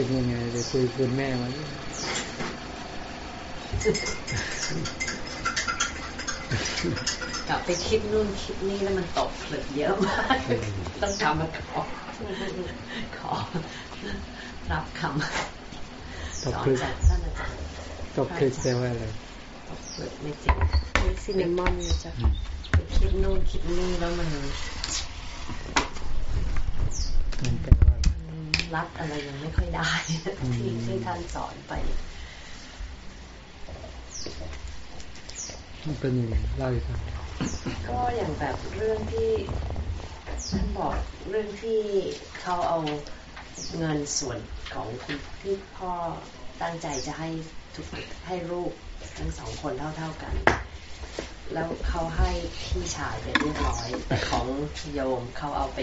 เป็นยังไงเดี๋ยวคุยคุณแม่มันกลับไปคิดนู่นคิดนี่แล้วมันตกผลึกเยอะมาก ต้องทำมาขอขอรับคำตกผลึกตกผลึกแปลว่าอะไรตกผลึกไม่จริงซินนามอนจ้ะไปคิดนู่นคิดนี่แล้วมันมันแปลว่า รับอะไรยังไม่ค่อยได้ที่ที่ท่านสอนไปมันเป็นยังไงเล่าให้ฟังก็อย่างแบบเรื่องที่ท่านบอกเรื่องที่เขาเอาเงินส่วนของคุณที่พ่อตั้งใจจะให้ทุกให้ลูกทั้งสองคนเท่าๆกัน แล้วเขาให้พี่ชายไปเรียบร้อยแต่ของโยมเขาเอาไป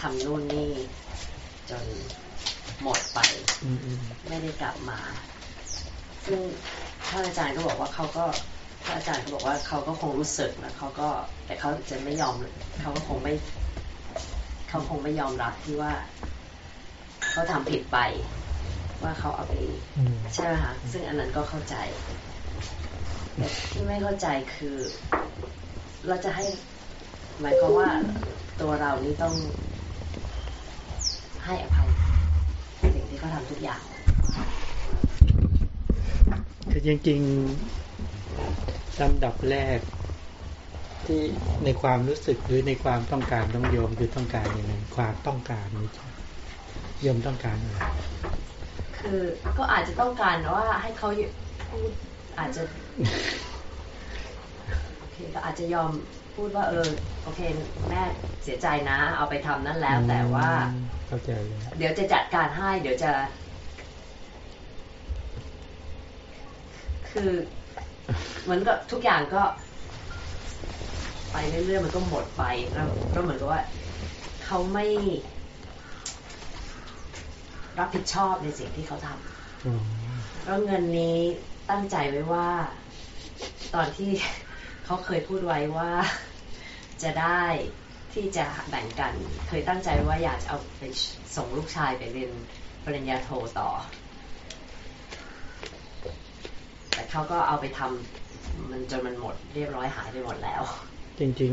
ทำนู่นนี่ จนหมดไป ไม่ได้กลับมา ซึ่งท่านอาจารย์ก็บอกว่าเขาก็พระอาจารย์เขาบอกว่าเขาก็คงรู้สึกนะเขาก็แต่เขาจะไม่ยอมเขาก็คงไม่เขาคงไม่ยอมรับที่ว่าเขาทำผิดไป ว่าเขาเอาไปใช่ไหมคะซึ่งอันนั้นก็เข้าใจแต่ที่ไม่เข้าใจคือ เราจะให้หมายความว่าตัวเรานี่ต้อง ให้อภัยสิ่งที่เขาทำทุกอย่าง คือจริงลำดับแรก ที่ในความรู้สึกหรือในความต้องการต้องโยมคือต้องการอย่างไรความต้องการนี่โยมต้องการอะไรคือก็อาจจะต้องการว่าให้เขาพูดอาจจะโอเคก็อาจจะยอม พูดว่าเออโอเคแม่เสียใจนะ เอาไปทำนั่นแล้ว แต่ว่าเข้าใจเดี๋ยวจะจัดการให้เดี๋ยวจะ คือเหมือนกับทุกอย่างก็ ไปเรื่อยๆมันก็หมดไปแล้วก็เหมือนกับว่าเขาไม่รับผิดชอบในสิ่งที่เขาทำแล้วเงินนี้ตั้งใจไว้ว่า ตอนที่เขาเคยพูดไว้ว่า จะได้ที่จะแบ่งกัน เคยตั้งใจว่าอยากจะเอาไปส่งลูกชายไปเรียนปริญญาโทต่อ แต่เขาก็เอาไปทำมันจนมันหมดเรียบร้อยหายไปหมดแล้ว จริง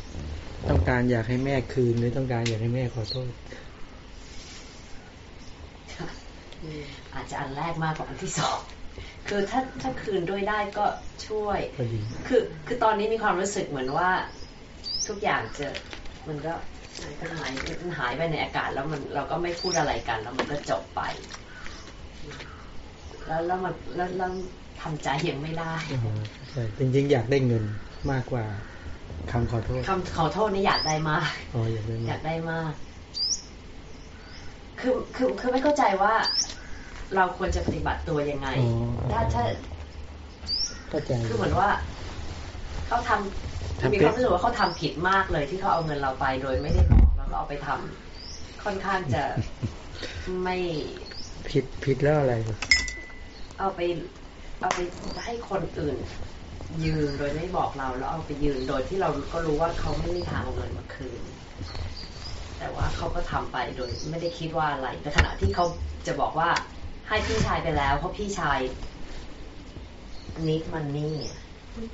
ๆต้องการอยากให้แม่คืนหรือต้องการอยากให้แม่ขอโทษอาจจะอันแรกมากกว่าอันที่สอง คือถ้าถ้าคืนด้วยได้ก็ช่วย คือคือตอนนี้มีความรู้สึกเหมือนว่า ทุกอย่างจะมันก็หายมันหายไปในอากาศแล้วมันเราก็ไม่พูดอะไรกัน แล้วมันก็จบไป แล้วแล้วมันแล้วแล้วทำใจยังไม่ได้ใช่จริงๆอยากได้เงินมากกว่าคำขอโทษคำขอโทษนี่อยากได้มากอ๋ออยากได้มากอยากได้มาก คือคือคือไม่เข้าใจว่า เราควรจะปฏิบัติตัวยังไง ถ้าถ้าเข้าใจคือเหมือนว่าเขาทำ มีความรู้สึกว่าเขาทำผิดมากเลยที่เขาเอาเงินเราไปโดยไม่ได้บอกแล้วก็เอาไปทำค่อนข้างจะไม่ผิดผิดแล้วอะไร เอาไป เอาไปให้คนอื่น ยืมโดยไม่บอกเรา แล้วเอาไปยืมโดยที่เราก็รู้ว่าเขาไม่มีทางเอาเงินมาคืน แต่ว่าเขาก็ทำไปโดยไม่ได้คิดว่าอะไรแต่ขณะที่เขาจะบอกว่าให้พี่ชายไปแล้ว เพราะพี่ชายนิดมันนี่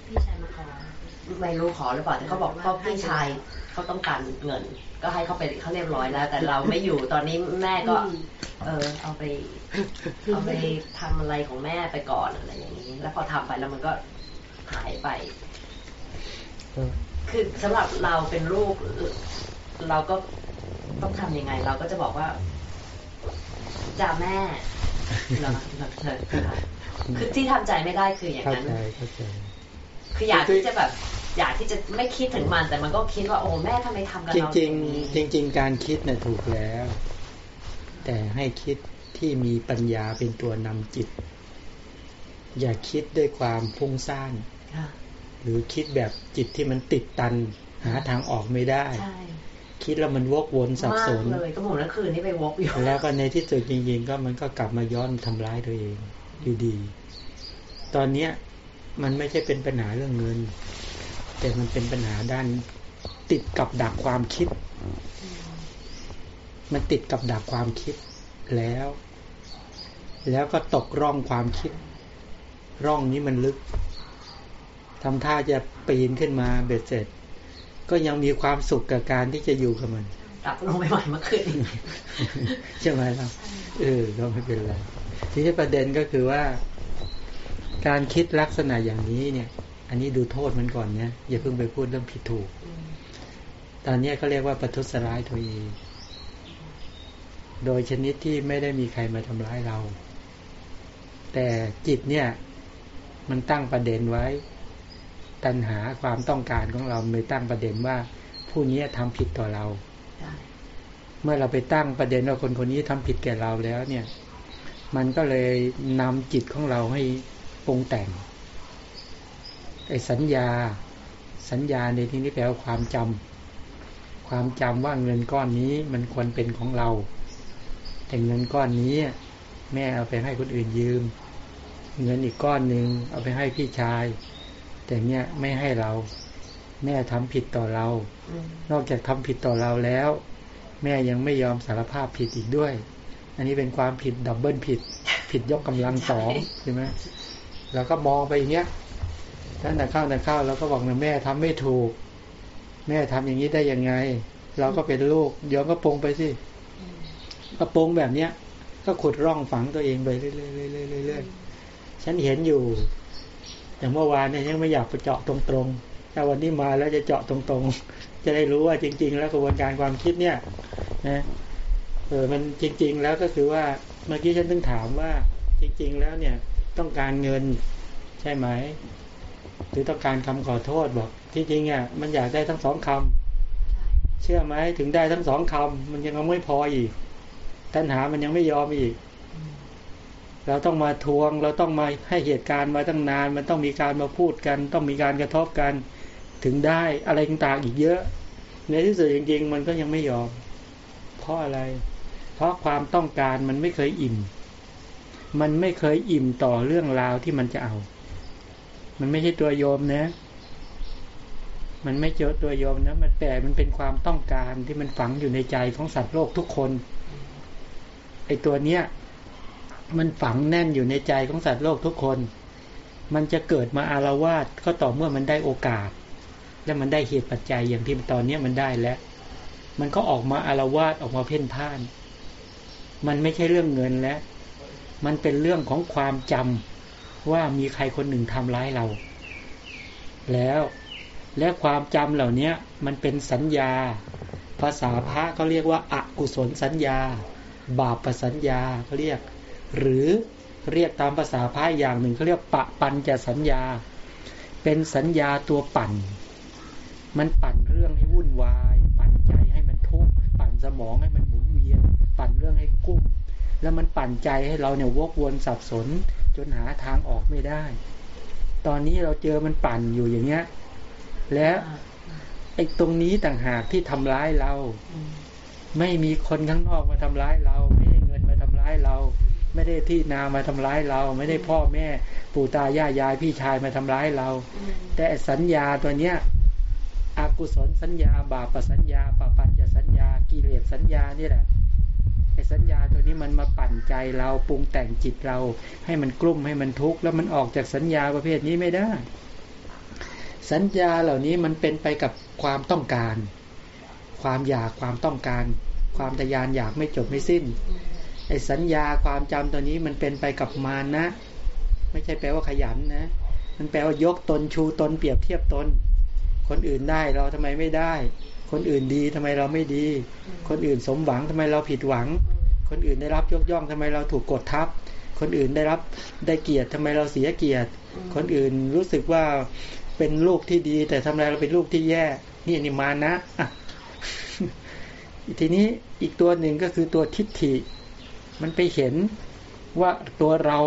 พี่ชายมาขอไม่รู้ขอหรือเปล่าแต่เขาบอกเพราะพี่ชายเขาต้องการเงิน ก็ให้เขาไปเขาเรียบร้อยแล้ว แต่เราไม่อยู่ตอนนี้แม่ก็ เออ เอาไปเอาไปทำอะไรของแม่ไปก่อนอะไรอย่างนี้ แล้วพอทำไปแล้วมันก็หายไป คือสำหรับเราเป็นลูกเราก็ต้องทำยังไง เราก็จะบอกว่าจ่าแม่เราเราเธอคือที่ทำใจไม่ได้คืออย่างนั้น คืออยากที่จะแบบ อยากที่จะไม่คิดถึงมัน แต่มันก็คิดว่าโอ้แม่ทำไมทำกับเราจริงจริงจริงการคิดเนี่ยถูกแล้ว แต่ให้คิดที่มีปัญญาเป็นตัวนำจิต อย่าคิดด้วยความพุ่งสร้างหรือคิดแบบจิตที่มันติดตัน หาทางออกไม่ได้ คิดแล้วมันวกวนสับสนเลยก็หมดแล้วคืนนี้ไปวกอยู่แล้วก็ในที่สุดจริงๆก็มันก็กลับมาย้อนทำร้ายตัวเองอยู่ดี ตอนเนี้ย มันไม่ใช่เป็นปัญหาเรื่องเงิน แต่มันเป็นปัญหาด้าน ติดกับดักความคิด มันติดกับดักความคิดแล้ว แล้วก็ตกร่องความคิด ร่องนี้มันลึกทำท่าจะปีนขึ้นมาเบ็ดเสร็จ ก็ยังมีความสุขกับการที่จะอยู่กับมันกลับลงไปใหม่เมื่อคืนใช่ไหมครับเออก็ไม่เป็นไรทีนี้ประเด็นก็คือว่า การคิดลักษณะอย่างนี้เนี่ย อันนี้ดูโทษมันก่อนเนี่ยอย่าเพิ่งไปพูดเรื่องผิดถูก ตอนนี้เขาเรียกว่าประทุษร้ายตัวเอง โดยชนิดที่ไม่ได้มีใครมาทำร้ายเรา แต่จิตเนี่ย มันตั้งประเด็นไว้ ตัณหาความต้องการของเราเลยตั้งประเด็นว่า ผู้นี้ทำผิดต่อเรา เมื่อเราไปตั้งประเด็นว่าคนคนนี้ทำผิดแก่เราแล้วเนี่ย มันก็เลยนำจิตของเราให้ ปรุงแต่งไอ้สัญญา สัญญาในที่นี้แปลว่าความจำความจำว่าเงินก้อนนี้มันควรเป็นของเรา แต่เงินก้อนนี้ แม่เอาไปให้คนอื่นยืม เงินอีกก้อนหนึ่งเอาไปให้พี่ชาย แต่เนี้ยไม่ให้เรา แม่ทำผิดต่อเรา นอกจากทำผิดต่อเราแล้ว แม่ยังไม่ยอมสารภาพผิดอีกด้วย อันนี้เป็นความผิดดับเบิลผิด ผิดยกกำลังสองใช่ไหม เราก็มองไปอย่างเงี้ยท่านแต่ข้าวแต่ข้าวเราก็บอกนะแม่ทำไม่ถูก แม่ทำอย่างนี้ได้ยังไง เราก็เป็นลูกยอมก็ปงไปสิกระโปรงแบบเนี้ย ก็ขุดร่องฝังตัวเองไปเรื่อยๆฉันเห็นอยู่อย่างเมื่อวานเนี่ยยังไม่อยากไปเจาะตรงๆแต่วันนี้มาแล้วจะเจาะตรงๆ จะได้รู้ว่าจริง ๆ แล้วกระบวนการความคิดเนี่ยนะเออมันจริง ๆ แล้วก็คือว่าเมื่อกี้ฉันต้องถามว่า จริง ๆ แล้วเนี่ย ต้องการเงินใช่ไหม หรือต้องการคำขอโทษบอก ที่จริงอะมันอยากได้ทั้งสองคำเชื่อไหมถึงได้ทั้งสองคำมันยังไม่พออีกตัณหามันยังไม่ยอมอีก เราต้องมาทวง เราต้องมาให้เหตุการณ์มาตั้งนาน มันต้องมีการมาพูดกัน ต้องมีการกระทบกัน ถึงได้อะไรต่างๆอีกเยอะ ในที่สุดจริงๆ มันก็ยังไม่ยอม เพราะอะไร เพราะความต้องการมันไม่เคยอิ่ม มันไม่เคยอิ่มต่อเรื่องราวที่มันจะเอา มันไม่ใช่ตัวโยมนะ มันไม่เจอตัวโยมนะ มันแต่มันเป็นความต้องการที่มันฝังอยู่ในใจของสัตว์โลกทุกคน ไอตัวเนี้ย มันฝังแน่นอยู่ในใจของสัตว์โลกทุกคน มันจะเกิดมาอารวาสก็ต่อเมื่อมันได้โอกาส และมันได้เหตุปัจจัยอย่างที่ตอนนี้มันได้แล้ว มันก็ออกมาอารวาสออกมาเพ่นพ่าน มันไม่ใช่เรื่องเงินแล้ว มันเป็นเรื่องของความจำว่ามีใครคนหนึ่งทำร้ายเรา แล้วและความจำเหล่านี้มันเป็นสัญญา ภาษาพระเขาเรียกว่าอากุศลสัญญา บาปประสัญญาเขาเรียก หรือเรียกตามภาษาพายอย่างหนึ่งเขาเรียกปะปันจะสัญญา เป็นสัญญาตัวปั่น มันปั่นเรื่องให้วุ่นวาย ปั่นใจให้มันทุกข์ปั่นสมองให้มันหมุนเวียน ปั่นเรื่องให้กุ้ม แล้วมันปั่นใจให้เราเนี่ยวกวนสับสน จนหาทางออกไม่ได้ ตอนนี้เราเจอมันปั่นอยู่อย่างเงี้ย แล้วไอ้ตรงนี้ต่างหากที่ทำร้ายเรา ไม่มีคนข้างนอกมาทำร้ายเรา ไม่ได้เงินมาทำร้ายเรา ไม่ได้ที่นามาทำร้ายเรา ไม่ได้พ่อแม่ ปู่ตายายยายพี่ชายมาทำร้ายเรา แต่สัญญาตัวเนี้ยอกุศลสัญญา บาปสัญญาปปัญจะสัญญา กิเลสสัญญานี่แหละ สัญญาตัวนี้มันมาปั่นใจเราปรุงแต่งจิตเรา ให้มันกลุ้มให้มันทุกข์แล้วมันออกจากสัญญาประเภทนี้ไม่ได้ สัญญาเหล่านี้มันเป็นไปกับความต้องการ ความอยากความต้องการ ความทยานอยากไม่จบไม่สิ้นไอ้สัญญาความจำตัวนี้มันเป็นไปกับมานะ ไม่ใช่แปลว่าขยันนะ มันแปลว่ายกตนชูตนเปรียบเทียบตน คนอื่นได้เราทำไมไม่ได้ คนอื่นดีทำไมเราไม่ดี คนอื่นสมหวังทำไมเราผิดหวัง คนอื่นได้รับยกย่องทำไมเราถูกกดทับ คนอื่นได้รับได้เกียรติทำไมเราเสียเกียรติ คนอื่นรู้สึกว่าเป็นลูกที่ดี แต่ทำไมเราเป็นลูกที่แย่นี่นี่มานะอะทีนี้อีกตัวหนึ่งก็คือตัวทิฏฐิ มันไปเห็นว่าตัวเรา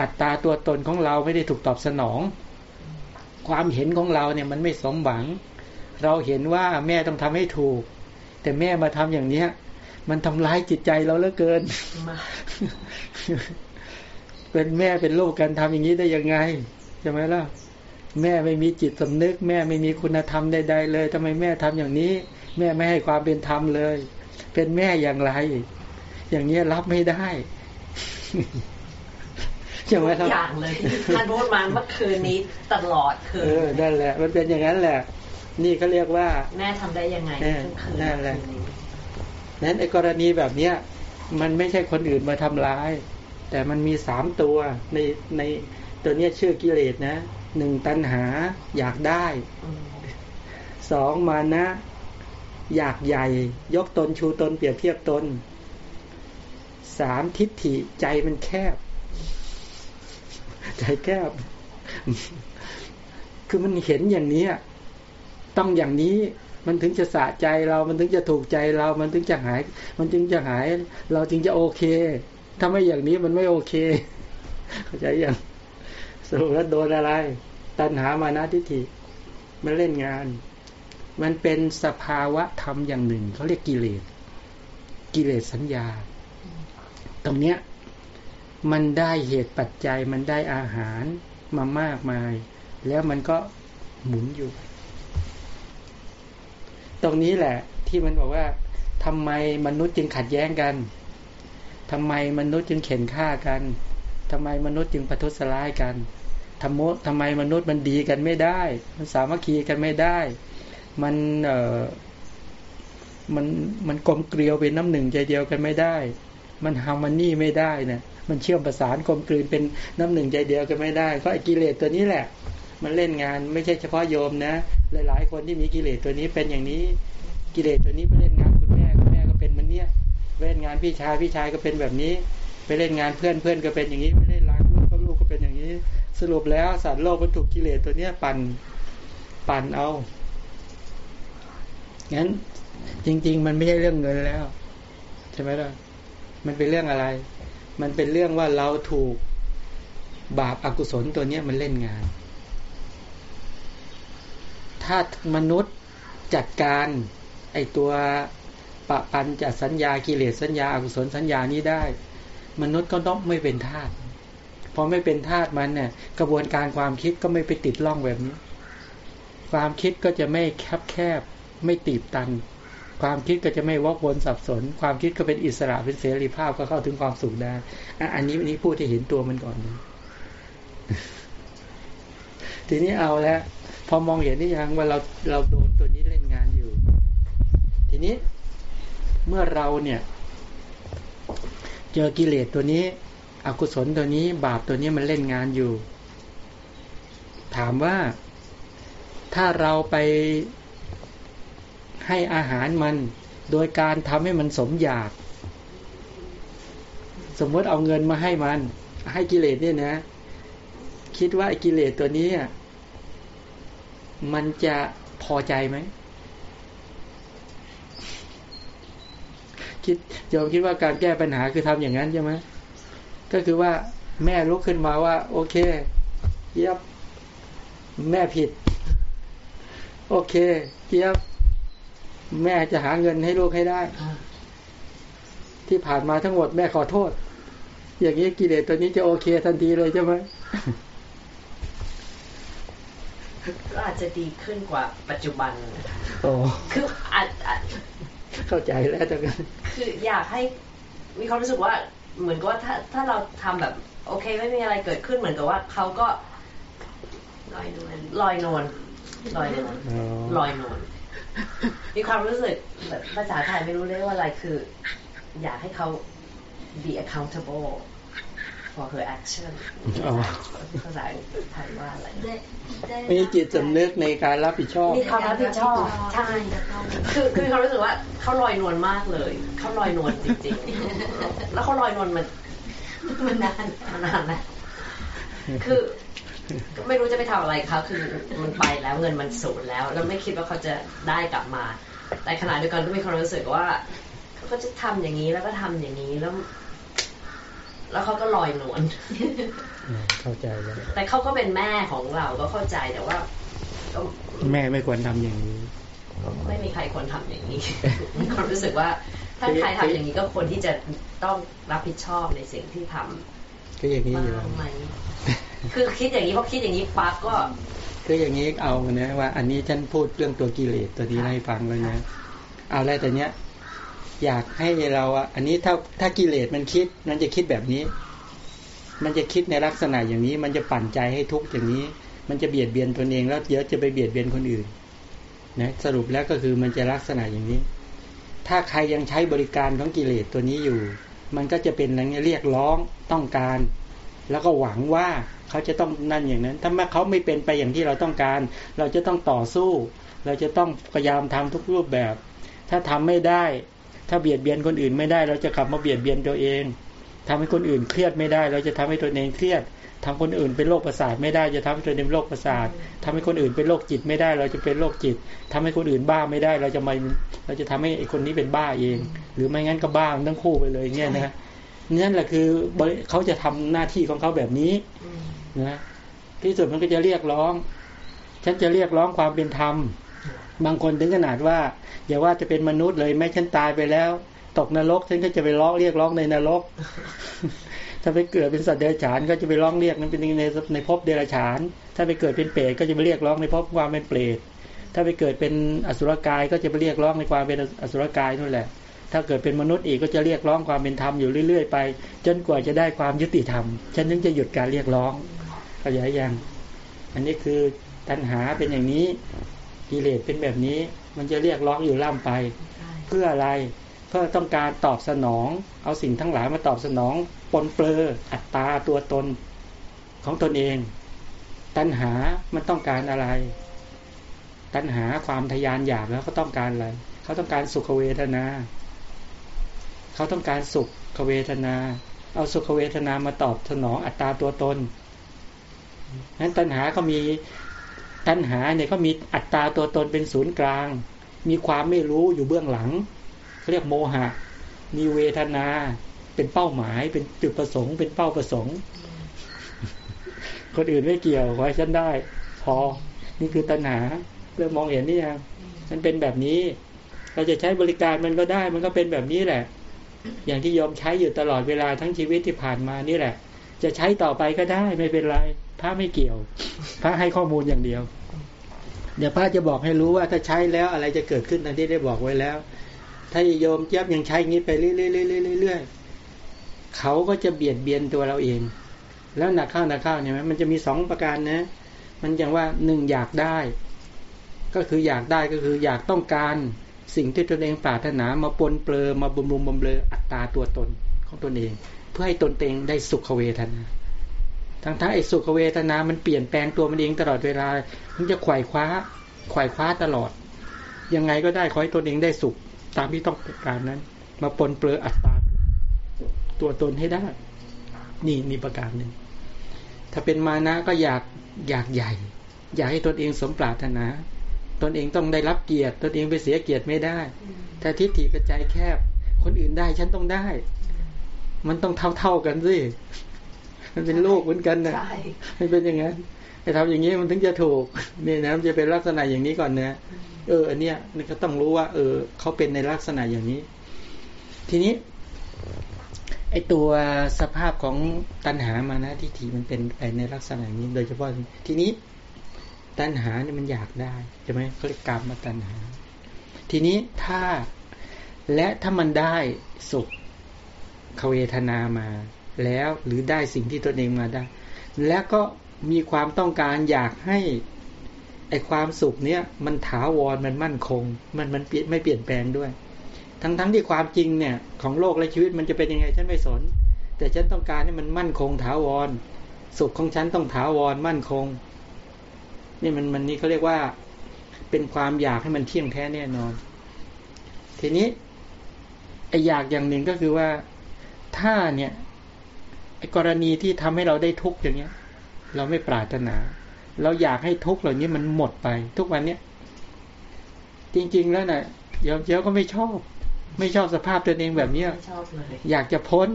อัตตาตัวตนของเราไม่ได้ถูกตอบสนอง ความเห็นของเราเนี่ยมันไม่สมหวัง เราเห็นว่าแม่ต้องทำให้ถูก แต่แม่มาทำอย่างเนี้ย มันทำร้ายจิตใจเราเหลือเกิน เป็นแม่เป็นลูกกันทำอย่างนี้ได้ยังไงใช่ไหมล่ะ แม่ไม่มีจิตสำนึก แม่ไม่มีคุณธรรมใดๆเลยทำไมแม่ทำอย่างนี้ แม่ไม่ให้ความเป็นธรรมเลย เป็นแม่อย่างไร อย่างนี้รับไม่ได้ใช่ไหมครับอย่างเลยที่ท่านพูดมาเมื่อคืนนี้ตลอดคืนเออนั่นแหละ มันเป็นอย่างนั้นแหละ นี่เขาเรียกว่า แม่ทำได้ยังไงนั่นแหละ นั้นไอ้กรณีแบบเนี้ยมันไม่ใช่คนอื่นมาทำร้าย แต่มันมีสามตัวในในตัวเนี้ยชื่อกิเลสนะหนึ่งตัณหาอยากได้สองมานะ อยากใหญ่ ยกตนชูตนเปรียบเทียบตนสามทิฏฐิใจมันแคบ ใจแคบ คือมันเห็นอย่างนี้ต้องอย่างนี้ มันถึงจะสะใจเรา มันถึงจะถูกใจเรา มันถึงจะหาย มันจึงจะหาย เราจึงจะโอเค ถ้าไม่อย่างนี้มันไม่โอเค เข้าใจยังสรุปแล้วโดนอะไร ตัณหามานะทิฏฐิ มันเล่นงาน มันเป็นสภาวะธรรมอย่างหนึ่ง เขาเรียกกิเลส กิเลสสัญญา ตรงเนี้ย มันได้เหตุปัจจัย มันได้อาหารมามากมาย แล้วมันก็หมุนอยู่ ตรงนี้แหละ ที่มันบอกว่าทำไมมนุษย์จึงขัดแย้งกันทำไมมนุษย์จึงเข็นฆ่ากันทำไมมนุษย์จึงประทุษร้ายกันทำมทำไมมนุษย์มันดีกันไม่ได้ มันสามัคคีกันไม่ได้ มันเอ่อมันมันกลมเกลียวเป็นน้ำหนึ่งใจเดียวกันไม่ได้ มันฮาร์มนี่ไม่ได้นะมันเชื่อมประสานกลมกลืนเป็นน้ำหนึ่งใจเดียวกันไม่ได้ ก็ไอ้กิเลสตัวนี้แหละ มันเล่นงาน ไม่ใช่เฉพาะโยมนะ หลายๆ คนที่มีกิเลสตัวนี้เป็นอย่างนี้ กิเลสตัวนี้ไปเล่นงานคุณแม่คุณแม่ก็เป็นมันเนี้ยไปเล่นงานพี่ชายพี่ชายก็เป็นแบบนี้ ไปเล่นงานเพื่อนเพื่อนก็เป็นอย่างนี้ไปเล่นรักลูกก็ลูกก็เป็นอย่างนี้ สรุปแล้วสัตว์โลกมันถูกกิเลสตัวเนี้ยปั่นปั่นเอางั้นจริง ๆ มันไม่ใช่เรื่องเงินแล้ว ใช่ไหมล่ะมันเป็นเรื่องอะไร มันเป็นเรื่องว่าเราถูกบาปอากุศลตัวเนี้ยมันเล่นงาน ถ้ามนุษย์จัดการไอตัวปะปันจัดสัญญากิเลสสัญญาอกุศลสัญญานี้ได้ มนุษย์ก็ต้องไม่เป็นทาสพอไม่เป็นทาสมันเนี่ยกระบวนการความคิดก็ไม่ไปติดล่องแบบนี้ ความคิดก็จะไม่แคบแคบไม่ตีบตัน ความคิดก็จะไม่วอกวนสับสน ความคิดก็เป็นอิสระเป็นเสรีภาพก็เข้าถึงความสุขได้อันนี้อันนี้พูดที่เห็นตัวมันก่อนนะทีนี้เอาแล้ว พอมองเห็นนี่ยังว่าเราเราโดนตัวนี้เล่นงานอยู่ ทีนี้เมื่อเราเนี่ย เจอกิเลสตัวนี้ อกุศลตัวนี้ บาปตัวนี้มันเล่นงานอยู่ ถามว่าถ้าเราไปให้อาหารมัน โดยการทำให้มันสมอยาก สมมติเอาเงินมาให้มัน ให้กิเลสเนี่ยนะ คิดว่ากิเลสตัวนี้ มันจะพอใจไหมคิดโยมคิดว่าการแก้ปัญหาคือทำอย่างนั้นใช่ไหมก็คือว่าแม่ลุกขึ้นมาว่า โอเคเยียบแม่ผิด โอเคเยียบแม่จะหาเงินให้ลูกให้ได้ ที่ผ่านมาทั้งหมดแม่ขอโทษ อย่างนี้กิเลสตัวนี้จะโอเคทันทีเลยใช่ไหม ก็อาจจะดีขึ้นกว่าปัจจุบันโอ้คืออาจเข้าใจแล้วแต่กันคืออยากให้มีความรู้สึกว่าเหมือนกับว่าถ้าถ้าเราทำแบบ โอเคไม่มีอะไรเกิดขึ้นเหมือนกับว่าเขาก็ลอยนวลลอยนวลลอยนวลลอยนวลมีความรู้สึกแบบภาษาไทยไม่รู้เรียกว่าอะไรคือ อยากให้เขา be accountable for her action ภาษาไทยว่าอะไรมีจิตสำนึกในการรับผิดชอบ มีความรับผิดชอบ ใช่ คือคือเขารู้สึกว่าเขาลอยนวลมากเลย เขาลอยนวลจริงๆ แล้วเขาลอยนวลมันมันนานมันนานนะคือไม่รู้จะไปทำอะไรเขาคือมันไปแล้วเงินมันสูญแล้ว แล้วไม่คิดว่าเขาจะได้กลับมา แต่ขณะเดียวกันก็มีความรู้สึกว่าเขาก็จะทำอย่างนี้แล้วก็ทำอย่างนี้แล้ว แล้วเขาก็ลอยนวลเข้าใจแล้วแต่เขาก็เป็นแม่ของเราก็เข้าใจแต่ว่าแม่ไม่ควรทำอย่างนี้ ไม่มีใครควรทำอย่างนี้มีความรู้สึกว่าถ้าใครทำอย่างนี้ก็ควรที่จะต้องรับผิดชอบในสิ่งที่ทำก็อย่างนี้อยู่ไหมคือคิดอย่างนี้พอคิดอย่างนี้ปั๊บก็คืออย่างนี้เอาเนะว่า อันนี้ฉันพูดเรื่องตัวกิเลสตัวนี้ให้ฟังเลยนะเอาแล้วแต่เนี้ย อยากให้เราอะอันนี้ถ้าถ้ากิเลสมันคิด มันจะคิดแบบนี้ มันจะคิดในลักษณะอย่างนี้ มันจะปั่นใจให้ทุกข์อย่างนี้ มันจะเบียดเบียนตนเองแล้วเยอะจะไปเบียดเบียนคนอื่นนะสรุปแล้วก็คือมันจะลักษณะอย่างนี้ ถ้าใครยังใช้บริการของกิเลสตัวนี้อยู่ มันก็จะเป็นอะไรเรียกร้องต้องการ แล้วก็หวังว่าเขาจะต้องนั่นอย่างนั้น ถ้าเขาไม่เป็นไปอย่างที่เราต้องการ เราจะต้องต่อสู้ เราจะต้องพยายามทำทุกรูปแบบ ถ้าทำไม่ได้ ถ้าเบียดเบียนคนอื่นไม่ได้ เราจะกลับมาเบียดเบียนตัวเองทำให้คนอื่นเครียดไม่ได้ เราจะทำให้ตัวเองเครียดทำคนอื่นเป็นโรคประสาทไม่ได้ จะทำให้ตัวเองเป็นโรคประสาททำให้คนอื่นเป็นโรคจิตไม่ได้ เราจะเป็นโรคจิตทำให้คนอื่นบ้าไม่ได้ เราจะมาเราจะทำให้คนนี้เป็นบ้าเอง หรือไม่งั้นก็บ้าทั้งคู่ไปเลยเนี่ยนะนั่นแหละคือเขาจะทำหน้าที่ของเขาแบบนี้นะที่สุดมันก็จะเรียกร้อง ฉันจะเรียกร้องความเป็นธรรม บางคนถึงขนาดว่า อย่าว่าจะเป็นมนุษย์เลยแม้ฉันตายไปแล้ว ตกนรกฉันก็จะไปร้องเรียกร้องในนรก ถ้าไปเกิดเป็นสัตว์เดรัจฉานก็จะไปร้องเรียกนั้นเป็นในในภพเดรัจฉาน ถ้าไปเกิดเป็นเปรตก็จะไปเรียกร้องในภพความเป็นเปรตถ้าไปเกิดเป็นอสุรกายก็จะไปเรียกร้องในความเป็นอสุรกายนั่นแหละ ถ้าเกิดเป็นมนุษย์อีกก็จะเรียกร้องความเป็นธรรมอยู่เรื่อยๆไป จนกว่าจะได้ความยุติธรรม ฉันถึงจะหยุดการเรียกร้องเข้าใจยัง อันนี้คือตัณหาเป็นอย่างนี้ กิเลสเป็นแบบนี้ มันจะเรียกร้องอยู่ล่ำไป เพื่ออะไรพื่อต้องการตอบสนอง เอาสิ่งทั้งหลายมาตอบสนองปนเปื้ออัตตาตัวตนของตนเอง ตัณหามันต้องการอะไร ตัณหาความทยานอยากแล้วเขาต้องการอะไรเขาต้องการสุขเวทนา เขาต้องการสุขเวทนา เอาสุขเวทนามาตอบสนองอัตตาตัวตนนั้นตัณหาเขามี ตัณหาเนี่ยเขามีอัตตาตัวตนเป็นศูนย์กลาง มีความไม่รู้อยู่เบื้องหลังเขาเรียกโมหะ มีเวทนา เป็นเป้าหมาย เป็นจุดประสงค์ เป็นเป้าประสงค์ คนอื่นไม่เกี่ยวขอให้ฉันได้ พอ นี่คือตัณหา เริ่มมองเห็นนี่ยังมันเป็นแบบนี้ เราจะใช้บริการมันก็ได้ มันก็เป็นแบบนี้แหละ อย่างที่ยอมใช้อยู่ตลอดเวลาทั้งชีวิตที่ผ่านมานี่แหละ จะใช้ต่อไปก็ได้ไม่เป็นไร ระไม่เกี่ยว พระให้ข้อมูลอย่างเดียว เดี๋ยวพระจะบอกให้รู้ว่าถ้าใช้แล้วอะไรจะเกิดขึ้นตามที่ได้บอกไว้แล้ว ถ้าโยมเจี๊ยบยังใช้งี้ไปเรื่อยๆๆเขาก็จะเบียดเบียนตัวเราเอง แล้วหนักข้าวหนักข้าวเนี่ยมันจะมีสองประการนะ มันอย่างว่าหนึ่งอยากได้ ก็คืออยากได้ก็คืออยากต้องการสิ่งที่ตนเองปรารถนามาปนเปลือมาบำรุงบำเรออัตตาตัวตนของตนเอง เพื่อให้ตนเองได้สุขเวทนา ทั้งทั้งไอ้สุขเวทนา มันเปลี่ยนแปลงตัวมันเองตลอดเวลา มันจะไขว่คว้าไขว่คว้าตลอด ยังไงก็ได้ขอให้ตนเองได้สุข ตามที่ต้องการนั้น มาปนเปื้ออัตตาตัวตนให้ได้ นี่มีประการหนึ่ง ถ้าเป็นมานะก็อยากอยากใหญ่ อยากให้ตนเองสมปรารถนา ตนเองต้องได้รับเกียรติ ตนเองไปเสียเกียรติไม่ได้ แต่ทิฏฐิกระจายแคบ คนอื่นได้ฉันต้องได้ มันต้องเท่าเท่ากันสิ มันเป็นโลกเหมือนกันนะไม่เป็นอย่างนั้นไอ้ทำอย่างนี้มันถึงจะถูกนี่นะมันจะเป็นลักษณะอย่างนี้ก่อนนะเอออันเนี้ยมันก็ต้องรู้ว่า เออเขาเป็นในลักษณะอย่างนี้ ทีนี้ไอตัวสภาพของตัณหามานะทิฏฐิมันเป็นไปในลักษณะนี้ โดยเฉพาะทีนี้ตัณหาเนี่ยมันอยากได้ใช่ไหมเขาเรียกกรรมมาตัณหา ทีนี้ถ้าและถ้ามันได้สุขเวทนามา แล้วหรือได้สิ่งที่ตนเองมาได้ แล้วก็มีความต้องการอยากให้ไอความสุขเนี้ยมันถาวรมันมั่นคง มันมันไม่เปลี่ยนแปลงด้วย ทั้งทั้งที่ความจริงเนี่ยของโลกและชีวิตมันจะเป็นยังไงฉันไม่สน แต่ฉันต้องการให้มันมั่นคงถาวร สุขของฉันต้องถาวรมั่นคงนี่มันมันนี่เขาเรียกว่าเป็นความอยากให้มันเที่ยงแท้แน่นอน ทีนี้ไออยากอย่างหนึ่งก็คือว่าถ้าเนี่ย กรณีที่ทำให้เราได้ทุกข์อย่างเนี้ย เราไม่ปรารถนา เราอยากให้ทุกข์เหล่านี้มันหมดไป ทุกวันเนี้ยจริง ๆ แล้วนะ่ะเยอะๆก็ไม่ชอบ ไม่ชอบสภาพตัวเองแบบเนี้ยอยากจะพ้น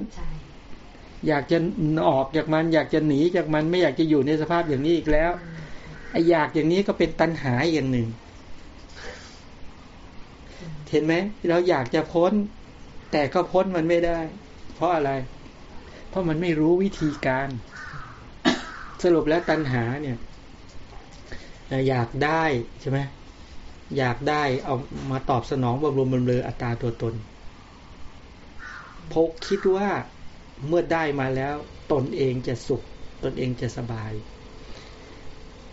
อยากจะออกจากมัน อยากจะหนีจากมันไม่อยากจะอยู่ในสภาพอย่างนี้อีกแล้วไอ้อยากอย่างนี้ก็เป็นตัณหาอย่างหนึ่ง เห็นไหมเราอยากจะพ้น แต่ก็พ้นมันไม่ได้ เพราะอะไร เพราะมันไม่รู้วิธีการ สรุปแล้วตัณหาเนี่ยอยากได้ใช่ไหมอยากได้เอามาตอบสนองบำรุงบำเรออัตราตัวตนพกคิดว่าเมื่อได้มาแล้ว ตนเองจะสุข ตนเองจะสบาย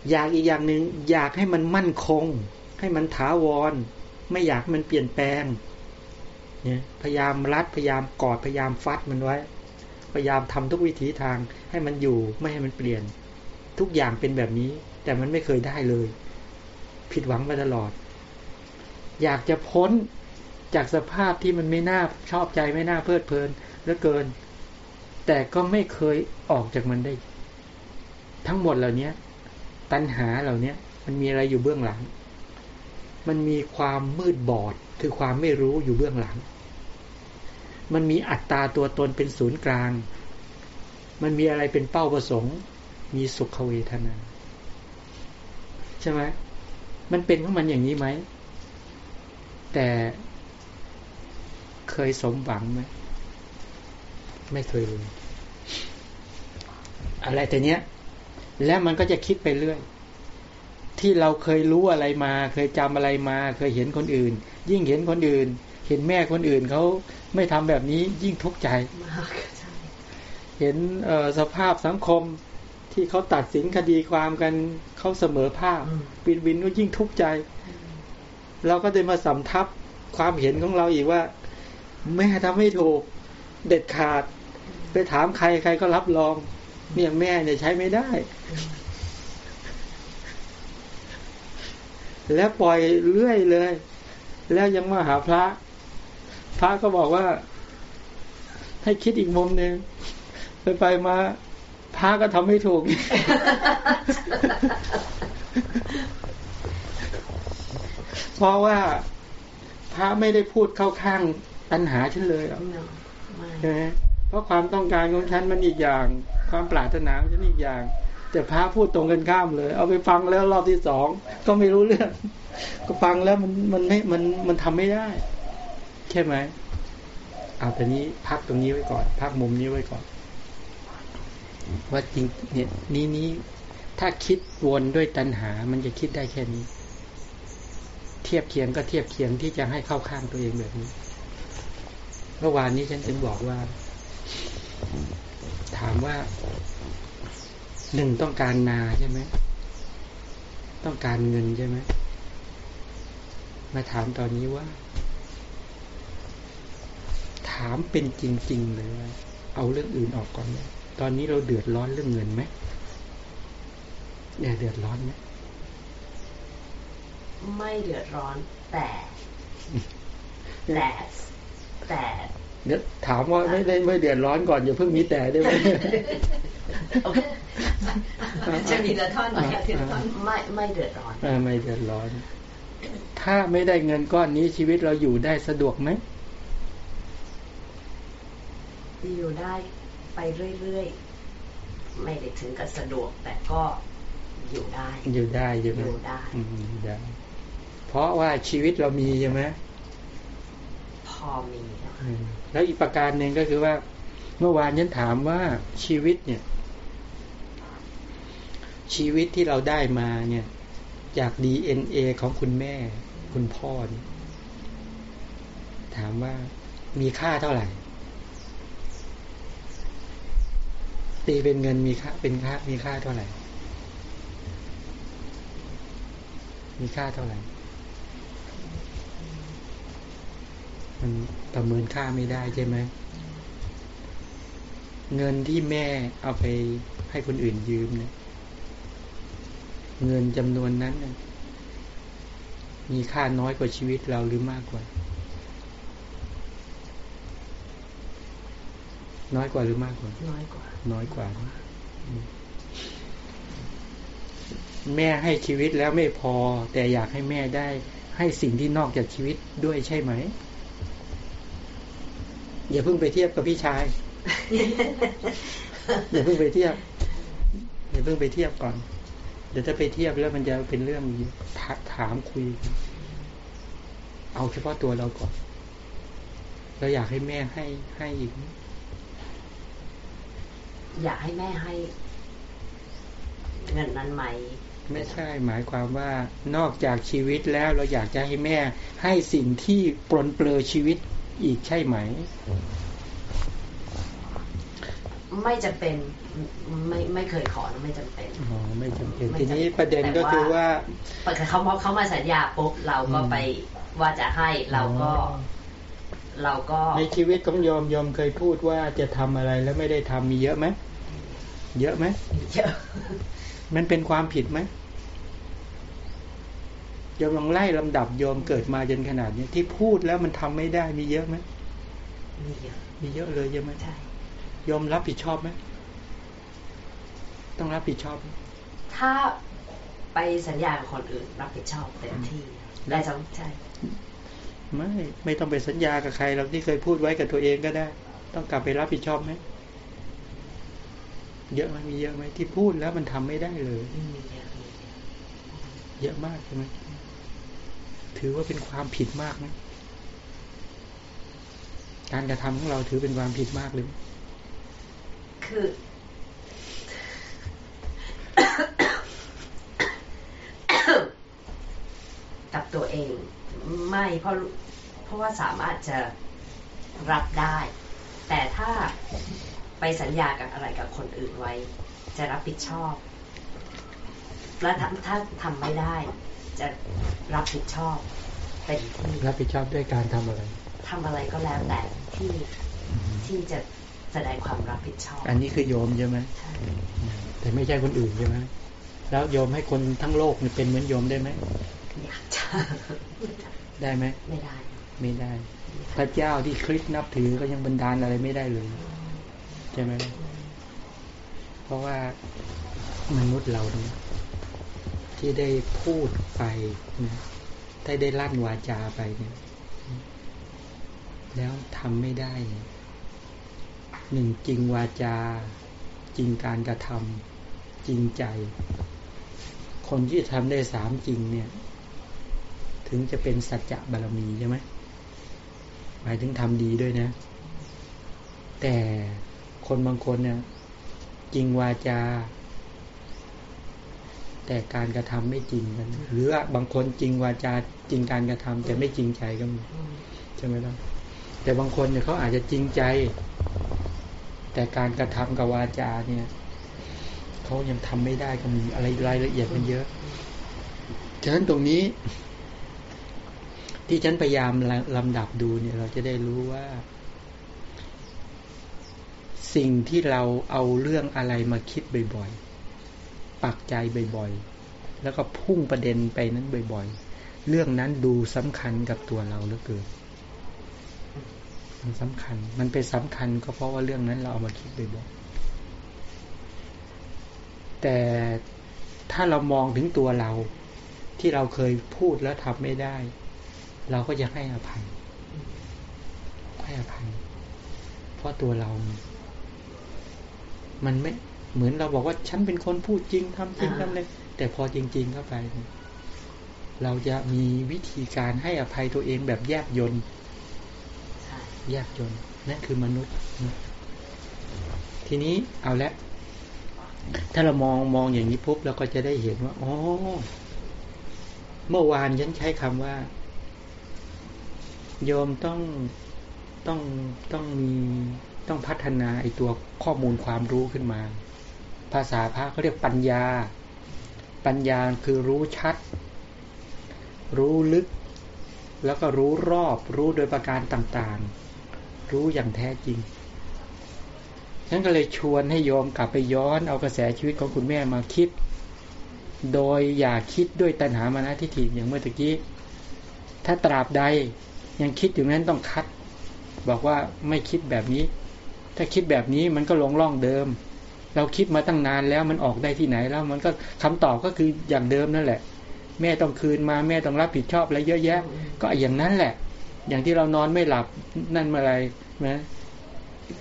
อยากอีกอย่างหนึ่งอยากให้มันมั่นคง ให้มันถาวร ไม่อยากมันเปลี่ยนแปลงเนี่ยพยายามรัดพยายามกอดพยายามฟัดมันไว้ พยายามทำทุกวิถีทางให้มันอยู่ไม่ให้มันเปลี่ยน ทุกอย่างเป็นแบบนี้ แต่มันไม่เคยได้เลย ผิดหวังมาตลอด อยากจะพ้นจากสภาพที่มันไม่น่าชอบใจไม่น่าเพลิดเพลินเหลือเกิน แต่ก็ไม่เคยออกจากมันได้ ทั้งหมดเหล่านี้ตัณหาเหล่านี้มันมีอะไรอยู่เบื้องหลัง มันมีความมืดบอดคือความไม่รู้อยู่เบื้องหลัง มันมีอัตตาตัวตนเป็นศูนย์กลาง มันมีอะไรเป็นเป้าประสงค์ มีสุขเวทนา ใช่ไหมมันเป็นของมันอย่างนี้ไหม แต่เคยสมหวังไหม ไม่เคยเลยอะไรแต่เนี้ย แล้วมันก็จะคิดไปเรื่อย ที่เราเคยรู้อะไรมา เคยจำอะไรมา เคยเห็นคนอื่น ยิ่งเห็นคนอื่น เห็นแม่คนอื่นเขา ไม่ทำแบบนี้ยิ่งทุกข์ใจ เห็นสภาพสังคมที่เขาตัดสินคดีความกันเขาเสมอภาพปินวินก็ยิ่งทุกข์ใจ เราก็จะมาสำทับความเห็นของเราอีกว่า แม่ทำไม่ถูกเด็ดขาด ไปถามใครใครก็รับรอง เนี่ยแม่เนี่ยใช้ไม่ได้ แล้วปล่อยเรื่อยเลย แล้วยังมาหาพระ พระก็บอกว่า ให้คิดอีกมุมหนึ่งไปไปมาพระก็ทำไม่ถูก เพราะว่าพระไม่ได้พูดเข้าข้างปัญหาฉันเลยหรอกใช่ไหมเพราะความต้องการของฉันมันอีกอย่าง ความปรารถนาของฉันอีกอย่าง แต่พระพูดตรงกันข้ามเลย เอาไปฟังแล้วรอบที่สองก็ไม่รู้เรื่อง ก็ฟังแล้วมันมันไม่มันมันทำไม่ได้ ใช่ไหมเอาแต่นี้พักตรงนี้ไว้ก่อน พักมุมนี้ไว้ก่อน ว่าจริงเนี่ยนี้นี้ถ้าคิดวนด้วยตัณหา มันจะคิดได้แค่นี้ เทียบเคียงก็เทียบเคียงที่จะให้เข้าข้างตัวเองแบบนี้ เมื่อวานนี้ฉันถึงบอกว่า ถามว่าหนึ่งต้องการนาใช่ไหม ต้องการเงินใช่ไหม มาถามตอนนี้ว่า ถามเป็นจริง ๆ เลย เอาเรื่องอื่นออกก่อนตอนนี้เราเดือดร้อนเรื่องเงินไหมเนี่ยเดือดร้อนไหมไม่เดือดร้อนแต่แต่แต่เดี๋ยวถามว่าไม่ได้ไม่เดือดร้อนก่อนอย่าเพิ่งมีแต่ได้ไหมจะมีละท่อนไหมไม่ไม่เดือดร้อนไม่เดือดร้อน ถ้าไม่ได้เงินก้อนนี้ชีวิตเราอยู่ได้สะดวกไหม อยู่ได้ไปเรื่อยๆ ไม่ได้ถึงกับสะดวก แต่ก็อยู่ได้ อยู่ได้อยู่ได้อยู่ได้ เพราะว่าชีวิตเรามีใช่ไหมพอมีแล้วอีกประการหนึ่งก็คือว่า เมื่อวานฉันถามว่าชีวิตเนี่ย ชีวิตที่เราได้มาเนี่ย จากดีเอ็นเอของคุณแม่ คุณพ่อเนี่ยถามว่ามีค่าเท่าไหร่ ตีเป็นเงินมีค่าเป็นค่ามีค่าเท่าไหร่ มีค่าเท่าไหร่ มันประเมินค่าไม่ได้ใช่ไหม เงินที่แม่เอาไปให้คนอื่นยืมเนี่ย เงินจำนวนนั้นมีค่าน้อยกว่าชีวิตเราหรือมากกว่า น้อยกว่าหรือมากกว่า น้อยกว่า น้อยกว่า แม่ให้ชีวิตแล้วไม่พอ แต่อยากให้แม่ได้ให้สิ่งที่นอกจากชีวิตด้วยใช่ไหม อย่าเพิ่งไปเทียบกับพี่ชาย อย่าเพิ่งไปเทียบ อย่าเพิ่งไปเทียบก่อน เดี๋ยวถ้าไปเทียบแล้วมันจะเป็นเรื่องถามคุย เอาเฉพาะตัวเราก่อน เราอยากให้แม่ให้ให้อีก อยากให้แม่ให้เงินนั้นไหม ไม่ใช่หมายความว่านอกจากชีวิตแล้วเราอยากจะให้แม่ ให้สิ่งที่ปลนเปลือชีวิตอีกใช่ไหม ไม่จำเป็นไม่ไม่เคยขอนะไม่จำเป็นอ๋อไม่จำเป็นไม่ทีนี้จำเป็นประเด็นก็คือว่าแต่เขาพอเขามาสัญญาปุ๊บเราก็ไปว่าจะให้เราก็เราก็ในชีวิตของโยมโยมเคยพูดว่าจะทำอะไรแล้วไม่ได้ทำมีเยอะไหม เยอะไหมเยอะมันเป็นความผิดไหมโยมลองไล่ลำดับโยมเกิดมาจนขนาดนี้ที่พูดแล้วมันทำไม่ได้มีเยอะไหมมีเยอะมีเยอะเลยใช่ไหมใช่โยมรับผิดชอบไหมต้องรับผิดชอบ ถ้าไปสัญญากับคนอื่น รับผิดชอบเต็มที่ได้สองใช่ไม่ไม่ต้องไปสัญญากับใครเราที่เคยพูดไว้กับตัวเองก็ได้ ต้องกลับไปรับผิดชอบไหม เยอะไหมมีเยอะไหมที่พูดแล้วมันทำไม่ได้เลยมีเยอะมีเยอะเยอะมากใช่ไหมถือว่าเป็นความผิดมากไหมการกระทำของเราถือเป็นความผิดมากเลยไหมคือ กับตัวเอง ไม่เพราะเพราะว่าสามารถจะรับได้ แต่ถ้า ไปสัญญากับอะไรกับคนอื่นไว้ จะรับผิดชอบ และถ้าถ้าทำไม่ได้ จะรับผิดชอบเต็มที่รับผิดชอบด้วยการทำอะไรทำอะไรก็แล้วแต่ที่ที่จะแสดงความรับผิดชอบ อันนี้คือโยมใช่ไหมใช่แต่ไม่ใช่คนอื่นใช่ไหมแล้วโยมให้คนทั้งโลกเนี่ยเป็นเหมือนโยมได้ไหมอยากจะได้ไหมไม่ได้ ไม่ได้ พระเจ้าที่คริสต์นับถือก็ยังบันดาลอะไรไม่ได้เลยใช่ไหมเพราะว่ามนุษย์เราเนี่ยที่ได้พูดไปนะถ้ได้ลั่นวาจาไปเนี่ย แล้วทำไม่ได้หนึ่งจริงวาจา จริงการกระทำจริงใจ คนที่ทำได้สามจริงเนี่ย ถึงจะเป็นสัจจะบารมีใช่ไหมหมายถึงทำดีด้วยนะ แต่ คนบางคนเนี่ยจริงวาจา แต่การกระทำไม่จริงกัน หรือว่าบางคนจริงวาจาจริงการกระทำแต่ไม่จริงใจก็มีใช่ไหมล่ะแต่บางคนเนี่ยเขาอาจจะจริงใจ แต่การกระทำกับวาจาเนี่ยเขายังทำไม่ได้ก็มีอะไรรายละเอียดมันเยอะฉะนั้นตรงนี้ ที่ฉันพยายามลำดับดูเนี่ย เราจะได้รู้ว่า สิ่งที่เราเอาเรื่องอะไรมาคิดบ่อยๆ ปักใจบ่อยๆ แล้วก็พุ่งประเด็นไปนั้นบ่อยๆ เรื่องนั้นดูสำคัญกับตัวเราเหลือเกินมันสำคัญ มันเป็นสำคัญก็เพราะว่าเรื่องนั้นเราเอามาคิดบ่อยๆ แต่ถ้าเรามองถึงตัวเราที่เราเคยพูดแล้วทำไม่ได้ เราก็จะให้อภัยให้อภัยเพราะตัวเรา มันไม่เหมือนเราบอกว่าฉันเป็นคนพูดจริงทำจริงทำเลยแต่พอจริง ๆ เข้าไป เราจะมีวิธีการให้อภัยตัวเองแบบแยบยนต์ใช่แยบยนต์นั่นคือมนุษย์นะทีนี้เอาละถ้าเรามองมองอย่างนี้ปุ๊บเราก็จะได้เห็นว่าอ๋อเมื่อวานฉันใช้คำว่า โยมต้องต้องต้องมี ต้องพัฒนาไอตัวข้อมูลความรู้ขึ้นมา ภาษาพระเขาเรียกปัญญา ปัญญาคือรู้ชัด รู้ลึก แล้วก็รู้รอบ รู้โดยประการต่างๆ รู้อย่างแท้จริงฉันก็เลยชวนให้โยมกลับไปย้อนเอากระแสชีวิตของคุณแม่มาคิด โดยอย่าคิดด้วยตัณหามานะทิฏฐิอย่างเมื่อตะกี้ ถ้าตราบใดยังคิดอยู่นั้นต้องคัด บอกว่าไม่คิดแบบนี้ ถ้าคิดแบบนี้มันก็หลงร่องเดิม เราคิดมาตั้งนานแล้วมันออกได้ที่ไหนแล้ว มันก็คำตอบก็คืออย่างเดิมนั่นแหละ แม่ต้องคืนมาแม่ต้องรับผิดชอบอะไรเยอะแยะ ก็อย่างนั้นแหละ อย่างที่เรานอนไม่หลับนั่นมาอะไรนะ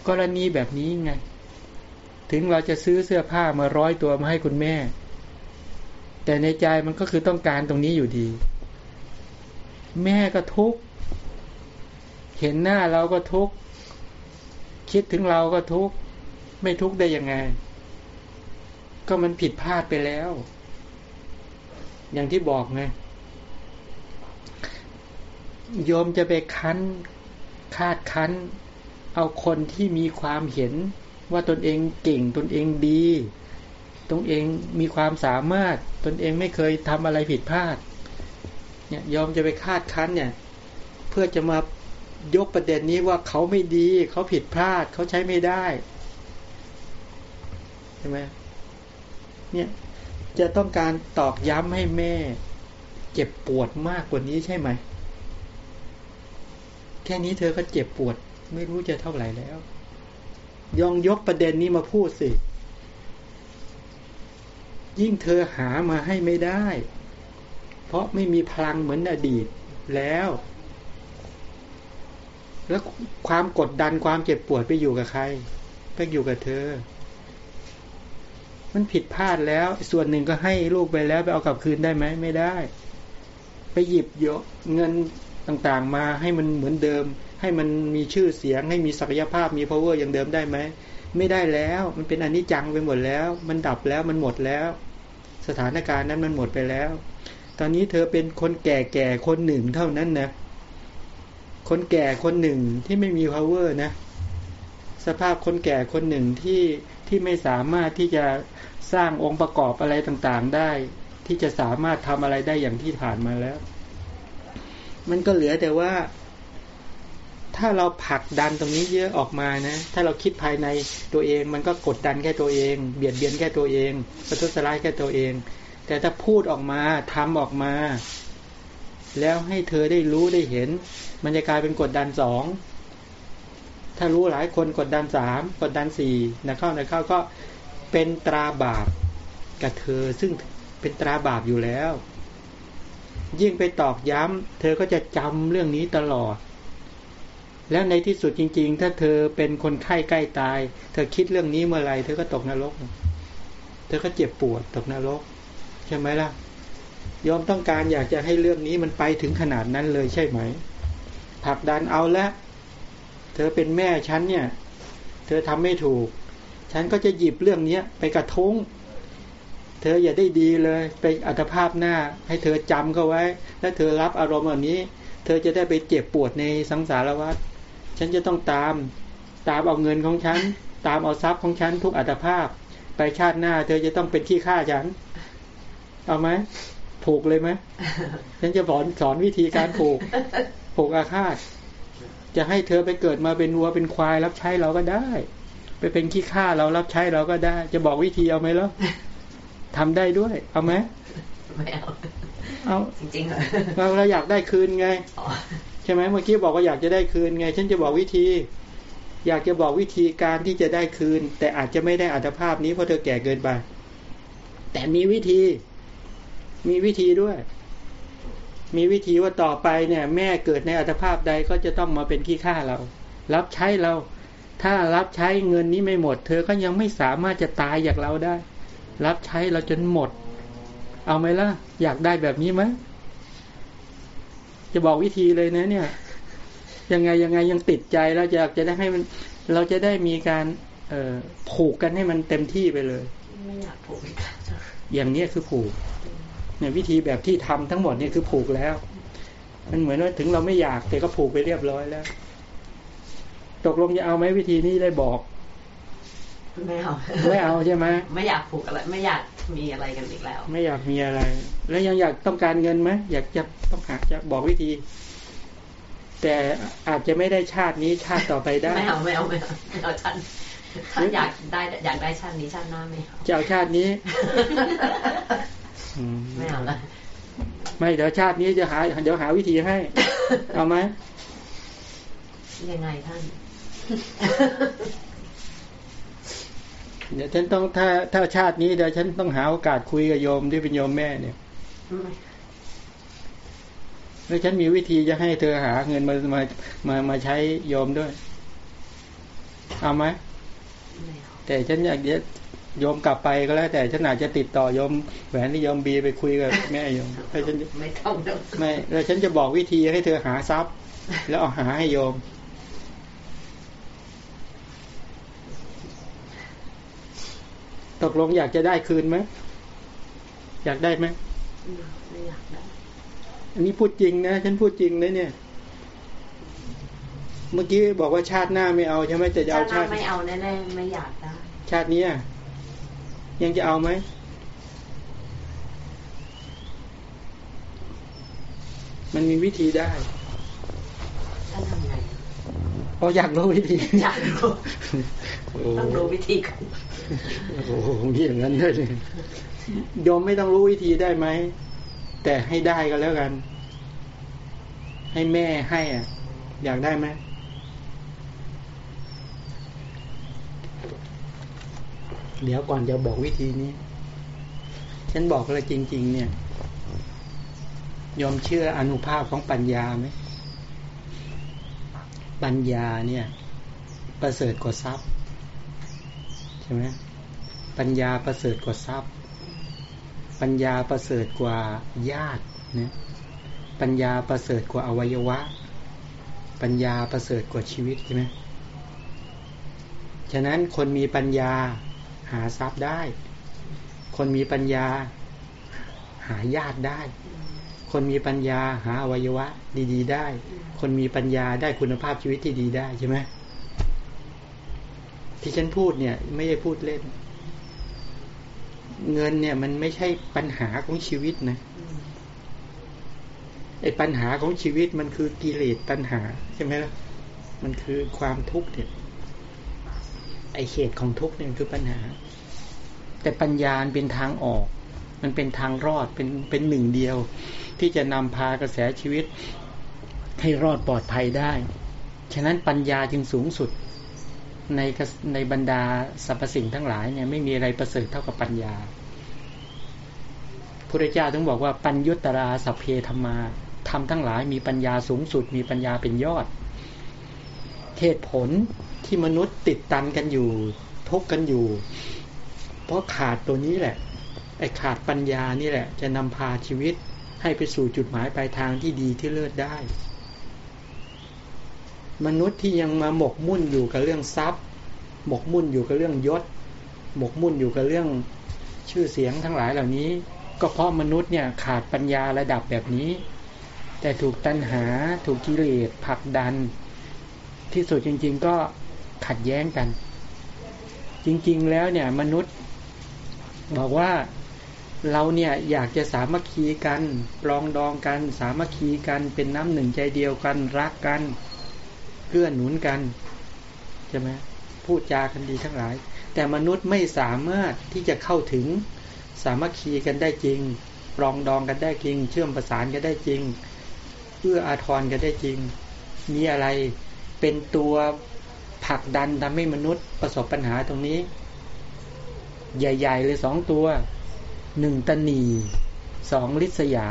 กรณีแบบนี้ไง ถึงเราจะซื้อเสื้อผ้ามาร้อยตัวมาให้คุณแม่ แต่ในใจมันก็คือต้องการตรงนี้อยู่ดี แม่ก็ทุกข์เห็นหน้าเราก็ทุกข์ คิดถึงเราก็ทุกข์ไม่ทุกข์ได้ยังไง ก็มันผิดพลาดไปแล้ว อย่างที่บอกไงโยมจะไปคั้นคาดคั้น เอาคนที่มีความเห็นว่าตนเองเก่งตนเองดีตนเองมีความสามารถ ตนเองไม่เคยทำอะไรผิดพลาด เนี่ยยอมจะไปคาดคั้นเนี่ย เพื่อจะมา ยกประเด็นนี้ว่าเขาไม่ดีเขาผิดพลาดเขาใช้ไม่ได้ใช่ไหมเนี่ยจะต้องการตอกย้ำให้แม่ เจ็บปวดมากกว่านี้ใช่ไหม แค่นี้เธอก็เจ็บปวด ไม่รู้จะเท่าไหร่แล้ว ยองยกประเด็นนี้มาพูดสิ ยิ่งเธอหามาให้ไม่ได้ เพราะไม่มีพลังเหมือนอดีตแล้ว แล้วความกดดันความเจ็บปวดไปอยู่กับใคร ไปอยู่กับเธอ มันผิดพลาดแล้ว ส่วนหนึ่งก็ให้ลูกไปแล้วไปเอากลับคืนได้ไหมไม่ได้ ไปหยิบเยกเงินต่างๆมาให้มันเหมือนเดิม ให้มันมีชื่อเสียง ให้มีศักยภาพมี power อย่างเดิมได้ไหมไม่ได้แล้ว มันเป็นอนิจจังไปหมดแล้ว มันดับแล้วมันหมดแล้ว สถานการณ์นั้นมันหมดไปแล้ว ตอนนี้เธอเป็นคนแก่ๆคนหนึ่งเท่านั้นนะ คนแก่คนหนึ่งที่ไม่มี power นะ สภาพคนแก่คนหนึ่งที่ที่ไม่สามารถที่จะสร้างองค์ประกอบอะไรต่างๆได้ ที่จะสามารถทำอะไรได้อย่างที่ผ่านมาแล้ว มันก็เหลือแต่ว่า ถ้าเราผลักดันตรงนี้เยอะออกมานะ ถ้าเราคิดภายในตัวเอง มันก็กดดันแค่ตัวเอง เบียดเบียนแค่ตัวเองประทุษร้ายแค่ตัวเอง แต่ถ้าพูดออกมาทำออกมา แล้วให้เธอได้รู้ได้เห็น มันจะกลายเป็นกดดันสองถ้ารู้หลายคนกดดันสามกดดันสี่นะเข้านะเข้าก็เป็นตราบาปกับเธอซึ่งเป็นตราบาปอยู่แล้ว ยิ่งไปตอกย้ำเธอก็จะจำเรื่องนี้ตลอด แล้วในที่สุดจริง ๆ ถ้าเธอเป็นคนไข้ใกล้ตาย เธอคิดเรื่องนี้เมื่อไรเธอก็ตกนรก เธอก็เจ็บปวดตกนรก ใช่ไหมล่ะ ยอมต้องการอยากจะให้เรื่องนี้มันไปถึงขนาดนั้นเลยใช่ไหมผลักดันเอาละ เธอเป็นแม่ฉันเนี่ย เธอทำไม่ถูก ฉันก็จะหยิบเรื่องเนี้ยไปกระทุ้ง เธออย่าได้ดีเลย ไปอัตภาพหน้า ให้เธอจำเข้าไว้ แล้วเธอรับอารมณ์แบบนี้ เธอจะได้ไปเจ็บปวดในสังสารวัฏฉันจะต้องตาม ตามเอาเงินของฉัน ตามเอาทรัพย์ของฉันทุกอัตภาพ ไปชาติหน้า เธอจะต้องเป็นขี้ข้าฉัน เอาไหม ผูกเลยไหมฉันจะสอนสอนวิธีการผูก ผูกอาฆาต จะให้เธอไปเกิดมาเป็นวัวเป็นควายรับใช้เราก็ได้ ไปเป็นขี้ข้าเรารับใช้เราก็ได้ จะบอกวิธีเอาไหมล่ะทำได้ด้วย เอาไหมไม่เอา เอาจริงๆเหรอเราเราอยากได้คืนไงใช่ไหมเมื่อกี้บอกว่าอยากจะได้คืนไง ฉันจะบอกวิธี อยากจะบอกวิธีการที่จะได้คืน แต่อาจจะไม่ได้อัตภาพนี้เพราะเธอแก่เกินไปแต่มีวิธี มีวิธีด้วย มีวิธีว่าต่อไปเนี่ย แม่เกิดในอัตภาพใดก็จะต้องมาเป็นขี้ข้าเรา รับใช้เรา ถ้ารับใช้เงินนี้ไม่หมด เธอก็ยังไม่สามารถจะตายอย่างเราได้ รับใช้เราจนหมด เอาไหมล่ะ อยากได้แบบนี้ไหมจะบอกวิธีเลยนะเนี่ย ยังไงยังไงยังติดใจแล้วอยากจะได้ให้มัน เราจะได้มีการเอ่อผูกกันให้มันเต็มที่ไปเลย ไม่อยากผูกอย่างนี้คือผูก เนี่ยวิธีแบบที่ทำทั้งหมดเนี่ยคือผูกแล้ว มันเหมือนว่าถึงเราไม่อยากแต่ก็ผูกไปเรียบร้อยแล้ว ตกลงจะเอาไหมวิธีนี้ได้บอกไม่เอาไม่เอาใช่ไหมไม่อยากผูกอะไรไม่อยากมีอะไรกันอีกแล้ว ไม่อยากมีอะไร แล้วยังอยากต้องการเงินไหมอยากจะต้องหาจะบอกวิธี แต่อาจจะไม่ได้ชาตินี้ชาติต่อไปได้ ไม่เอาไม่เอาไม่เอาไม่เอาชาติถ้าอยากได้อยากได้ชาตินี้ชาติหน้าไม่เอาจะเอาชาตินี้ ไม่เอาละไม่เดี๋ยวชาตินี้จะหาเดี๋ยวหาวิธีให้ เอาไหมยังไงท่านเดี๋ยวฉันต้องถ้าถ้าชาตินี้เดี๋ยวฉันต้องหาโอกาสคุยกับโยมที่เป็นโยมแม่เนี่ยแล้วฉันมีวิธีจะให้เธอหาเงินมามามามาใช้โยมด้วย เอาไหมแต่ฉันอยากจะ โยมกลับไปก็แล้วแต่ฉันอาจจะติดต่อโยมแหวนที่โยมบีไปคุยกับแม่โยมถ้าฉันไม่ต้องไม่แล้วฉันจะบอกวิธีให้เธอหาทรัพย์ แล้วเอาหาให้โยม ตกลงอยากจะได้คืนไหมอยากได้ไหมไม่อยากได้อันนี้พูดจริงนะฉันพูดจริงนะเนี่ยเมื่อกี้บอกว่าชาติหน้าไม่เอาใช่ไหมแต่จะเอาชาติไม่เอาแน่ๆไม่อยากได้ชาตินี้ ยังจะเอาไหมมันมีวิธีได้ท่านทำไงพออยากรู้วิธี อยากรู้ต้องรู้วิธีก่อนโอ้โหมีอย่างนั้นด้วยยอมไม่ต้องรู้วิธีได้ไหม แต่ให้ได้ก็แล้วกัน ให้แม่ให้อะ อยากได้ไหม เดี๋ยวก่อนจะบอกวิธีนี้ ฉันบอกเลยจริง ๆ เนี่ยยอมเชื่ออนุภาพของปัญญาไหม ปัญญาเนี่ย ประเสริฐกว่าทรัพย์ ใช่ไหมปัญญาประเสริฐกว่าทรัพย์ ปัญญาประเสริฐกว่าญาติเนี่ยปัญญาประเสริฐกว่าอวัยวะ ปัญญาประเสริฐกว่าชีวิตใช่ไหมฉะนั้นคนมีปัญญา หาทรัพย์ได้ คนมีปัญญา หาญาติได้ คนมีปัญญาหาอวัยวะ ดี ๆ ได้ คนมีปัญญาได้คุณภาพชีวิตที่ดีได้ใช่ไหมที่ฉันพูดเนี่ย ไม่ได้พูดเล่น เงินเนี่ย มันไม่ใช่ปัญหาของชีวิตนะไอ้ปัญหาของชีวิตมันคือกิเลสปัญหา ใช่ไหมล่ะมันคือความทุกข์เนี่ย ไอเหตุของทุกข์เนี่ยคือปัญหา แต่ปัญญาเป็นทางออก มันเป็นทางรอดเป็นเป็นหนึ่งเดียว ที่จะนำพากระแสชีวิตให้รอดปลอดภัยได้ ฉะนั้นปัญญาจึงสูงสุดในในบรรดาสรรพสิ่งทั้งหลายเนี่ยไม่มีอะไรประเสริฐเท่ากับปัญญาพระเจ้าต้องบอกว่าปัญญุตราสัพเพธรรมาทำทั้งหลายมีปัญญาสูงสุด มีปัญญาเป็นยอด เหตุผลที่มนุษย์ติดตันกันอยู่ ทุกกันอยู่ เพราะขาดตัวนี้แหละ ไอ้ขาดปัญญานี่แหละ จะนำพาชีวิตให้ไปสู่จุดหมายปลายทางที่ดีที่เลิศได้ มนุษย์ที่ยังมาหมกมุ่นอยู่กับเรื่องทรัพย์ หมกมุ่นอยู่กับเรื่องยศ หมกมุ่นอยู่กับเรื่องชื่อเสียงทั้งหลายเหล่านี้ ก็เพราะมนุษย์เนี่ยขาดปัญญาระดับแบบนี้ แต่ถูกตัณหาถูกกิเลสผลักดัน ที่สุดจริง ๆ ก็ขัดแย้งกัน จริง ๆ แล้วเนี่ย มนุษย์ บอกว่าเราเนี่ยอยากจะสามัคคีกันปลองดองกัน สามัคคีกันเป็นน้ำหนึ่งใจเดียวกันรักกันเกื้อหนุนกันใช่ไหมพูดจากันดีทั้งหลาย แต่มนุษย์ไม่สามารถที่จะเข้าถึงสามัคคีกันได้จริงปลองดองกันได้จริง เชื่อมประสานกันได้จริงเพื่ออาทรกันได้จริง มีอะไร เป็นตัวผลักดันทำให้มนุษย์ประสบปัญหาตรงนี้ ใหญ่ ๆ เลยสองตัวหนึ่งตนีสองลิษยา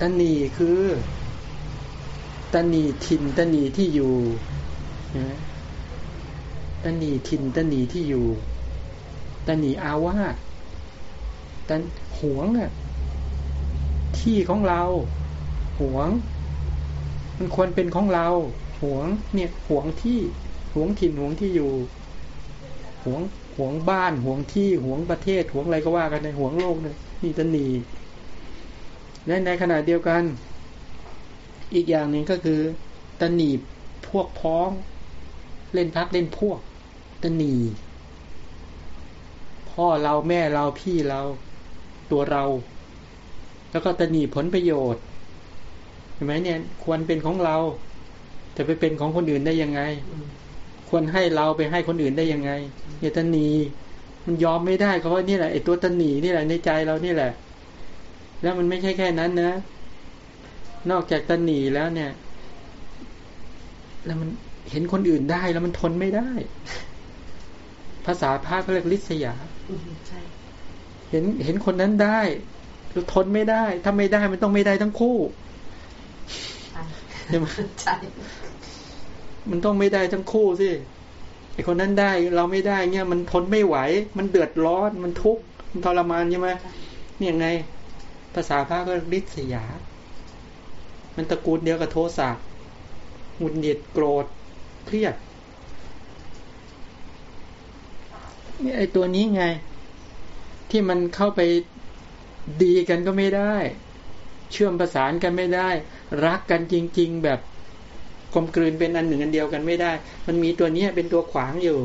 ตนีคือตนีทินตนีที่อยู่ตนีทินตนีที่อยู่ตนีอาวาสตันหวงอะที่ของเรา หวง มันควรเป็นของเราหวง เนี่ยหวงที่หวงถิ่นหวงที่อยู่หวงหวงบ้านหวงที่หวงประเทศหวงอะไรก็ว่ากันในหวงโลกเนี่ยนี่ตนีและในขณะเดียวกัน อีกอย่างหนึ่งก็คือตะหนีพวกพ้อง เล่นพักเล่นพวกตะหนีพ่อเราแม่เราพี่เราตัวเรา แล้วก็ตะหนีผลประโยชน์ เห็นไหมเนี่ย ควรเป็นของเราแต่ไปเป็นของคนอื่นได้ยังไง ควรให้เราไปให้คนอื่นได้ยังไงเนี่ยตันนีมันยอมไม่ได้เพราะว่านี่แหละไอ้ตัวตันหนีนี่แหละในใจเรานี่แหละ แล้วมันไม่ใช่แค่นั้นนะ นอกจากตันหนีแล้วเนี่ย แล้วมันเห็นคนอื่นได้แล้วมันทนไม่ได้ ภาษาพาเขาเรียกลิษยาเห็นเห็นคนนั้นได้เราทนไม่ได้ ถ้าไม่ได้มันต้องไม่ได้ทั้งคู่ ใช่ไหมใช่มันต้องไม่ได้ทั้งคู่สิไอคนนั้นได้เราไม่ได้เงี้ยมันทนไม่ไหว มันเดือดร้อนมันทุกข์มันทรมานใช่ไหมนี่ยังไง ภาษาพระก็ริษยา มันตระกูลเดียวกับโทสะหงุดหงิดโกรธเครียดนี่ไอตัวนี้ไง ที่มันเข้าไปดีกันก็ไม่ได้ ชื่อมประสานกันไม่ได้ รักกันจริง ๆ แบบกลมกลืนเป็นอันหนึ่งอันเดียวกันไม่ได้ มันมีตัวนี้เป็นตัวขวางอยู่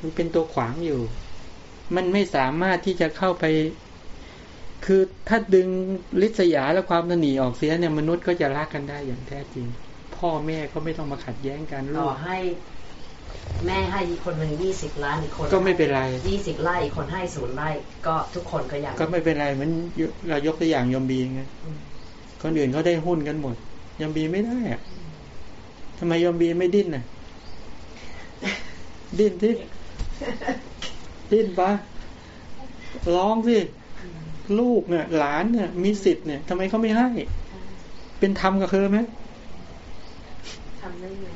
มันเป็นตัวขวางอยู่ มันไม่สามารถที่จะเข้าไป คือถ้าดึงลิษยาและความหนีออกเสียเนี่ยมนุษย์ก็จะรักกันได้อย่างแท้จริง พ่อแม่ก็ไม่ต้องมาขัดแย้งกันลูต่อกให้ แม่ให้อีกคนหนึ่งยี่สิบล้านอีกคนก็ไม่เป็นไรยี่สิบไร่อีกคนให้ศูนย์ไร่ก็ทุกคนก็ยังก็ไม่เป็นไรเหมันเรายกตัวอย่างยมบีไงอืมคนอื่นเขาได้หุ้นกันหมดยมบีไม่ได้อะทำไมยมบีไม่ดิ้นน่ะ ดิ้นที่ดิ้นปะร้องสิลูกเนี่ย หลานเนี่ย มีสิทธิ์เนี่ยทำไมเขาไม่ให้ เป็นธรรมกับเธอไหมทำได้ไง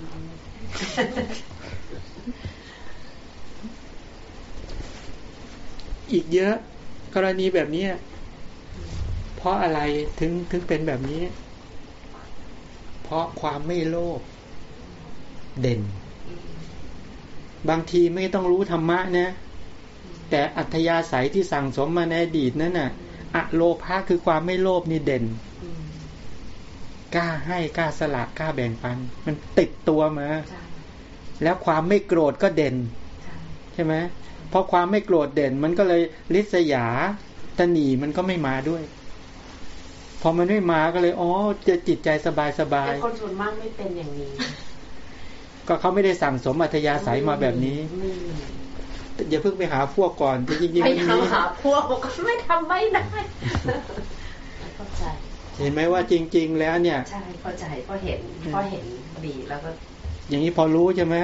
อีกเยอะ กรณีแบบเนี้ยเพราะอะไรถึงถึงเป็นแบบนี้ เพราะความไม่โลภเด่น บางทีไม่ต้องรู้ธรรมะนะ แต่อัธยาศัยที่สั่งสมมาในอดีตนั้นน่ะอะโลภะคือความไม่โลภนี่เด่นอืมกล้าให้กล้าสละกล้าแบ่งปัน มันติดตัวมาใช่แล้วความไม่โกรธก็เด่น ใช่ใช่ไหม เพราะความไม่โกรธเด่น มันก็เลยลิษยาตะหนีมันก็ไม่มาด้วย พอมันไม่มาก็เลยอ๋อจะจิตใจสบายสบายแต่คนส่วนมากไม่เป็นอย่างนี้ ก็เขาไม่ได้สั่งสมอัธยาศัยมาแบบนี้ไม่มีอย่าเพิ่งไปหาพวกก่อนแต่จริงๆไปมันมีทำหาพวกบอกว่าไม่ทำไม่ได้เข้าใจเห็นไหมว่าจริง ๆ แล้วเนี่ยใช่เข้าใจเพราะเห็นเพราะเห็นดีแล้วก็ อย่างนี้พอรู้ใช่ไหม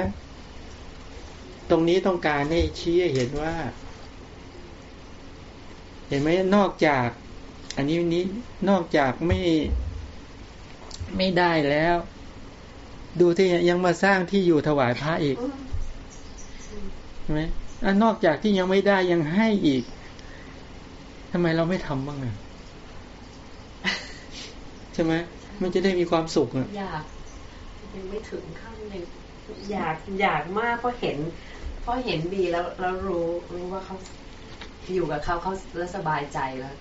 ตรงนี้ต้องการให้ชี้ให้เห็นว่า เห็นไหมนอกจาก อันนี้นี้นอกจากไม่ไม่ได้แล้ว ดูที่ยังมาสร้างที่อยู่ถวายพระอีกใช่ไหมอันนอกจากที่ยังไม่ได้ยังให้อีกทำไมเราไม่ทำบ้างอะใช่ไหมมันจะได้มีความสุขอะอยากยังไม่ถึงขั้นเลยอยากอยากมากเพราะเห็น เพราะเห็นดีแล้วแล้วรู้รู้ว่าเขาอยู่กับเขาเขาแล้วสบายใจแล้ว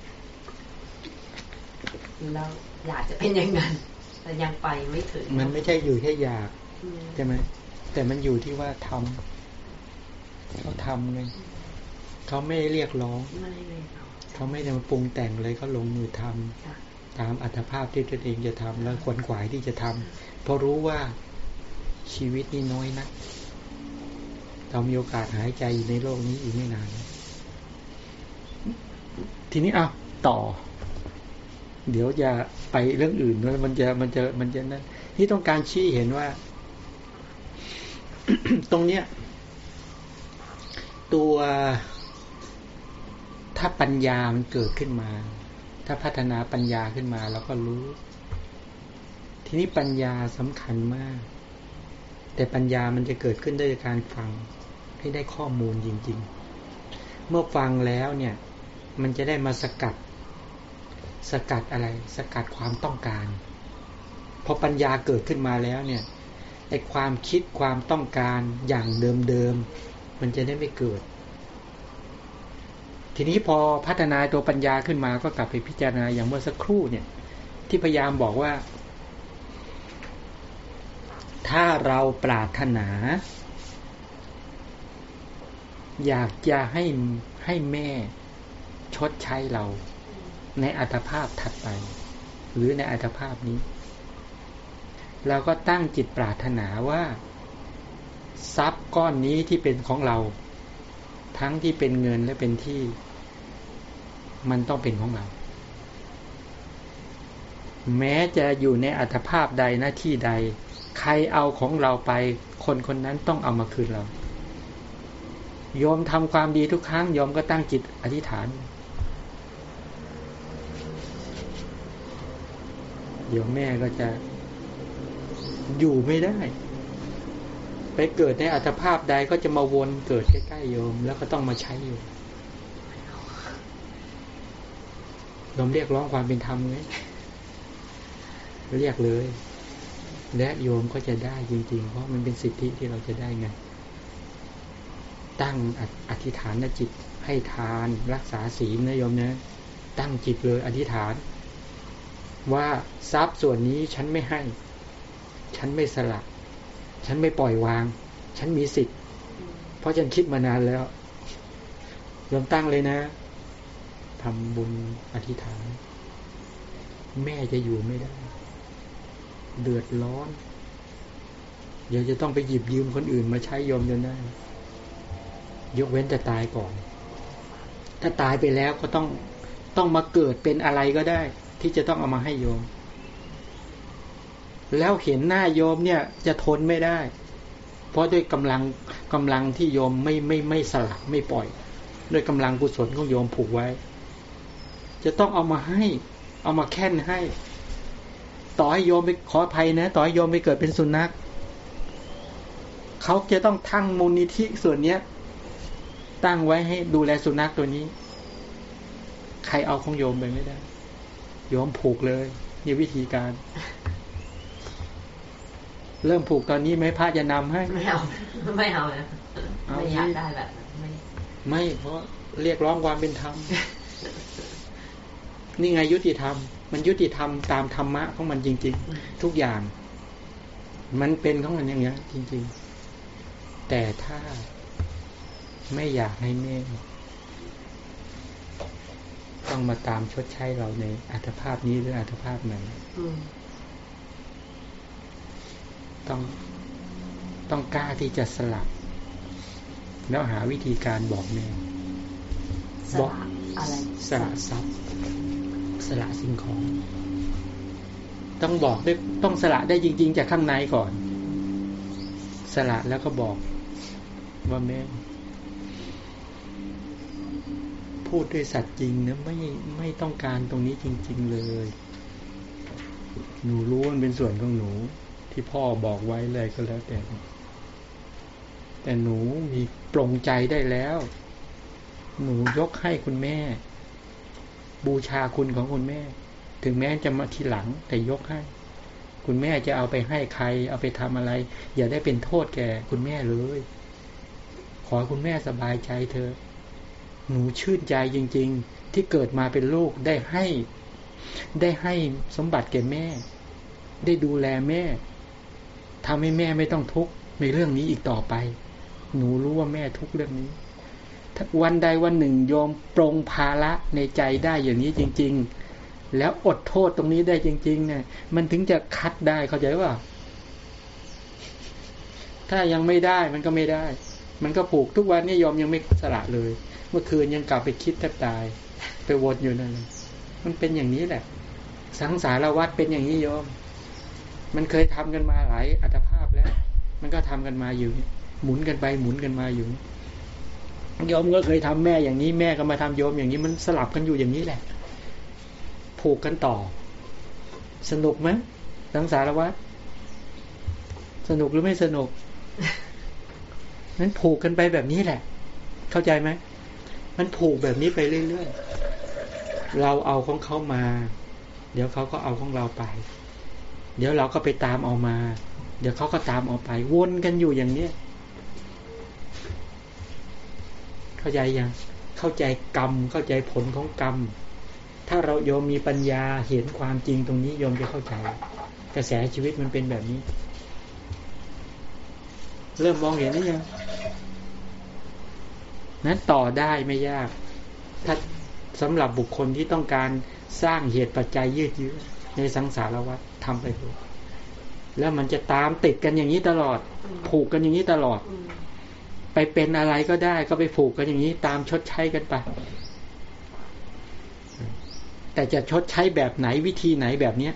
แล้วอยากจะเป็นอย่างนั้น แต่ยังไปไม่ถึง มันไม่ใช่อยู่แค่อยากอืมใช่ไหมแต่มันอยู่ที่ว่าทำเขาทำไงเขาไม่เรียกร้องไม่เลยเนาะเขาไม่ได้มาปรุงแต่งเลยเขาลงมือทำค่ะตามอัตภาพที่ตนเองจะทำแล้วขวนขวายที่จะทำเพราะรู้ว่าชีวิตนี่น้อยนะ เรามีโอกาสหายใจอยู่ในโลกนี้อีกไม่นาน ทีนี้เอาต่อ เดี๋ยวจะไปเรื่องอื่นแล้วมันจะมันจะมันจะนั่นที่ต้องการชี้เห็นว่า ตรงเนี้ย ตัวถ้าปัญญามันเกิดขึ้นมา ถ้าพัฒนาปัญญาขึ้นมาเราก็รู้ ทีนี้ปัญญาสำคัญมาก แต่ปัญญามันจะเกิดขึ้นได้จากการฟัง ให้ได้ข้อมูลจริง ๆ เมื่อฟังแล้วเนี่ย มันจะได้มาสกัด สกัดอะไร สกัดความต้องการ พอปัญญาเกิดขึ้นมาแล้วเนี่ยไอความคิดความต้องการอย่างเดิมๆ มันจะได้ไม่เกิด ทีนี้พอพัฒนาตัวปัญญาขึ้นมาก็กลับไปพิจารณาอย่างเมื่อสักครู่เนี่ย ที่พยายามบอกว่า ถ้าเราปรารถนา อยากจะให้ให้แม่ชดใช้เรา ในอัตภาพถัดไป หรือในอัตภาพนี้ เราก็ตั้งจิตปรารถนาว่า ทรัพย์ก้อนนี้ที่เป็นของเรา ทั้งที่เป็นเงินและเป็นที่ มันต้องเป็นของเรา แม้จะอยู่ในอัตภาพใดหน้าที่ใด ใครเอาของเราไป คนคนนั้นต้องเอามาคืนเรา โยมทำความดีทุกครั้งโยมก็ตั้งจิตอธิษฐานเดี๋ยวแม่ก็จะอยู่ไม่ได้ ไปเกิดในอัตภาพใดก็จะมาวนเกิดใกล้ๆโยม แล้วก็ต้องมาใช้โยมโยมเรียกร้องความเป็นธรรมไหมเรียกเลย และโยมก็จะได้จริง ๆ เพราะมันเป็นสิทธิที่เราจะได้ไง ตั้งอธิษฐานจิตให้ทานรักษาศีลนะโยมนะตั้งจิตเลยอธิษฐาน ว่าทรัพย์ส่วนนี้ฉันไม่ให้ ฉันไม่สละฉันไม่ปล่อยวาง ฉันมีสิทธิ์ เพราะฉันคิดมานานแล้วยอมตั้งเลยนะทำบุญอธิษฐาน แม่จะอยู่ไม่ได้ เดือดร้อน เดี๋ยวจะต้องไปหยิบยืมคนอื่นมาใช้ยมจนได้ ยกเว้นแต่ตายก่อน ถ้าตายไปแล้วก็ต้องต้องมาเกิดเป็นอะไรก็ได้ ที่จะต้องเอามาให้โยม แล้วเห็นหน้าโยมเนี่ยจะทนไม่ได้ เพราะด้วยกำลังกำลังที่โยมไม่ไม่ไม่สลักไม่ปล่อย ด้วยกำลังกุศลของโยมผูกไว้ จะต้องเอามาให้ เอามาแค่นให้ ต่อให้โยมไปขออภัยนะ ต่อให้โยมไปเกิดเป็นสุนัขเขาจะต้องทั้งมูลนิธิส่วนเนี้ย ตั้งไว้ให้ดูแลสุนัขตัวนี้ ใครเอาของโยมไปไม่ได้ โยมผูกเลยนี่วิธีการ เริ่มผูกตอนนี้ไหมพระจะนำให้ ไม่เอา ไม่เอานะไม่อยากได้แบบไม่ไม่เพราะเรียกร้องความเป็นธรรมนี่ไงยุติธรรม มันยุติธรรมตามธรรมะของมันจริง ๆ ทุกอย่าง มันเป็นของมันอย่างนี้จริง ๆ แต่ถ้า ไม่อยากให้แม่ต้องมาตามชดใช้เราในอัตภาพนี้หรืออัตภาพไหนต้องต้องกล้าที่จะสลับ แล้วหาวิธีการบอกแม่บอกอะไรสละทรัพย์ สละสิ่งของ ต้องบอกด้วยต้องสละได้จริง ๆ จากข้างในก่อน สละแล้วก็บอกว่าแม่ พูดด้วยสัตย์จริงนะไม่ไม่ต้องการตรงนี้จริง ๆเลย หนูรู้มันเป็นส่วนของหนูที่พ่อบอกไว้เลยก็แล้วแต่ แต่หนูมีปรงใจได้แล้ว หนูยกให้คุณแม่ บูชาคุณของคุณแม่ ถึงแม้จะมาทีหลัง แต่ยกให้ คุณแม่จะเอาไปให้ใคร เอาไปทำอะไร อย่าได้เป็นโทษแก่คุณแม่เลย ขอคุณแม่สบายใจเธอ หนูชื่นใจจริง ๆ ที่เกิดมาเป็นลูกได้ให้ ได้ให้สมบัติแก่แม่ ได้ดูแลแม่ทำให้แม่ไม่ต้องทุกข์ในเรื่องนี้อีกต่อไป หนูรู้ว่าแม่ทุกข์เรื่องนี้ถ้าวันใดวันหนึ่งยอมปรงภาระในใจได้อย่างนี้จริง ๆ แล้วอดโทษตรงนี้ได้จริง ๆ เนี่ย มันถึงจะคัดได้เข้าใจว่าถ้ายังไม่ได้มันก็ไม่ได้ มันก็ผูกทุกวันนี้ยอมยังไม่สละเลย เมื่อคืนยังกลับไปคิดแทบตาย ไปวนอยู่นั่นมันเป็นอย่างนี้แหละ สังสารวัฏเป็นอย่างนี้โยม มันเคยทำกันมาหลายอัตภาพแล้ว มันก็ทำกันมาอยู่ หมุนกันไปหมุนกันมาอยู่โยมก็เคยทำแม่อย่างนี้แม่ก็มาทำโยมอย่างนี้มันสลับกันอยู่อย่างนี้แหละ ผูกกันต่อ สนุกไหมสังสารวัฏสนุกหรือไม่สนุกนั้นผูกกันไปแบบนี้แหละ เข้าใจไหม มันผูกแบบนี้ไปเรื่อยๆ เราเอาของเขามา เดี๋ยวเขาก็เอาของเราไป เดี๋ยวเราก็ไปตามเอามา เดี๋ยวเขาก็ตามเอาไปวนกันอยู่อย่างเนี้ยเข้าใจยังเข้าใจกรรม เข้าใจผลของกรรม ถ้าเราโยมมีปัญญาเห็นความจริงตรงนี้โยมจะเข้าใจ กระแสชีวิตมันเป็นแบบนี้ เริ่มมองเห็นหรือยัง นั้นต่อได้ไม่ยาก ถ้าสำหรับบุคคลที่ต้องการสร้างเหตุปัจจัยยืดเยื้อในสังสารวัฏทำไปดูแล้วมันจะตามติดกันอย่างนี้ตลอด ผูกกันอย่างนี้ตลอด ไปเป็นอะไรก็ได้ก็ไปผูกกันอย่างนี้ตามชดใช้กันไป แต่จะชดใช้แบบไหนวิธีไหนแบบเนี้ย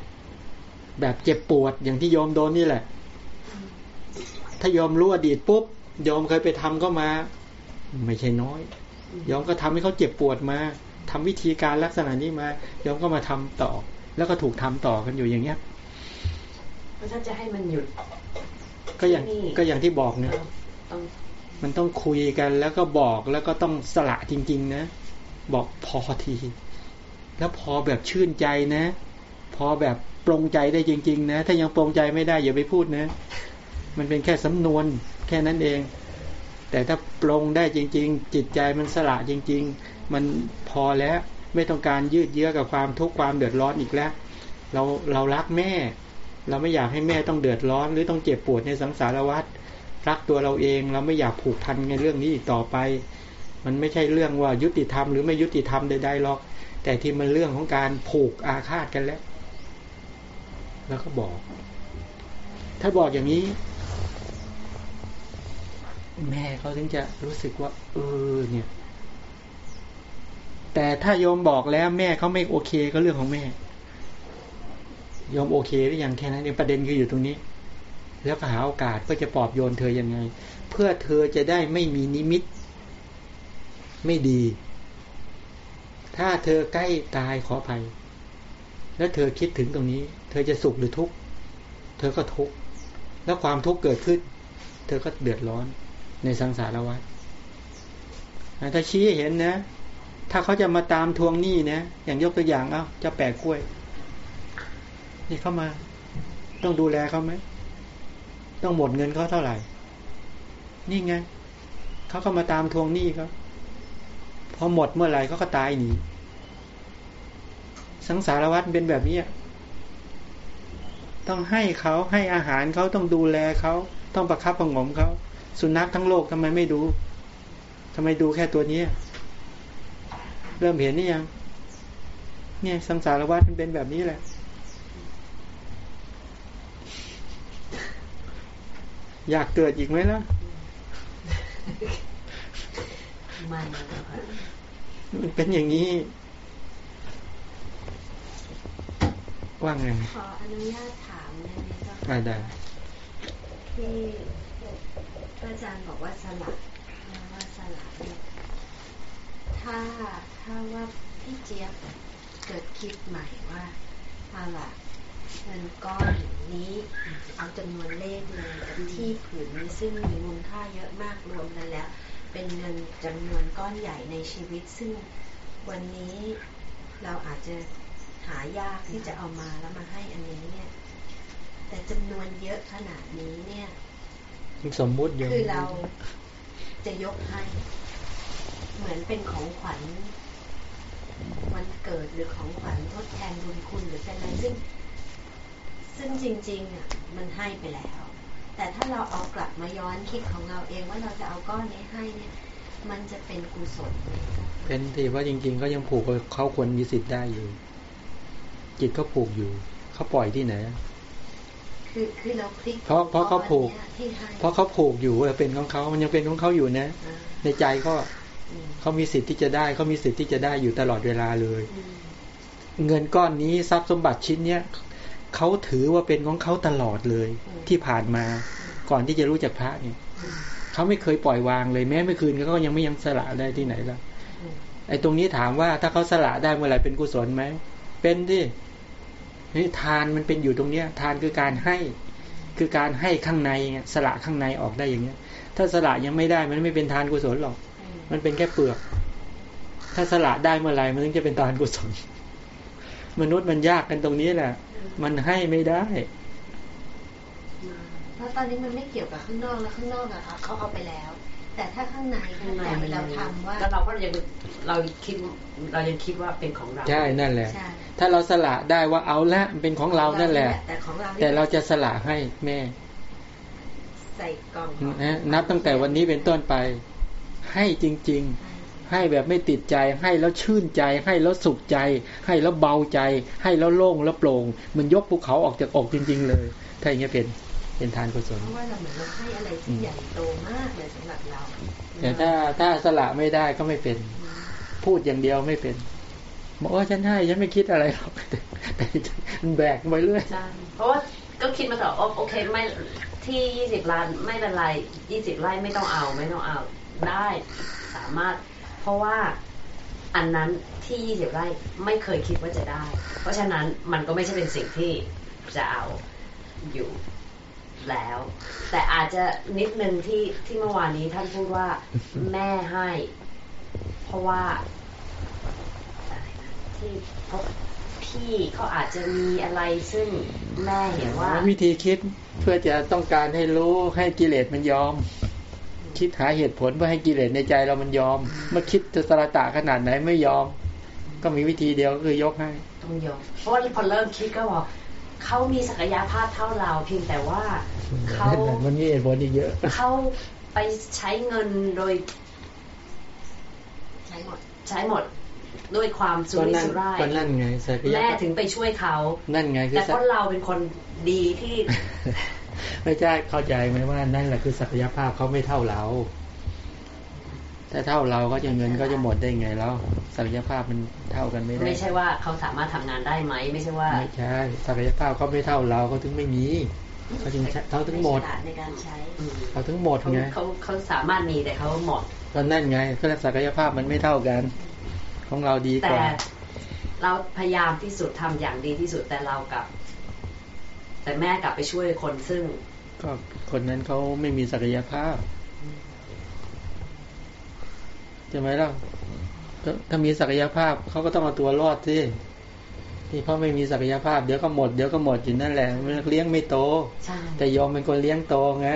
แบบเจ็บปวดอย่างที่โยมโดนนี่แหละ ถ้าโยมรู้อดีตปุ๊บโยมเคยไปทำก็มา ไม่ใช่น้อยยอมก็ทำให้เขาเจ็บปวดมาทำวิธีการลักษณะนี้มายอมก็มาทำต่อ แล้วก็ถูกทำต่อกันอยู่อย่างเงี้ยถ้าจะให้มันหยุด ก็อย่างก็อย่างที่บอกเนี่ยมันต้องคุยกันแล้วก็บอกแล้วก็ต้องสละจริง ๆ นะ บอกพอที แล้วพอแบบชื่นใจนะ พอแบบปรงใจได้จริง ๆ นะ ถ้ายังปรงใจไม่ได้อย่าไปพูดนะ มันเป็นแค่สำนวนแค่นั้นเอง แต่ถ้าปรงได้จริง ๆ จิตใจมันสละจริง ๆ มันพอแล้วไม่ต้องการยืดเยื้อกับความทุกข์ความเดือดร้อนอีกแล้ว เราเรารักแม่ เราไม่อยากให้แม่ต้องเดือดร้อน หรือต้องเจ็บปวดในสังสารวัฏรักตัวเราเองเราไม่อยากผูกพันในเรื่องนี้อีกต่อไป มันไม่ใช่เรื่องว่ายุติธรรมหรือไม่ยุติธรรมใดๆหรอก แต่ที่มันเรื่องของการผูกอาฆาตกันแล้ว แล้วก็บอก ถ้าบอกอย่างนี้ แม่เขาถึงจะรู้สึกว่า เออ เนี่ย แต่ถ้าโยมบอกแล้วแม่เขาไม่โอเคก็เรื่องของแม่โยมโอเคหรือยังแค่นั้นเองประเด็นคืออยู่ตรงนี้ แล้วก็หาโอกาสก็จะปลอบโยนเธอยังไง เพื่อเธอจะได้ไม่มีนิมิต ไม่ดี ถ้าเธอใกล้ตายขออภัย แล้วเธอคิดถึงตรงนี้ เธอจะสุขหรือทุกข์เธอก็ทุกข์แล้วความทุกข์เกิดขึ้น เธอก็เดือดร้อน ในสังสารวัฏถ้าชี้เห็นนะ ถ้าเขาจะมาตามทวงหนี้นะ อย่างยกตัวอย่างเอา้าจะแปะกล้วย นี่เข้ามา ต้องดูแลเขาไหม ต้องหมดเงินเขาเท่าไหร่ นี่ไง เขาก็มาตามทวงหนี้เขาพอหมดเมื่อไหร่เขาก็ตายหนี สังสารวัฏเป็นแบบนี้ ต้องให้เขาให้อาหารเขาต้องดูแลเขา ต้องประคับประงมเขา สุนัขทั้งโลกทำไมไม่ดูทำไมดูแค่ตัวนี้ เริ่มเห็นนี่ยัง เนี่ยสังสารวัฏมันเป็นแบบนี้แหละ อยากเกิดอีกไหมล่ะมันมันเป็นอย่างนี้ว่างไงขออนุญาตถามได้ไหมเจ้าค่ะได้ที่ อาจารย์บอกว่าสลัดว่าสลัดถ้าถ้าว่าพี่เจี๊ยบเกิดคิดใหม่ว่าเอาล่ะเงินก้อนนี้เอาจำนวนเลขเลยกับที่ผืนนี้ซึ่งมีมูลค่าเยอะมากรวมกันแล้ว เป็นเงินจำนวนก้อนใหญ่ในชีวิต ซึ่งวันนี้เราอาจจะหายากที่จะเอามาแล้วมาให้อันนี้เนี่ยแต่จำนวนเยอะขนาดนี้เนี่ย สมมุติเยอะคือเราจะยกให้ เหมือนเป็นของขวัญวันเกิดหรือของขวัญทดแทนบุญคุณหรือเป็นอะไรซึ่ง ซึ่งจริงๆอะมันให้ไปแล้ว แต่ถ้าเราเอากลับมาย้อนคิดของเราเองว่าเราจะเอาก้อนนี้ให้เนี่ย มันจะเป็นกุศลไหมเป็นที่ว่าจริง ๆ ก็ยังผูกเขาควรมีสิทธิ์ได้อยู่ จิตก็ผูกอยู่เขาปล่อยที่ไหน คือคือเราคลิกเพราะเพราะเขาผูก เพราะเขาผูกอยู่เป็นของเขา มันยังเป็นของเขาอยู่นะ ในใจก็เขามีสิทธิ์ที่จะได้เขามีสิทธิ์ที่จะได้อยู่ตลอดเวลาเลย เงินก้อนนี้ทรัพย์สมบัติชิ้นเนี้ยเขาถือว่าเป็นของเขาตลอดเลย ที่ผ่านมา ก่อนที่จะรู้จักพระเนี่ยเขาไม่เคยปล่อยวางเลยแม้เมื่อคืนเขาก็ยังไม่ยังสละได้ที่ไหนแล้วไอ้ตรงนี้ถามว่าถ้าเขาสละได้เมื่อไหร่เป็นกุศลไหมเป็นดิ นี่ทานมันเป็นอยู่ตรงเนี้ย ทานคือการให้คือการให้ข้างในสละข้างในออกได้อย่างเงี้ย ถ้าสละยังไม่ได้มันไม่เป็นทานกุศลหรอก มันเป็นแค่เปลือก ถ้าสละได้เมื่อไหร่มันถึงจะเป็นทานกุศล มนุษย์มันยากกันตรงนี้แหละ มันให้ไม่ได้เพราะตอนนี้มันไม่เกี่ยวกับข้างนอกแล้วข้างนอกอะเขาเอาไปแล้ว แต่ถ้าข้างในข้างในเราทำว่าแล้วเราก็ยังเราคิดเรายังคิดว่าเป็นของเราใช่นั่นแหละ ถ้าเราสละได้ว่าเอาละเป็นของเรานั่นแหละแต่ของเราแต่เราจะสละให้แม่ใส่กล่องนับตั้งแต่วันนี้เป็นต้นไป ให้จริง ๆ ให้แบบไม่ติดใจ ให้แล้วชื่นใจ ให้แล้วสุขใจ ให้แล้วเบาใจ ให้แล้วโล่งแล้วโปร่ง มันยกภูเขาออกจากอกจริง ๆ เลย ถ้าอย่างเงี้ยเป็น เป็นทานกุศลเพราะว่าเราเหมือนเราให้อะไรที่ใหญ่โตมากเลยสำหรับเรา แต่ถ้าถ้าสละไม่ได้ก็ไม่เป็น พูดอย่างเดียวไม่เป็นบอกว่าฉันให้ฉันไม่คิดอะไรหรอกแต่มันแบกไปเรื่อยเพราะว่าก็คิดมาต่อโอเคไม่ที่ยี่สิบล้านไม่เป็นไรยี่สิบไร่ไม่ต้องเอาไม่ต้องเอาได้สามารถ เพราะว่าอันนั้นที่ยี่สิบไร่ไม่เคยคิดว่าจะได้ เพราะฉะนั้นมันก็ไม่ใช่เป็นสิ่งที่จะเอาอยู่ แล้ว แต่อาจจะนิดนึงที่ที่เมื่อวานนี้ท่านพูดว่าแม่ให้ เพราะว่าที่เพราะพี่เขาอาจจะมีอะไรซึ่งแม่เห็นว่า วิธีคิดเพื่อจะต้องการให้รู้ให้กิเลสมันยอม คิดหาเหตุผลเพื่อให้กิเลสในใจเรามันยอม เมื่อคิดจะสระตะขนาดไหนไม่ยอม ก็มีวิธีเดียวคือยกให้ต้องยกเพราะว่าพอเริ่มคิดก็บอก เขามีศักยภาพเท่าเรา เพียงแต่ว่าเขามันมีเหตุผลอีกเยอะเขาไปใช้เงินโดย ใช้หมด ใช้หมดด้วยความสุก็รินั่นสุร่ายก็นั่นไงศักยแม่ภาพถึงไปช่วยเขา นั่นไงคือแต่เพราะเราเป็นคนดีที่ ไม่ใช่เข้าใจไหมว่านั่นแหละคือศักยภาพเขาไม่เท่าเรา ถ้าเท่าเราก็จะเงินก็จะหมดได้ไงแล้วศักยภาพมันเท่ากันไม่ได้ไม่ใช่ว่าเขาสามารถทำงานได้ไหมไม่ใช่ว่าไม่ใช่ศักยภาพเขาไม่เท่าเราเขาถึงไม่มีเขาถึงเขาถึงหมดฉลาในการใช้อืมเขาถึงหมดเขาไงเขาเขาสามารถมีแต่เขาหมดก็นั่นไงก็ศักยภาพมันไม่เท่ากัน ของเราดีกแต่ว่าเราพยายามที่สุดทำอย่างดีที่สุดแต่เรากลับ แต่แม่กลับไปช่วยคนซึ่ง ก็คนนั้นเขาไม่มีศักยภาพใช่ไหมล่ะก็ถ้ามีศักยภาพเขาก็ต้องเอาตัวรอดสิที่เพราะไม่มีศักยภาพเดี๋ยวก็หมดเดี๋ยวก็หมดอยู่นั่นแหละมันเลี้ยงไม่โตใช่แต่ยอมเป็นคนเลี้ยงโตไง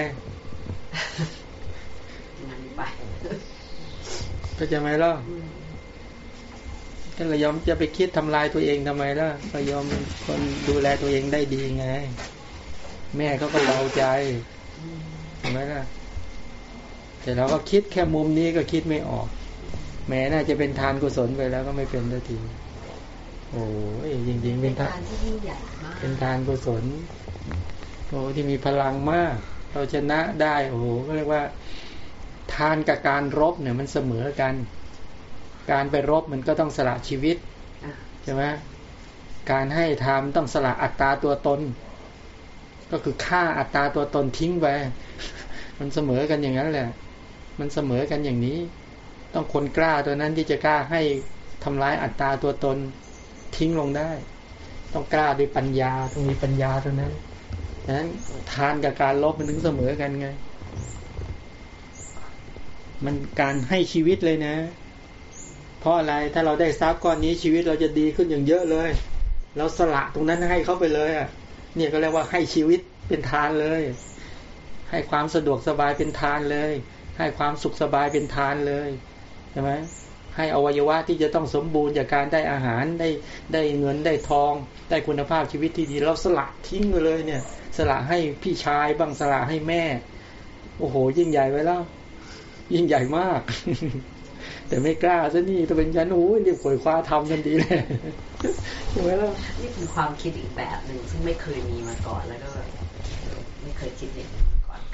งั้นไปก็จะไหมล่ะอืมถ้าเรายอมจะไปคิดทำลายตัวเองทำไมล่ะเรายอมเป็นคนดูแลตัวเองได้ดีไง แม่เขาก็เบาใจอืมเห็นไหมล่ะแต่เราก็คิดแค่มุมนี้ก็คิดไม่ออก แม้น่าจะเป็นทานกุศลไปแล้วก็ไม่เป็นสักทีโอ้ยจริงๆเป็เป็นนทานการที่ยิ่งใหญ่มากเป็นทานกุศลโอ้ที่มีพลังมาก เราชนะได้โอ้โหก็เรียกว่า ทานกับการรบเนี่ยมันเสมอกัน การไปรบมันก็ต้องสละชีวิตอะใช่ไหมการให้ทานต้องสละอัตตราตัวตน ก็คือฆ่าอัตตราตัวตนทิ้งไปมันเสมอกันอย่างนั้นแหละ มันเสมอกันอย่างนี้ ต้องคนกล้าตัวนั้นที่จะกล้าให้ทำร้ายอัตตาตัวตนทิ้งลงได้ ต้องกล้าด้วยปัญญาต้องมีปัญญาเท่านั้นดังนั้นทานกับการลบมันถึงเสมอกันไง มันการให้ชีวิตเลยนะ เพราะอะไรถ้าเราได้ทรัพย์ก้อนนี้ชีวิตเราจะดีขึ้นอย่างเยอะเลย เราสละตรงนั้นให้เขาไปเลยอะเนี่ยก็เรียกว่าให้ชีวิตเป็นทานเลย ให้ความสะดวกสบายเป็นทานเลย ให้ความสุขสบายเป็นทานเลย ใช่ไหมให้อวัยวะที่จะต้องสมบูรณ์จากการได้อาหารได้ได้เงินได้ทอง ได้คุณภาพชีวิตที่ดีเราสละทิ้งไปเลยเนี่ย สละให้พี่ชายบ้างสละให้แม่ โอ้โห ยิ่งใหญ่ไว้แล้ว ยิ่งใหญ่มาก แต่ไม่กล้าซะนี่ถ้าเป็นฉันโอ้ยรีบขวยคว้าทำกันดีเลยใช่ไหมล่ะนี่เป็นความคิดอีกแบบหนึ่งซึ่งไม่เคยมีมาก่อนแล้วก็ไม่เคยคิดอย่างนี้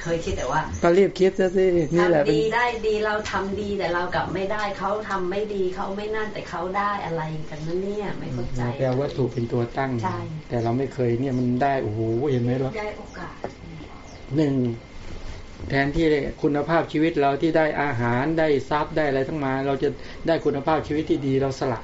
เคยคิดแต่ว่า ก็รีบคิดซะสินี่แหละทำเป็นดีได้ดีเราทำดีแต่เรากลับไม่ได้เขาทำไม่ดีเขาไม่นั่นแต่เขาได้อะไรกันนั่นเนี่ยไม่เข้าใจแปลวัตถุเป็นตัวตั้งใช่แต่เราไม่เคยเนี่ยมันได้โอ้โหเห็นไหมล่ะได้โอกาสหนึ่งแทนที่คุณภาพชีวิตเราที่ได้อาหารได้ทรัพย์ได้อะไรทั้งมา เราจะได้คุณภาพชีวิตที่ดีเราสละ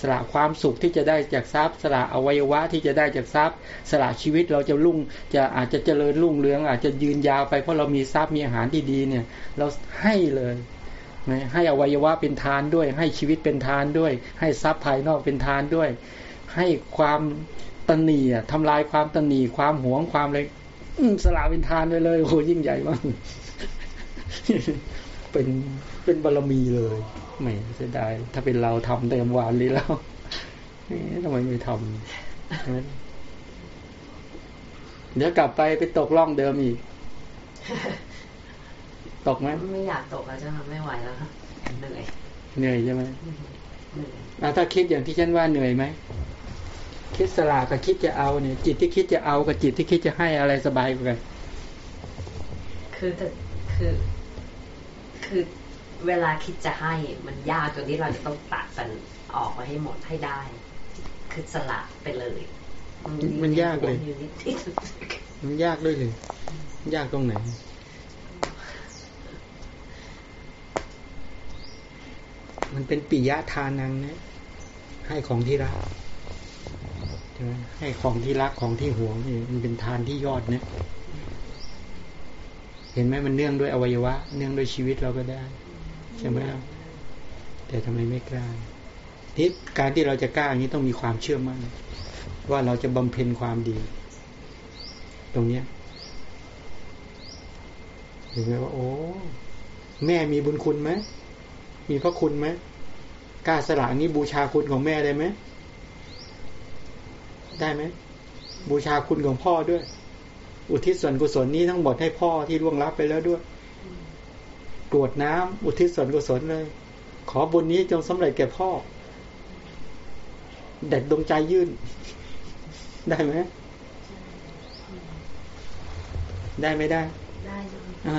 สละความสุขที่จะได้จากทรัพย์ สละอวัยวะที่จะได้จากทรัพย์ สละชีวิตเราจะรุ่งจะอาจจะเจริญรุ่งเรือง อาจจะยืนยาวไปเพราะเรามีทรัพย์มีอาหารที่ดีเนี่ย เราให้เลยนะให้อวัยวะเป็นทานด้วย ให้ชีวิตเป็นทานด้วย ให้ทรัพย์ภายนอกเป็นทานด้วย ให้ความตนหนีอะทำลายความตนีความหวงความอะไรสละเป็นทานไปเลยโอ้โหยิ่งใหญ่มากเป็นเป็นบารมีเลย ไม่เสียดายถ้าเป็นเราทำเต็มวานนี้แล้วนี่ทำไมไม่ทำใช่ไหมเดี๋ยวกลับไปไปตกล่องเดิมอีก ตกไหมไม่อยากตกแล้วเจ้าค่ะไม่ไหวแล้วค่ะเหนื่อยเหนื่อยใช่ไหมเหนื่อยอะถ้าคิดอย่างที่ฉันว่าเหนื่อยไหมคิดสละกับคิดจะเอาเนี่ย จิตที่คิดจะเอากับจิตที่คิดจะให้อะไรสบายกว่ากันคือแต่คือคือ เวลาคิดจะให้มันยากจนที่เราจะต้องตัดมันออกมาให้หมดให้ได้ คือสละไปเลย มันยากเลยอยู่นิดที่มันยากด้วยเลย ยากตรงไหนมันเป็นปิยะทานังนะให้ของที่รักใช่ไหมให้ของที่รักของที่หวงนี่มันเป็นทานที่ยอดเนี่ยเห็นไหมมันเนื่องด้วยอวัยวะ เนื่องด้วยชีวิตเราก็ได้ ใช่ไหมล่ะแต่ทำไมไม่กล้าทีการที่เราจะกล้าอย่างนี้ต้องมีความเชื่อมั่น ว่าเราจะบำเพ็ญความดี ตรงเนี้ยห็นไหมว่า โอ้ แม่มีบุญคุณไหมมีพระคุณไหมกล้าสละนี้บูชาคุณของแม่ได้ไหมได้ไหมบูชาคุณของพ่อด้วย อุทิศส่วนกุศลนี้ทั้งหมดให้พ่อที่ล่วงลับไปแล้วด้วย กรวดน้ำอุทิศส่วนกุศลเลย ขอบุญนี้จงสำเร็จแก่พ่อเด็ดดวงใจยื่น ได้ไหมได้ไม่ได้ ได้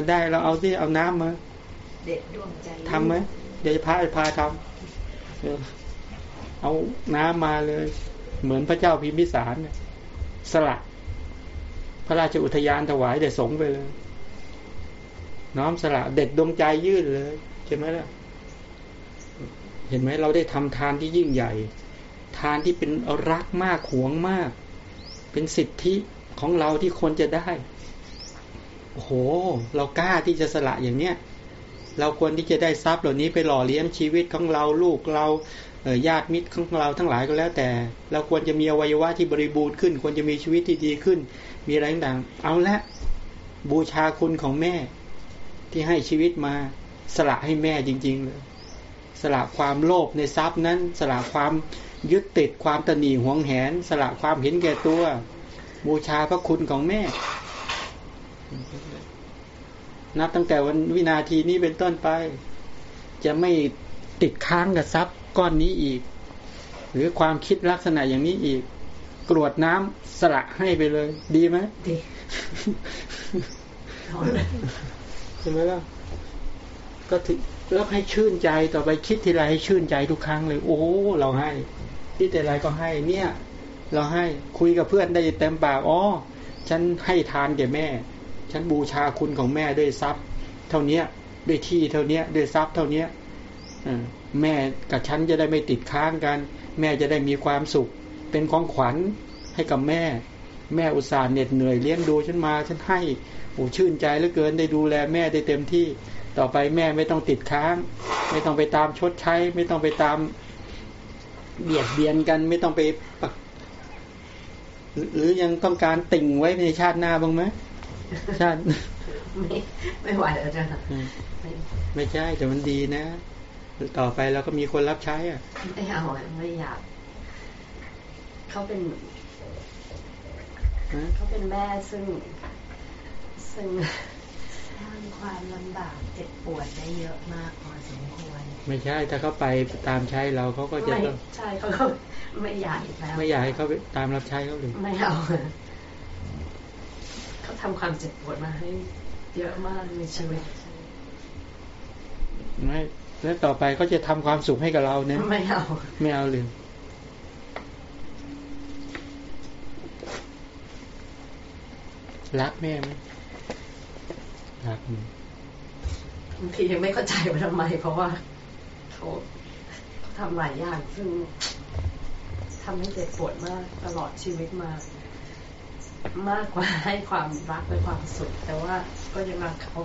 ได้เราเอาที่เอาน้ำมาเด็ดดวงใจทำไหมเดี๋ยวจะพาพาทำเอาน้ำมาเลย เหมือนพระเจ้าพิมพิสารสละพระราชอุทยานถวายเด็ดสงไปเลย น้อมสละเด็ดดวงใจยื่นเลยใช่ไหมล่ะเห็นไหมเราได้ทำทานที่ยิ่งใหญ่ ทานที่เป็นรักมากหวงมาก เป็นสิทธิของเราที่ควรจะได้โอ้โห เรากล้าที่จะสละอย่างเนี้ยเราควรที่จะได้ทรัพย์เหล่านี้ไปหล่อเลี้ยงชีวิตของเราลูกเราญาติมิตรของเราทั้งหลายก็แล้วแต่ เราควรจะมีอวัยวะที่บริบูรณ์ขึ้น ควรจะมีชีวิตที่ดีขึ้น มีอะไรต่างๆเอาละบูชาคุณของแม่ ที่ให้ชีวิตมาสละให้แม่จริง ๆ เลย สละความโลภในทรัพย์นั้น สละความยึดติดความตนีหวงแหน สละความเห็นแก่ตัว บูชาพระคุณของแม่ นับตั้งแต่วันวินาทีนี้เป็นต้นไป จะไม่ติดค้างกับทรัพย์ก้อนนี้อีก หรือความคิดลักษณะอย่างนี้อีก กรวดน้ำสละให้ไปเลย ดีไหมดี ใช่ไหมล่ะก็ถึงแล้วให้ชื่นใจต่อไปคิดทีไรให้ชื่นใจทุกครั้งเลย โอ้ เราให้ที่แต่ไรก็ให้ เนี่ย เราให้คุยกับเพื่อนได้เต็มปากอ๋อฉันให้ทานแก่แม่ ฉันบูชาคุณของแม่ด้วยทรัพย์ เท่านี้ด้วยที่เท่านี้ด้วยทรัพย์เท่านี้แม่กับฉันจะได้ไม่ติดค้างกัน แม่จะได้มีความสุข เป็นของขวัญให้กับแม่ แม่อุตส่าห์เหน็ดเหนื่อยเลี้ยงดูฉันมาฉันให้ อ้ชื่นใจเหลือเกินได้ดูแลแม่ได้เต็มที่ต่อไปแม่ไม่ต้องติดค้าง ไม่ต้องไปตามชดใช้ ไม่ต้องไปตามเบียดเบียนกัน ไม่ต้องไปหรือยังต้องการติ่งไว้ในชาติหน้าบ้างไหมชาติไม่ไม่ไหวแล้วจ้ะไม่ใช่แต่มันดีนะ ต่อไปเราก็มีคนรับใช้อะไม่เอาไม่อยากเขาเป็นเขาเป็นแม่ซึ่ง ซึ่งสร้างความลำบากเจ็บปวดได้เยอะมากพอสมควร ไม่ใช่ถ้าเขาไปตามใช้เราเขาก็จะต้องใช่เขาก็ไม่อยากแล้วไม่อยากให้เขาตามรับใช้เขาเลยไม่เอาเขาทำความเจ็บปวดมาให้เยอะมากในชีวิตไม่แล้วต่อไปก็จะทำความสุขให้กับเราเนี่ยไม่เอาไม่เอาเลยรักแม่ไหม รักบางทียังไม่เข้าใจว่าทำไม เพราะว่าเขาเขาทำหลายอย่างซึ่งทำให้เจ็บปวดมากตลอดชีวิตมามากกว่าให้ความรักและความสุข แต่ว่าก็ยังรักเขา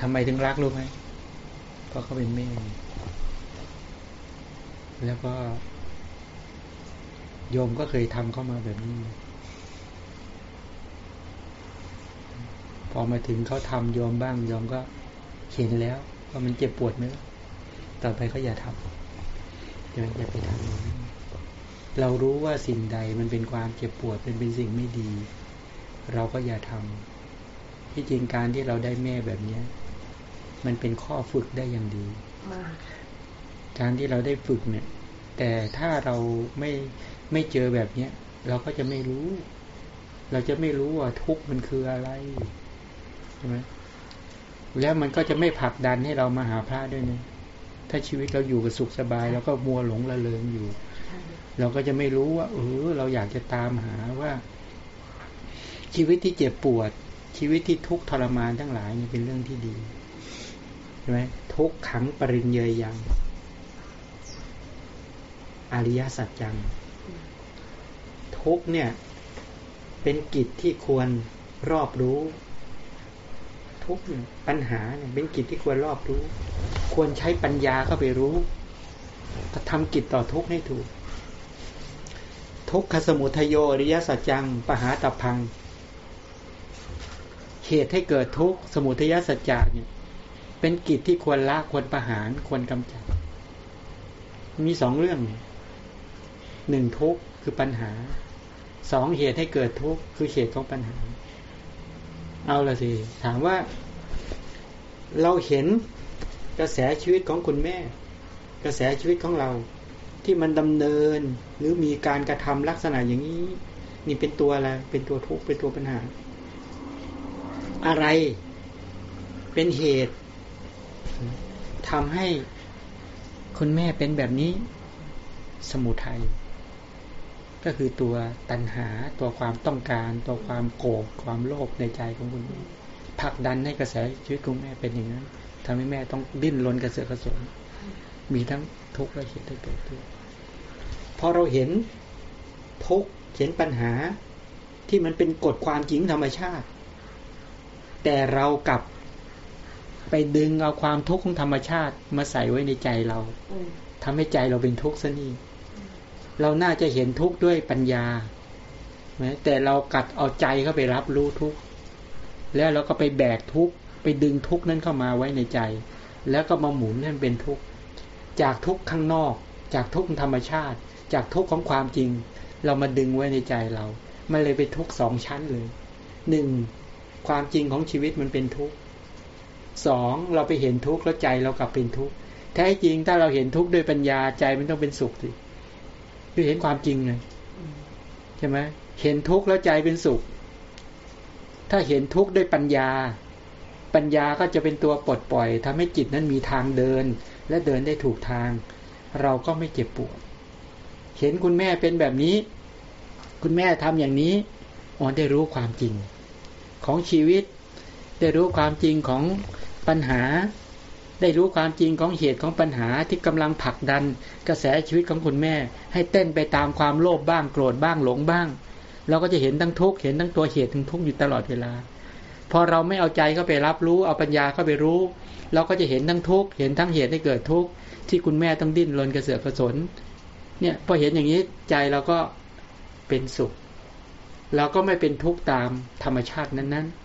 ทำไมถึงรักรู้ไหมเพราะเขาเป็นแม่แล้วก็โยมก็เคยทำเข้ามาแบบนี้ พอมาถึงเขาทำโยมบ้างโยมก็เห็นแล้วว่ามันเจ็บปวดไหมต่อไปก็อย่าทำอย่าอย่าไปทำเรารู้ว่าสิ่งใดมันเป็นความเจ็บปวดเป็นเป็นสิ่งไม่ดี เราก็อย่าทำที่จริงการที่เราได้แม่แบบเนี้ยมันเป็นข้อฝึกได้อย่างดีการที่เราได้ฝึกเนี่ย แต่ถ้าเราไม่ไม่เจอแบบเนี้ย เราก็จะไม่รู้ เราจะไม่รู้ว่าทุกข์มันคืออะไร ช่ไหมแล้วมันก็จะไม่ผลักดันให้เรามาหาพระด้วยนะถ้าชีวิตเราอยู่กับสุขสบายแล้วก็มัวหลงละเลงอยู่ เราก็จะไม่รู้ว่าเออเราอยากจะตามหาว่า ชีวิตที่เจ็บปวด ชีวิตที่ทุกข์ทรมานทั้งหลายนี่เป็นเรื่องที่ดีใช่ไหมทุกขังปริญเยยังอริยสัจจัง ทุกเนี่ย เป็นกิจที่ควรรอบรู้ ทุกปัญหาเนี่ยเป็นกิจที่ควรรอบรู้ ควรใช้ปัญญาเข้าไปรู้ทำกิจต่อทุกให้ถูก ทุกขสมุทโยอริยสัจจัง ปหาตพัง เหตุให้เกิดทุกขสมุทยสัจจะเนี่ย เป็นกิจที่ควรละควรประหารควรกำจัด มีสองเรื่องหนึ่งทุกข์คือปัญหาสองเหตุให้เกิดทุกข์คือเหตุของปัญหา เอาละสิถามว่า เราเห็นกระแสชีวิตของคุณแม่ กระแสชีวิตของเรา ที่มันดำเนินหรือมีการกระทำลักษณะอย่างนี้ นี่เป็นตัวอะไรเป็นตัวทุกข์เป็นตัวปัญหา อะไรเป็นเหตุทำให้คุณแม่เป็นแบบนี้ สมุทัย ก็คือตัวตัณหาตัวความต้องการ ตัวความโกรธความโลภในใจของคุณแม่ผลักดันให้กระแสชีวิตของแม่เป็นอย่างนั้นทำให้แม่ต้องดิ้นรนกระเสือกกระสนมีทั้งทุกข์และเหตุที่เกิดขึ้นพอเราเห็นทุกข์เห็นปัญหาที่มันเป็นกฎความจริงธรรมชาติ แต่เรากลับไปดึงเอาความทุกข์ของธรรมชาติมาใส่ไว้ในใจเราทำให้ใจเราเป็นทุกข์ซะนี่ เราน่าจะเห็นทุกข์ด้วยปัญญาแต่เรากัดเอาใจเข้าไปรับรู้ทุกข์แล้วเราก็ไปแบกทุกข์ไปดึงทุกข์นั้นเข้ามาไว้ในใจ แล้วก็มาหมุนให้มันเป็นทุกข์จากทุกข์ข้างนอก จากทุกข์ธรรมชาติ จากทุกข์ของความจริง เรามาดึงไว้ในใจเรามันเลยไปทุกข์สองชั้นเลยหนึ่งความจริงของชีวิตมันเป็นทุกข์สองเราไปเห็นทุกข์แล้วใจเรากลับเป็นทุกข์แท้จริงถ้าเราเห็นทุกข์ด้วยปัญญาใจมันต้องเป็นสุขสิ คือเห็นความจริงไงใช่ไหมเห็นทุกข์แล้วใจเป็นสุข ถ้าเห็นทุกข์ด้วยปัญญา ปัญญาก็จะเป็นตัวปลดปล่อยทำให้จิตนั้นมีทางเดิน และเดินได้ถูกทาง เราก็ไม่เจ็บปวด เห็นคุณแม่เป็นแบบนี้ คุณแม่ทำอย่างนี้อ๋อได้รู้ความจริง ของชีวิต ได้รู้ความจริงของปัญหา ได้รู้ความจริงของเหตุของปัญหาที่กำลังผลักดัน กระแสชีวิตของคุณแม่ ให้เต้นไปตามความโลภบ้างโกรธบ้างหลงบ้าง เราก็จะเห็นทั้งทุกข์เห็นทั้งตัวเหตุทั้งทุกข์อยู่ตลอดเวลา พอเราไม่เอาใจเข้าไปรับรู้เอาปัญญาเข้าไปรู้ เราก็จะเห็นทั้งทุกข์เห็นทั้งเหตุให้เกิดทุกข์ที่คุณแม่ต้องดิ้นรนกระเสือกกระสนเนี่ยพอเห็นอย่างนี้ใจเราก็เป็นสุข เราก็ไม่เป็นทุกข์ตามธรรมชาตินั้นๆ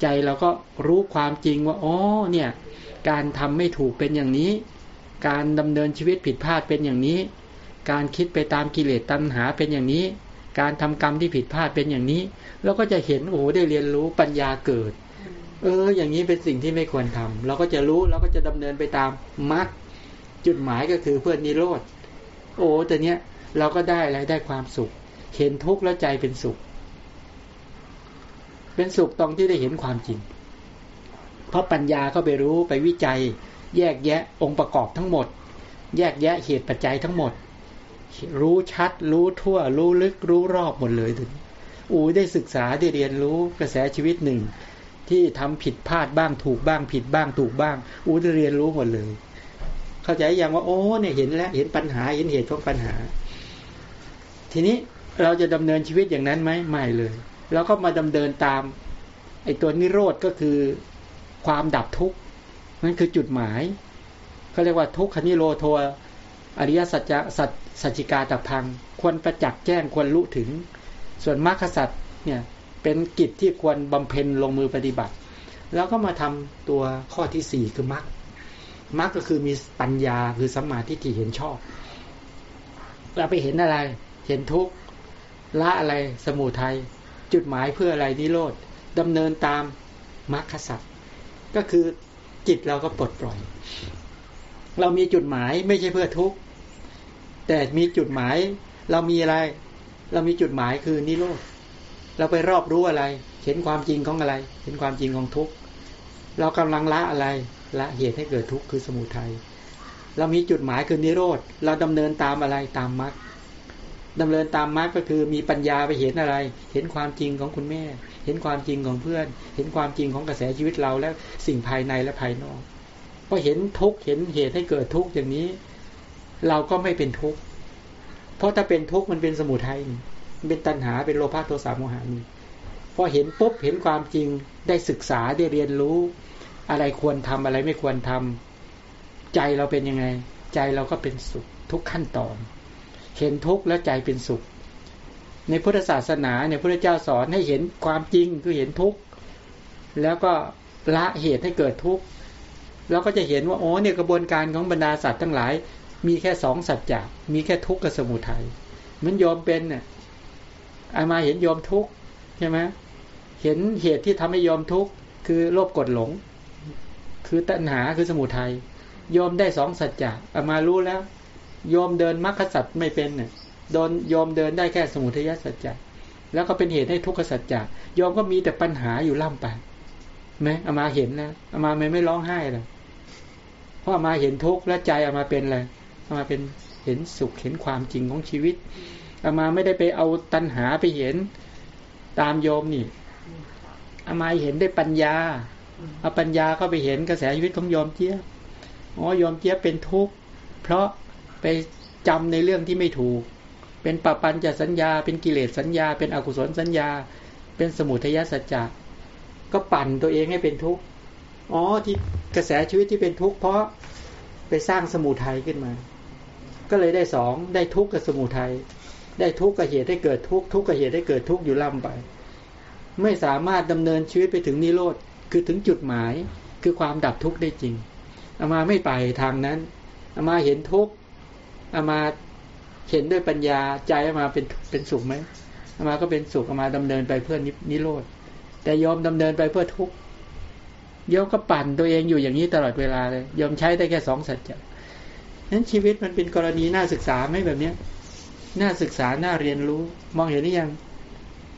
ใจเราก็รู้ความจริงว่าอ๋อเนี่ย การทำไม่ถูกเป็นอย่างนี้ การดำเนินชีวิตผิดพลาดเป็นอย่างนี้ การคิดไปตามกิเลสตัณหาเป็นอย่างนี้ การทำกรรมที่ผิดพลาดเป็นอย่างนี้ แล้วก็จะเห็นโอ้ได้เรียนรู้ปัญญาเกิด เออ อย่างนี้เป็นสิ่งที่ไม่ควรทำเราก็จะรู้เราก็จะดำเนินไปตามมรรคจุดหมายก็คือเพื่อนนิโรธโอ้แต่เนี้ยเราก็ได้อะไรได้ความสุข เห็นทุกข์แล้วใจเป็นสุข เป็นสุขตรงที่ได้เห็นความจริง เพราะปัญญาก็ไปรู้ไปวิจัย แยกแยะองค์ประกอบทั้งหมด แยกแยะเหตุปัจจัยทั้งหมด รู้ชัด รู้ทั่ว รู้ลึกรู้รอบหมดเลยถึงอูได้ศึกษาได้เรียนรู้กระแสชีวิตหนึ่ง ที่ทำผิดพลาดบ้างถูกบ้างผิดบ้างถูกบ้าง อูได้เรียนรู้หมดเลย เข้าใจอย่างว่าโอ้เนี่ยเห็นแล้วเห็นปัญหาเห็นเหตุของปัญหา ทีนี้เราจะดำเนินชีวิตอย่างนั้นไหมไม่เลย เราก็มาดำเนินตามไอ้ตัวนิโรธก็คือความดับทุกข์นั่นคือจุดหมายเขาเรียกว่าทุกขนิโรโทอริยสัจจะสัจสัจิกาตพัง ควรประจักษ์แจ้งควรรู้ถึง ส่วนมรรคสัตว์เนี่ยเป็นกิจที่ควรบำเพ็ญลงมือปฏิบัติ แล้วก็มาทำตัวข้อที่สี่คือมรรคมรรคก็คือมีปัญญาคือสัมมาทิฏฐิเห็นชอบเราไปเห็นอะไร เห็นทุกข์ละอะไรสมุทัย จุดหมายเพื่ออะไรนิโรธดำเนินตามมรรคสัตว์ก็คือจิตเราก็ปลดปล่อย เรามีจุดหมายไม่ใช่เพื่อทุกข์แต่มีจุดหมายเรามีอะไร เรามีจุดหมายคือนิโรธเราไปรอบรู้อะไร เห็นความจริงของอะไร เห็นความจริงของทุกข์เรากำลังละอะไรละเหตุให้เกิดทุกข์คือสมุทัยเรามีจุดหมายคือนิโรธเราดำเนินตามอะไรตามมรรค ดำเนินตามมรรคก็คือมีปัญญาไปเห็นอะไร เห็นความจริงของคุณแม่ เห็นความจริงของเพื่อน เห็นความจริงของกระแสชีวิตเราและสิ่งภายในและภายนอกพอเห็นทุกเห็นเหตุให้เกิดทุกอย่างนี้ เราก็ไม่เป็นทุกข์เพราะถ้าเป็นทุกข์มันเป็นสมุทัยมันเป็นตัณหาเป็นโลภะโทสะโมหะนี่พอเห็นปุ๊บเห็นความจริงได้ศึกษาได้เรียนรู้ อะไรควรทำอะไรไม่ควรทำใจเราเป็นยังไง ใจเราก็เป็นสุขทุกขั้นตอน เห็นทุกข์แล้วใจเป็นสุข ในพุทธศาสนาเนี่ยพระเจ้าสอนให้เห็นความจริงคือเห็นทุกข์แล้วก็ละเหตุให้เกิดทุกข์เราก็จะเห็นว่าโอ้เนี่ยกระบวนการของบรรดาสัตว์ทั้งหลาย มีแค่สองสัจจะมีแค่ทุกข์กับสมุทัยมันยอมเป็นเนี่ยอามาเห็นยอมทุกข์ใช่ไหมเห็นเหตุที่ทำให้ยอมทุกข์คือโลภกดหลง คือตัณหาคือสมุทัยยอมได้สองสัจจะอามารู้แล้ว ยอมเดินมรรคสัจไม่เป็นเนี่ยโดนยอมเดินได้แค่สมุทัยสัจจะแล้วก็เป็นเหตุให้ทุกขสัจจะยอมก็มีแต่ปัญหาอยู่ล่ำไปไหมอามาเห็นนะอามาไม่ไม่ร้องไห้เลยเพราะอามาเห็นทุกข์และใจอามาเป็นอะไรอามาเป็นเห็นสุขเห็นความจริงของชีวิตอามาไม่ได้ไปเอาตัณหาไปเห็นตามโยมนี่อามาเห็นได้ปัญญาเอาปัญญาก็ไปเห็นกระแสชีวิตของโยมเจี๊ยบอ๋อโยมเจี๊ยบเป็นทุกข์เพราะ ไปจำในเรื่องที่ไม่ถูก เป็นปปัญจสัญญา เป็นกิเลสสัญญา เป็นอกุศลสัญญา เป็นสมุทัยสัจจะก็ปั่นตัวเองให้เป็นทุกข์อ๋อที่กระแสชีวิตที่เป็นทุกข์เพราะไปสร้างสมุทัยขึ้นมา ก็เลยได้สองได้ทุกข์กับสมุทัยได้ทุกข์กับเหตุให้เกิดทุกข์ทุกข์กับเหตุให้เกิดทุกข์อยู่ล่ำไป ไม่สามารถดำเนินชีวิตไปถึงนิโรธคือถึงจุดหมายคือความดับทุกข์ได้จริงอามาไม่ไปทางนั้นอามาเห็นทุกข์ อามาเห็นด้วยปัญญาใจอามาเป็นเป็นสุขไหมอามาก็เป็นสุขอามาดำเนินไปเพื่อนิโรธแต่ยอมดำเนินไปเพื่อทุกข์ยอมก็ปั่นตัวเองอยู่อย่างนี้ตลอดเวลาเลยยอมใช้ได้แค่สองสัจจะนั้นชีวิตมันเป็นกรณีน่าศึกษาไหมแบบเนี้ยน่าศึกษาน่าเรียนรู้ มองเห็นหรือยัง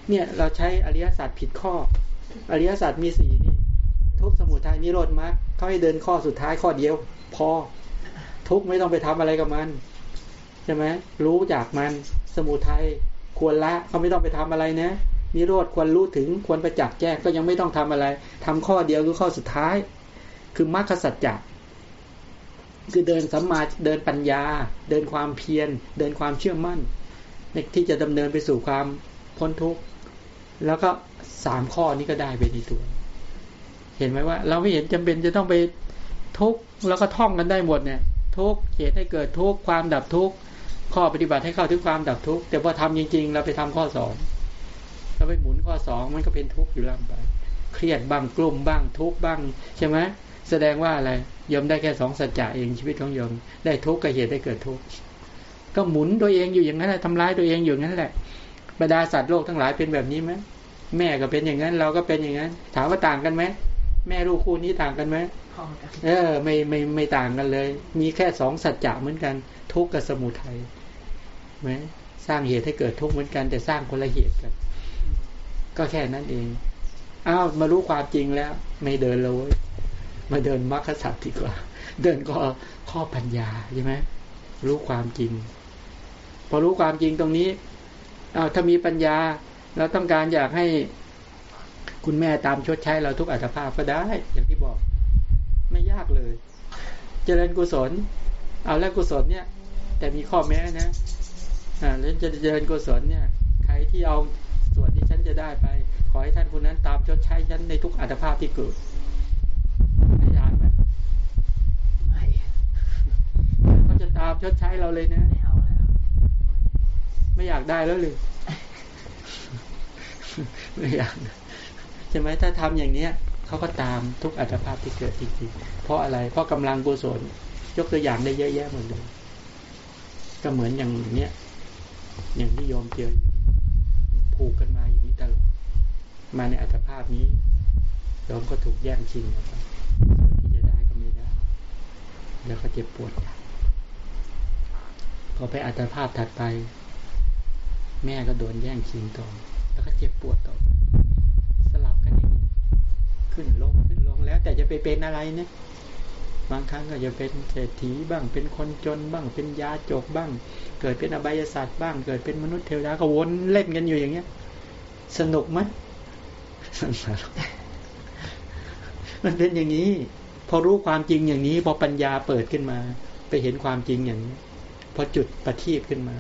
เนี่ยเราใช้อริยศาสตร์ผิดข้อ อริยศาสตร์มีสี่นี่ทุกสมุทัยนิโรธมรรคเขาให้เดินข้อสุดท้ายข้อเดียว พอทุกไม่ต้องไปทำอะไรกับมัน ใช่ไหมรู้จากมันสมุทัยควรละเขาไม่ต้องไปทำอะไรนะนิโรธควรรู้ถึงควรประจักษ์แจ้งก็ยังไม่ต้องทำอะไรทำข้อเดียวคือข้อสุดท้าย คือมรรคสัจจะคือเดินสัมมาเดินปัญญา เดินความเพียร เดินความเชื่อมั่นในที่จะดำเนินไปสู่ความพ้นทุกข์แล้วก็สามข้อนี้ก็ได้ไปในตัว เห็นไหมว่า เราไม่เห็นจำเป็นจะต้องไปทุกข์แล้วก็ท่องกันได้หมดเนี่ย ทุกข์เหตุให้เกิดทุกข์ความดับทุกข์ ข้อปฏิบัติให้เข้าถึงความดับทุกข์แต่พอทำจริง ๆ เราไปทำข้อสองเราไปหมุนข้อสองมันก็เป็นทุกข์อยู่ล่ำไป เครียดบ้างกลุ่มบ้างทุกข์บ้าง ใช่ไหมแสดงว่าอะไรยมได้แค่สองสัจจะเองชีวิตของยมได้ทุกข์กับเหตุได้เกิดทุกข์ก็หมุนตัวเองอยู่อย่างนั้นแหละทำร้ายตัวเองอยู่อย่างนั้นแหละบรรดาสัตว์โลกทั้งหลายเป็นแบบนี้ไหมแม่ก็เป็นอย่างนั้น เราก็เป็นอย่างนั้น ถามว่าต่างกันไหมแม่ลูกคู่นี้ต่างกันไหมเออ ไม่ไม่ไม่ต่างกันเลย มีแค่สองสัจจะเหมือนกัน ทุกข์กับสมุทัย ไหมสร้างเหตุให้เกิดทุกข์เหมือนกันแต่สร้างคนละเหตุกัน ก็แค่นั้นเอง อ้าวมารู้ความจริงแล้ว ไม่เดินเลยมาเดินมรรคสัตว์ดีกว่า เดินก็ข้อปัญญาใช่ไหมรู้ความจริง พอรู้ความจริงตรงนี้อ้าวถ้ามีปัญญา เราต้องการอยากให้คุณแม่ตามชดใช้เราทุกอัตภาพก็ได้ อย่างที่บอก ไม่ยากเลย เจริญกุศล เอาแล้วกุศลเนี่ย แต่มีข้อแม้นะ อ่าแล้วจะเจริญกุศลเนี่ย ใครที่เอาส่วนที่ฉันจะได้ไป ขอให้ท่านคนนั้นตามชดใช้ฉันในทุกอัตภาพที่เกิดไม่อยากไหมไม่เขาจะตามชดใช้เราเลยนะ ไม่เอาแล้วไม่อยากได้แล้วเลยไม่อยากใช่ไหมถ้าทำอย่างเนี้ยเขาก็ตามทุกอัตภาพที่เกิดจริงๆ เพราะอะไร เพราะกำลังกุศลยกตัวอย่างได้เยอะแยะหมดเลย ก็เหมือนอย่างเนี้ย อย่างที่โยมเจอผูกกันมาอย่างนี้ตลอดมาในอัตภาพนี้ยอมก็ถูกแย่งชิงนะครับที่จะได้ก็ไม่ได้ แล้วก็เจ็บปวดพอไปอัตภาพถัดไป แม่ก็โดนแย่งชิงต่อแล้วก็เจ็บปวดต่อ สลับกันอย่างนี้ขึ้นลงขึ้นลงแล้วแต่จะไปเป็นอะไรเนี่ย บางครั้งก็จะเป็นเศรษฐีบ้างเป็นคนจนบ้างเป็นยาจกบ้าง เกิดเป็นอบายศาสตร์บ้าง เกิดเป็นมนุษย์เทวดาก็วนเล่นกันอยู่อย่างเงี้ย สนุกไหมสนุกมันเป็นอย่างนี้ พอรู้ความจริงอย่างนี้ พอปัญญาเปิดขึ้นมา ไปเห็นความจริงอย่างนี้พอจุดประทีปขึ้นมา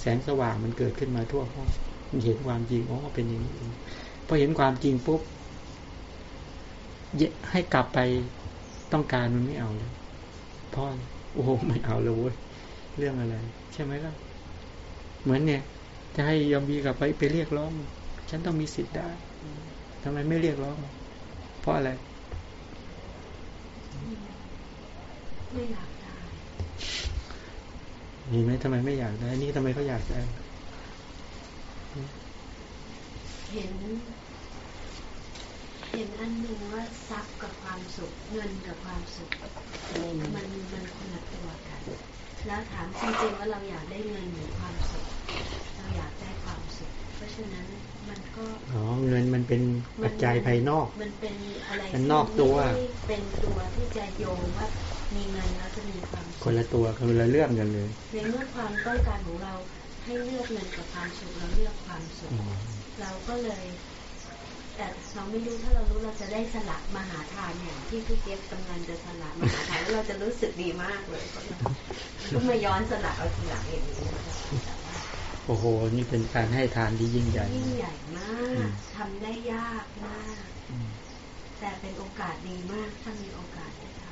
แสงสว่างมันเกิดขึ้นมาทั่วห้องมันเห็นความจริงอ๋อเป็นอย่างนี้พอเห็นความจริงปุ๊บให้กลับไป ต้องการมันไม่เอาเลยพ่อโอ้โหไม่เอาเลยเว้ยเรื่องอะไร ใช่ไหมล่ะ เหมือนเนี่ย จะให้ยอมบีกลับไปไปเรียกร้อง ฉันต้องมีสิทธิ์ได้ทำไมไม่เรียกร้อง เพราะอะไรไม่อยากได้มีไหมทำไมไม่อยากได้ นี่ทำไมเขาอยากได้เห็น เห็นอันหนึ่งว่าทรัพย์กับความสุขเงินกับความสุขมันมันคนละตัวกัน แล้วถามจริงๆว่าเราอยากได้เงินหรือความสุข เราอยากได้ความสุข เพราะฉะนั้นมันก็อ๋อเงินมันเป็นปัจจัยภายนอก มันเป็นอะไรมันนอกตัวเป็นตัวที่จะโยงว่ามีเงินแล้วจะมีความสุขคนละตัวคนละเรื่องกันเลยในเมื่อความต้องการของเราให้เลือกเงินกับความสุขเราเลือกความสุขเราก็เลย แต่เราไม่รู้ถ้าเรารู้เราจะได้สละมหาทานอย่างที่พี่เจี๊ยบกำลังจะสละมหาทานแล้วเราจะรู้สึกดีมากเลยก็มาย้อนสละเอาทีหลังอย่างนี้โอ้โห นี่เป็นการให้ทานที่ยิ่งใหญ่ ยิ่งใหญ่มากทำได้ยากมาก แต่เป็นโอกาสดีมากถ้ามีโอกาสได้ท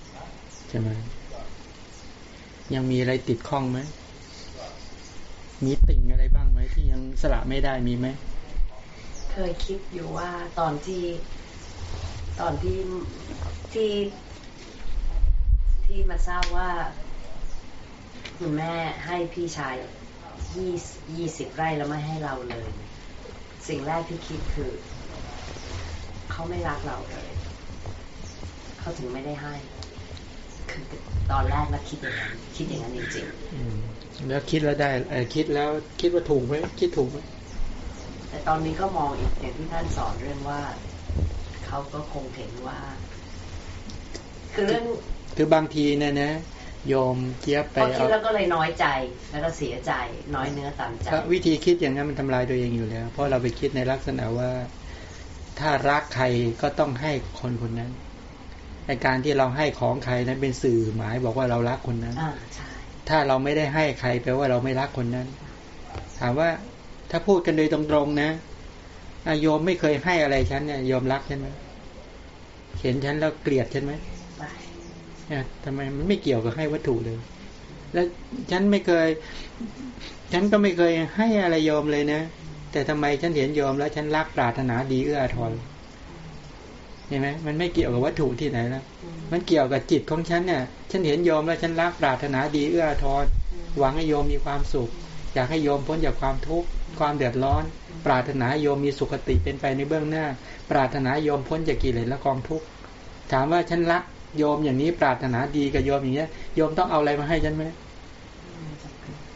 ำใช่ไหมยังมีอะไรติดข้องไหมมีติ่งอะไรบ้างไหมที่ยังสละไม่ได้มีไหม เคยคิดอยู่ว่าตอนที่ตอนที่ที่ที่มาทราบว่า คุณแม่ให้พี่ชายยี่ยี่สิบไร่แล้วไม่ให้เราเลย สิ่งแรกที่คิดคือ เขาไม่รักเราเลย เขาถึงไม่ได้ให้ คือตอนแรกนะคิดอย่างนั้นคิดอย่างนั้นจริงๆแล้วคิดแล้วได้คิดแล้วคิดว่าถูกไหมคิดถูกไหม แต่ตอนนี้ก็มองอีกอย่างที่ท่านสอนเรื่องว่าเขาก็คงเห็นว่า คือเรื่องคือบางทีเนี่ยนะโยมเจี๊ยบไปเอาคิดแล้วก็เลยน้อยใจแล้วก็เสียใจน้อยเนื้อต่ำใจวิธีคิดอย่างนั้นมันทำลายตัวเองอยู่แล้ว เพราะเราไปคิดในลักษณะว่า ถ้ารักใครก็ต้องให้คนคนนั้นในการที่เราให้ของใครนั้นเป็นสื่อหมายบอกว่าเรารักคนนั้นถ้าเราไม่ได้ให้ใครแปลว่าเราไม่รักคนนั้น ถามว่า ถ้าพูดกันโดยตรงๆนะโยมไม่เคยให้อะไรฉันเนี่ยยอมรักฉันไหมเห็นฉันแล้วเกลียดฉันไหมเนี่ยทำไมมันไม่เกี่ยวกับให้วัตถุเลย แล้วฉันไม่เคย ฉันก็ไม่เคยให้อะไรยอมเลยนะ แต่ทำไมฉันเห็นยอมแล้วฉันรักปรารถนาดีเอื้อทอนเห็นไหมมันไม่เกี่ยวกับวัตถุที่ไหนแล้วมันเกี่ยวกับจิตของฉันเนี่ย ฉันเห็นยอมแล้วฉันรักปรารถนาดีเอื้อทอนหวังให้โยมมีความสุข อยากให้โยมพ้นจากความทุกข์ ความเดือดร้อน ปรารถนาโยมมีสุขติเป็นไปในเบื้องหน้า ปรารถนาโยมพ้นจากกิเลสและกองทุกข์ถามว่าฉันรักโยมอย่างนี้ปรารถนาดีกับโยมอย่างเงี้ยโยมต้องเอาอะไรมาให้ฉันไหม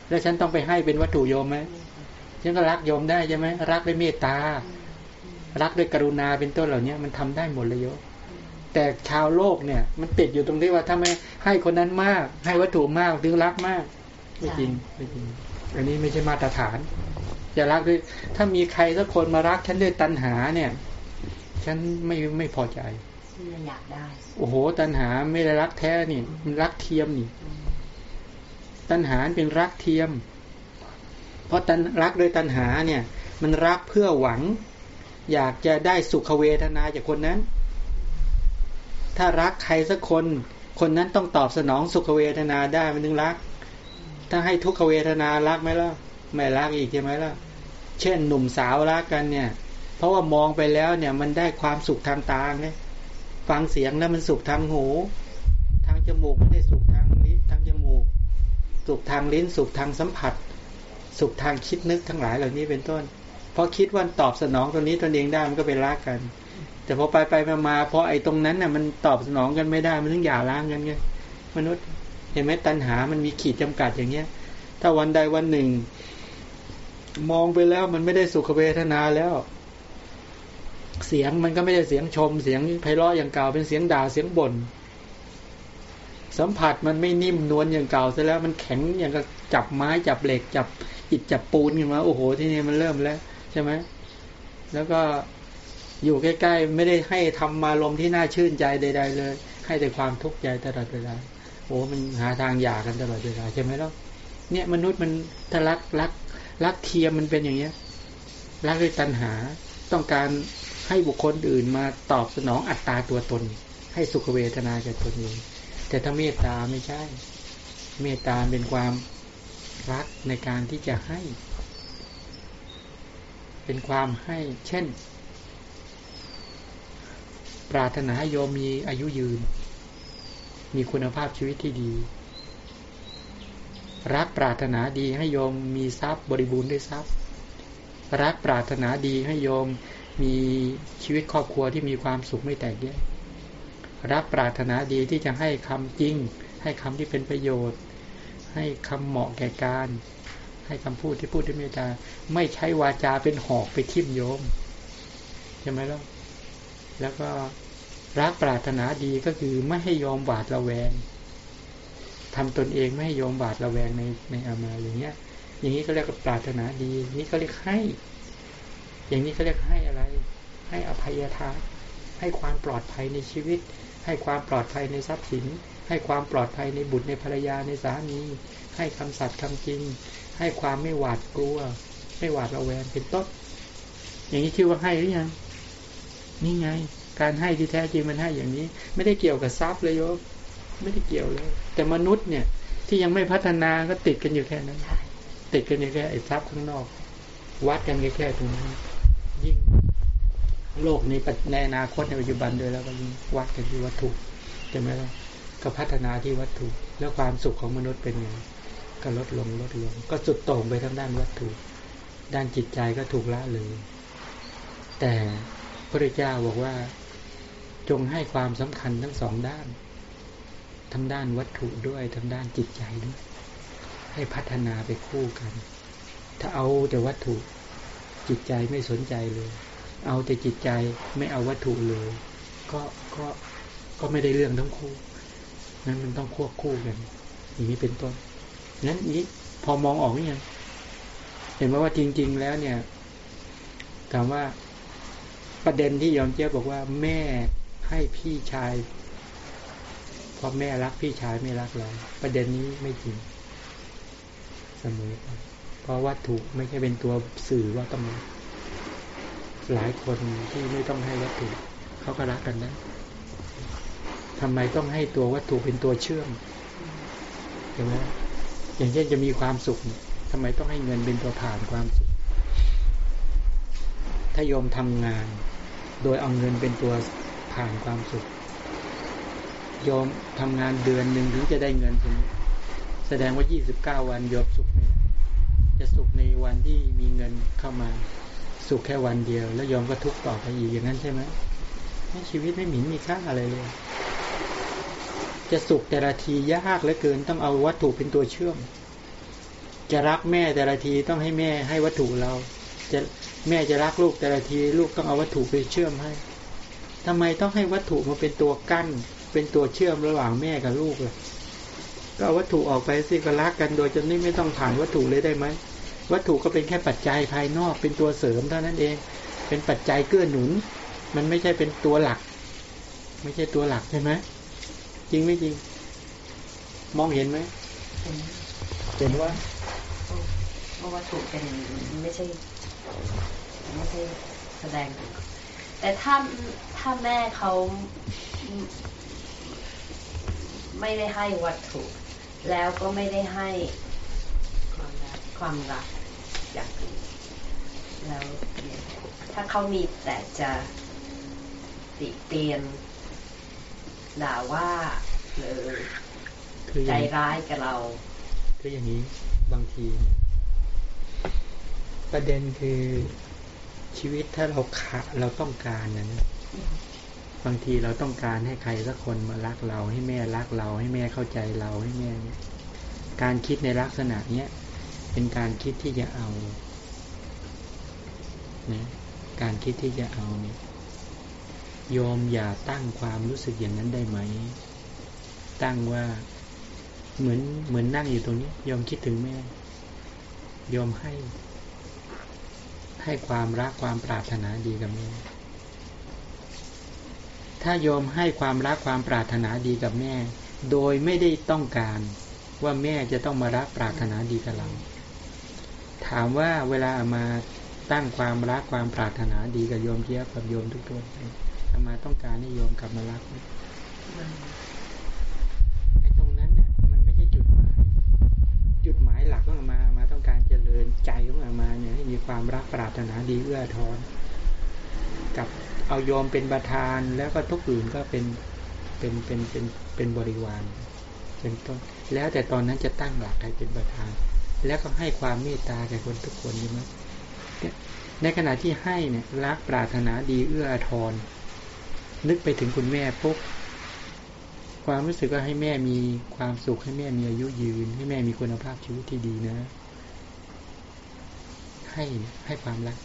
แล้วฉันต้องไปให้เป็นวัตถุโยมไหมฉันก็รักโยมได้ใช่ไหมรักด้วยเมตตา รักด้วยกรุณาเป็นต้นเหล่านี้มันทำได้หมดเลยโยมแต่ชาวโลกเนี่ย มันติดอยู่ตรงที่ว่าถ้าไม่ให้คนนั้นมาก ให้วัตถุมากถึงรักมาก ไม่จริงไม่จริงอันนี้ไม่ใช่มาตรฐาน จะรักด้วยถ้ามีใครสักคนมารัก ฉันด้วยตัณหาเนี่ย ฉันไม่ไม่พอใจไม่อยากได้โอ้โห ตัณหาไม่ได้รักแท้นี่มันรักเทียมนี่ ตัณหาเป็นรักเทียม เพราะตันรักโดยตัณหาเนี่ย มันรักเพื่อหวัง อยากจะได้สุขเวทนาจากคนนั้น ถ้ารักใครสักคน คนนั้นต้องตอบสนองสุขเวทนาได้มันถึงรัก ถ้าให้ทุกขเวทนารักไหมล่ะ ไม่รักอีกใช่ไหมล่ะ เช่นหนุ่มสาวรักกันเนี่ย เพราะว่ามองไปแล้วเนี่ยมันได้ความสุขทางตาเนี่ยฟังเสียงแล้วมันสุขทางหู ทางจมูกไม่ได้สุขทางลิ้นทางจมูก สุขทางลิ้น สุขทางสัมผัส สุขทางคิดนึกทั้งหลายเหล่านี้เป็นต้น เพอคิดว่าตอบสนองตัวนี้ตัวเองได้มันก็เป็นรักกัน แต่พอไปไปมามาพอไอ้ตรงนั้นน่ะมันตอบสนองกันไม่ได้มันต้องหย่าร้างกันไงมนุษย์เห็นไหมตัณหามันมีขีดจำกัดอย่างเงี้ย ถ้าวันใดวันหนึ่ง มองไปแล้วมันไม่ได้สุขเวทนาแล้ว เสียงมันก็ไม่ได้เสียงชม เสียงไพเราะอย่างเก่าเป็นเสียงด่าเสียงบน่นสัมผัสมันไม่นิ่มนวลอย่างเก่าซะแล้ว มันแข็งอย่างกับจับไม้จับเหล็กจับอิฐจับปูนขึ้นมาโอ้โหที่นี่มันเริ่มแล้ว ใช่ไหมแล้วก็อยู่ใกล้ ๆ ไม่ได้ให้ทำมาลมที่น่าชื่นใจใด ๆ เลย ให้แต่ความทุกข์ใจตลอดเวลาโอ้มันหาทางหยากันตลอดเวลาใช่ไหมล่ะเนี่ยมนุษย์มันถ้ารักรัก รักเทียมมันเป็นอย่างเงี้ยรักด้วยตัณหาต้องการให้บุคคลอื่นมาตอบสนองอัตตาตัวตน ให้สุขเวทนาแก่ตนเองแต่ถ้าเมตตาไม่ใช่ เมตตาเป็นความรักในการที่จะให้ เป็นความให้เช่น ปรารถนาให้โยมมีอายุยืน มีคุณภาพชีวิตที่ดี รักปรารถนาดีให้โยมมีทรัพย์บริบูรณ์ด้วยทรัพย์ รักปรารถนาดีให้โยมมีชีวิตครอบครัวที่มีความสุขไม่แตกแยกรักปรารถนาดีที่จะให้คำจริง ให้คำที่เป็นประโยชน์ ให้คำเหมาะแก่การ ให้คำพูดที่พูดด้วยเมตตาไม่ใช้วาจาเป็นหอกไปทิ่มโยมใช่ไหมล่ะแล้วก็รักปรารถนาดีก็คือไม่ให้ยอมบาดระแวง ทำตนเองไม่ให้โยมบาดระแวงในในอามาอย่างเงี้ย อย่างนี้ก็เรียกปรารถนาดี นี้ก็เรียกให้ อย่างนี้ก็เรียกให้อะไร ให้อภัยทานให้ความปลอดภัยในชีวิต ให้ความปลอดภัยในทรัพย์สิน ให้ความปลอดภัยในบุตรในภรรยาในสามี ให้คำสัตย์คำจริง ให้ความไม่หวาดกลัว ไม่หวาดระแวงเป็นต้น อย่างนี้ชื่อว่าให้หรือยัง นี่ไง การให้ที่แท้จริงมันให้อย่างนี้ ไม่ได้เกี่ยวกับทรัพย์เลยโยม ไม่ได้เกี่ยวเลย แต่มนุษย์เนี่ย ที่ยังไม่พัฒนาก็ติดกันอยู่แค่นั้น ติดกันอยู่แค่ไอ้ทรัพย์ข้างนอก วัดกันแค่ตรงนั้นยิ่งโลกในในอนาคตในปัจจุบันด้วยแล้วก็ยิ่งวัดกันที่วัตถุใช่ไหมล่ะก็พัฒนาที่วัตถุ แล้วความสุขของมนุษย์เป็นไงก็ลดลงลดลง ก็สุดโต่งไปทางด้านวัตถุ ด้านจิตใจก็ถูกละเลยแต่พระเจ้าบอกว่าจงให้ความสำคัญทั้งสองด้าน ทั้งด้านวัตถุด้วยทั้งด้านจิตใจด้วย ให้พัฒนาไปคู่กัน ถ้าเอาแต่วัตถุจิตใจไม่สนใจเลย เอาแต่จิตใจไม่เอาวัตถุเลย ก็ก็ก็ไม่ได้เรื่องทั้งคู่ นั้นมันต้องควบคู่กันอย่างนี้เป็นต้นนั้นนี้พอมองออกหรือยังเห็นไหมว่าจริง ๆ แล้วเนี่ยถามว่าประเด็นที่ยอมเจ้าบอกว่าแม่ให้พี่ชาย ราะแม่รักพี่ชายไม่รักเรา ประเด็นนี้ไม่จริงเสมอเพราะวัตถุไม่ใช่เป็นตัวสื่อว่าต้องหลายคนที่ไม่ต้องให้วัตถุเขาก็รักกันได้ทำไมต้องให้ตัววัตถุเป็นตัวเชื่อมใช่ไหมอย่างเช่นจะมีความสุขทำไมต้องให้เงินเป็นตัวผ่านความสุข ถ้าโยมทำงาน โดยเอาเงินเป็นตัวผ่านความสุข ยอมทำงานเดือนหนึ่งถึงจะได้เงินถึงแสดงว่ายี่สิบเก้าวันยอมสุขไม่ได้จะสุขในวันที่มีเงินเข้ามา สุขแค่วันเดียว แล้วยอมก็ทุกต่อไปอีกอย่างนั้นใช่ไหมชีวิตไม่หมินมีค่าอะไรเลย จะสุขแต่ละทียากเหลือเกินต้องเอาวัตถุเป็นตัวเชื่อม จะรักแม่แต่ละทีต้องให้แม่ให้วัตถุเรา จะแม่จะรักลูกแต่ละที ลูกต้องเอาวัตถุไปเชื่อมให้ทำไมต้องให้วัตถุมาเป็นตัวกั้น เป็นตัวเชื่อมระหว่างแม่กับลูกเล่ะก็เอาวัตถุออกไปสิก็รักกันโดยจะไม่ไม่ต้องผ่านวัตถุเลยได้ไหมวัตถุก็เป็นแค่ปัจจัยภายนอกเป็นตัวเสริมเท่านั้นเอง เป็นปัจจัยเกื้อหนุน มันไม่ใช่เป็นตัวหลัก ไม่ใช่ตัวหลักใช่ไหมจริงไม่จริง มองเห็นไหมเห็นว่าเพราวัตถุเป็นไม่ใช่ไม่ใช่แสดง แต่ถ้าถ้าแม่เขา ไม่ได้ให้วัตถุ แล้วก็ไม่ได้ให้ความรักอย่างอื่นแล้วถ้าเขามีแต่จะติเตียนด่าว่าหรือใจร้ายกับเราคืออย่างนี้บางที ประเด็นคือชีวิตถ้าเราขาดเราต้องการนั้น บางทีเราต้องการให้ใครสักคนมารักเรา ให้แม่รักเรา ให้แม่เข้าใจเราให้แม่การคิดในลักษณะเนี้ยเป็นการคิดที่จะเอานะการคิดที่จะเอาเนี่ยยอมอย่าตั้งความรู้สึกอย่างนั้นได้ไหม ตั้งว่าเหมือนเหมือนนั่งอยู่ตรงนี้ ยอมคิดถึงแม่ ยอมให้ ให้ความรักความปรารถนาดีกับแม่ ถ้าโยมให้ความรักความปรารถนาดีกับแม่ โดยไม่ได้ต้องการว่าแม่จะต้องมารักปรารถนาดีกับเรา ถามว่าเวลามาตั้งความรักความปรารถนาดีกับโยมเทียบกับโยมทุกตัวอามาต้องการให้โยมกลับมารักไอ้ตรงนั้นเนี่ยมันไม่ใช่จุดหมาย จุดหมายหลักของอามามาต้องการเจริญใจของอามาเนี่ยให้มีความรักปรารถนาดีเอื้อทอนกับ เอายอมเป็นประธานแล้วก็ทุกอื่นก็เป็นเป็นเป็นเป็นเป็นบริวารเป็นต้นแล้วแต่ตอนนั้นจะตั้งหลักใครเป็นประธาน แล้วก็ให้ความเมตตาแก่คนทุกคนใช่ไหมในขณะที่ให้เนี่ยรักปรารถนาดีเอื้ออาทร นึกไปถึงคุณแม่ปุ๊บความรู้สึกว่าให้แม่มีความสุขให้แม่มีอายุยืน ให้แม่มีคุณภาพชีวิตที่ดีนะ ให้ให้ความรัก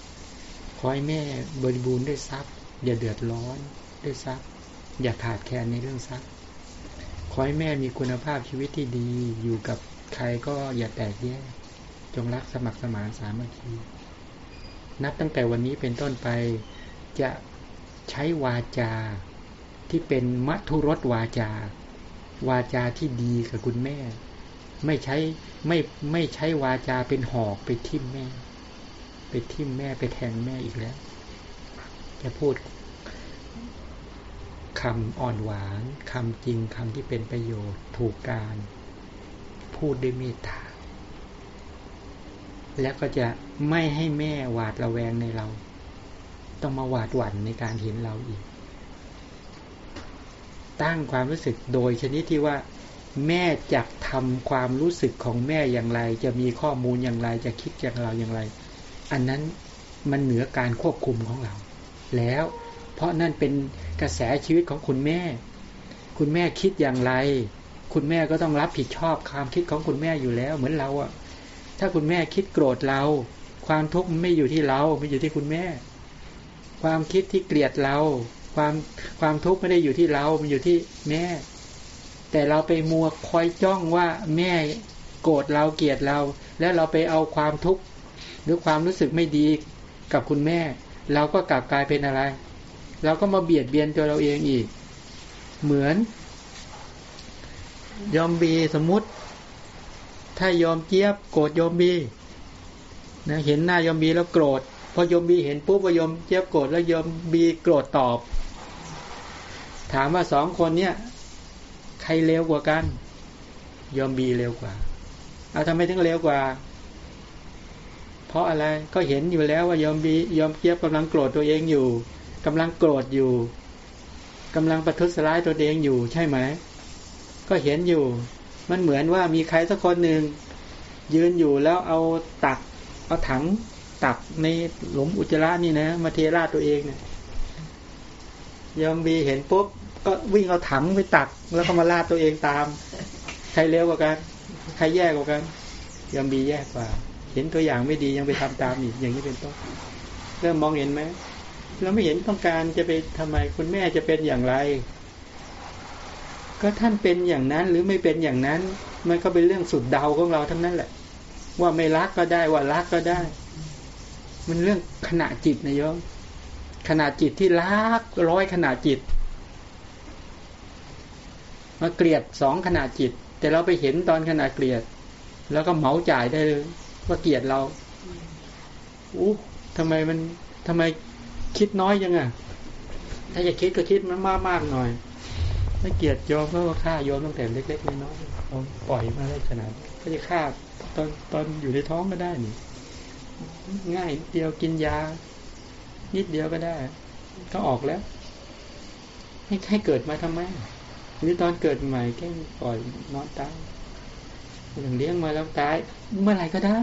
ขอให้แม่บริบูรณ์ด้วยทรัพย์ อย่าเดือดร้อนด้วยทรัพย์ อย่าขาดแคลนในเรื่องทรัพย์ ขอให้แม่มีคุณภาพชีวิตที่ดี อยู่กับใครก็อย่าแตกแยก จงรักสมัครสมานสามัคคี นับตั้งแต่วันนี้เป็นต้นไปจะใช้วาจาที่เป็นมัทุรสวาจา วาจาที่ดีกับคุณแม่ ไม่ใช้ไม่ไม่ใช้วาจาเป็นหอกไปทิ่มแม่ ไปทิ่มแม่ไปแทงแม่อีกแล้ว จะพูดคำอ่อนหวานคำจริงคำที่เป็นประโยชน์ถูกการ พูดด้วยเมตตา แล้วก็จะไม่ให้แม่หวาดระแวงในเรา ต้องมาหวาดหวั่นในการเห็นเราอีก ตั้งความรู้สึกโดยชนิดที่ว่า แม่จะทำความรู้สึกของแม่อย่างไร จะมีข้อมูลอย่างไรจะคิดอย่างเราอย่างไร อันนั้นมันเหนือการควบคุมของเรา แล้ว เพราะนั่นเป็นกระแสชีวิตของคุณแม่ คุณแม่คิดอย่างไร คุณแม่ก็ต้องรับผิดชอบความคิดของคุณแม่อยู่แล้วเหมือนเราอะถ้าคุณแม่คิดโกรธเรา ความทุกข์มันไม่อยู่ที่เราไม่อยู่ที่คุณแม่ ความคิดที่เกลียดเรา ความความทุกข์ไม่ได้อยู่ที่เรา มันอยู่ที่แม่ แต่เราไปมัวคอยจ้องว่าแม่โกรธเราเกลียดเรา แล้วเราไปเอาความทุกข์หรือความรู้สึกไม่ดีกับคุณแม่ เราก็กลับกลายเป็นอะไร เราก็มาเบียดเบียนตัวเราเองอีก เหมือน ยอมบีสมมุติ ถ้ายอมเจี๊ยบโกรธยอมบีนะเห็นหน้ายอมบีแล้วโกรธพอยอมบีเห็นปุ๊บว่ายอมเจี๊ยบโกรธแล้วยอมบีโกรธตอบ ถามว่าสองคนเนี้ยใครเร็วกว่ากัน ยอมบีเร็วกว่าเอาทำไมถึงเร็วกว่า เพราะอะไรก็เห็นอยู่แล้วว่ายอมบียอมเจี๊ยบกำลังโกรธตัวเองอยู่กำลังโกรธอยู่กำลังประทุษร้ายตัวเองอยู่ใช่ไหมก็เห็นอยู่ มันเหมือนว่ามีใครสักคนหนึ่งยืนอยู่แล้วเอาตัก เอาถังตักในหลุมอุจจาระนี่นะ มาเทราดตัวเองเนะี่ยยอมบีเห็นปุ๊บก็วิ่งเอาถังไปตัก แล้วก็มาลาดตัวเองตาม ใครเร็วกว่ากัน ใครแย่กว่ากันยอมบีแย่กว่า เห็นตัวอย่างไม่ดียังไปทำตามอีกอย่างนี้เป็นต้นเริ่มมองเห็นไหมเราไม่เห็นต้องการจะไปทำไมคุณแม่จะเป็นอย่างไร ก็ท่านเป็นอย่างนั้นหรือไม่เป็นอย่างนั้น มันก็เป็นเรื่องสุดเดาของเราทั้งนั้นแหละ ว่าไม่รักก็ได้ว่ารักก็ได้ มันเรื่องขณะจิตนะโยมขณะจิตที่รักร้อยขณะจิตมาเกลียดสองขณะจิต แต่เราไปเห็นตอนขณะเกลียด แล้วก็เหมาจ่ายได้เลย ว่าเกลียดเราอู้ทำไมมันทำไมคิดน้อยยังอะ ถ้าจะคิดก็คิดมันมากมากหน่อย ไม่เกลียดโยมก็ฆ่าโยมตั้งแต่เล็ก ๆน้อยๆปล่อยมาได้ขนาดก็จะฆ่าตอนตอนอยู่ในท้องก็ได้นี่ง่ายเดียวกินยา นิดเดียวก็ได้ ก็ออกแล้วให้ให้เกิดมาทำไมหรือตอนเกิดใหม่แค่ปล่อยนอนตาย อย่างเลี้ยงมาแล้วตาย เมื่อไหร่ก็ได้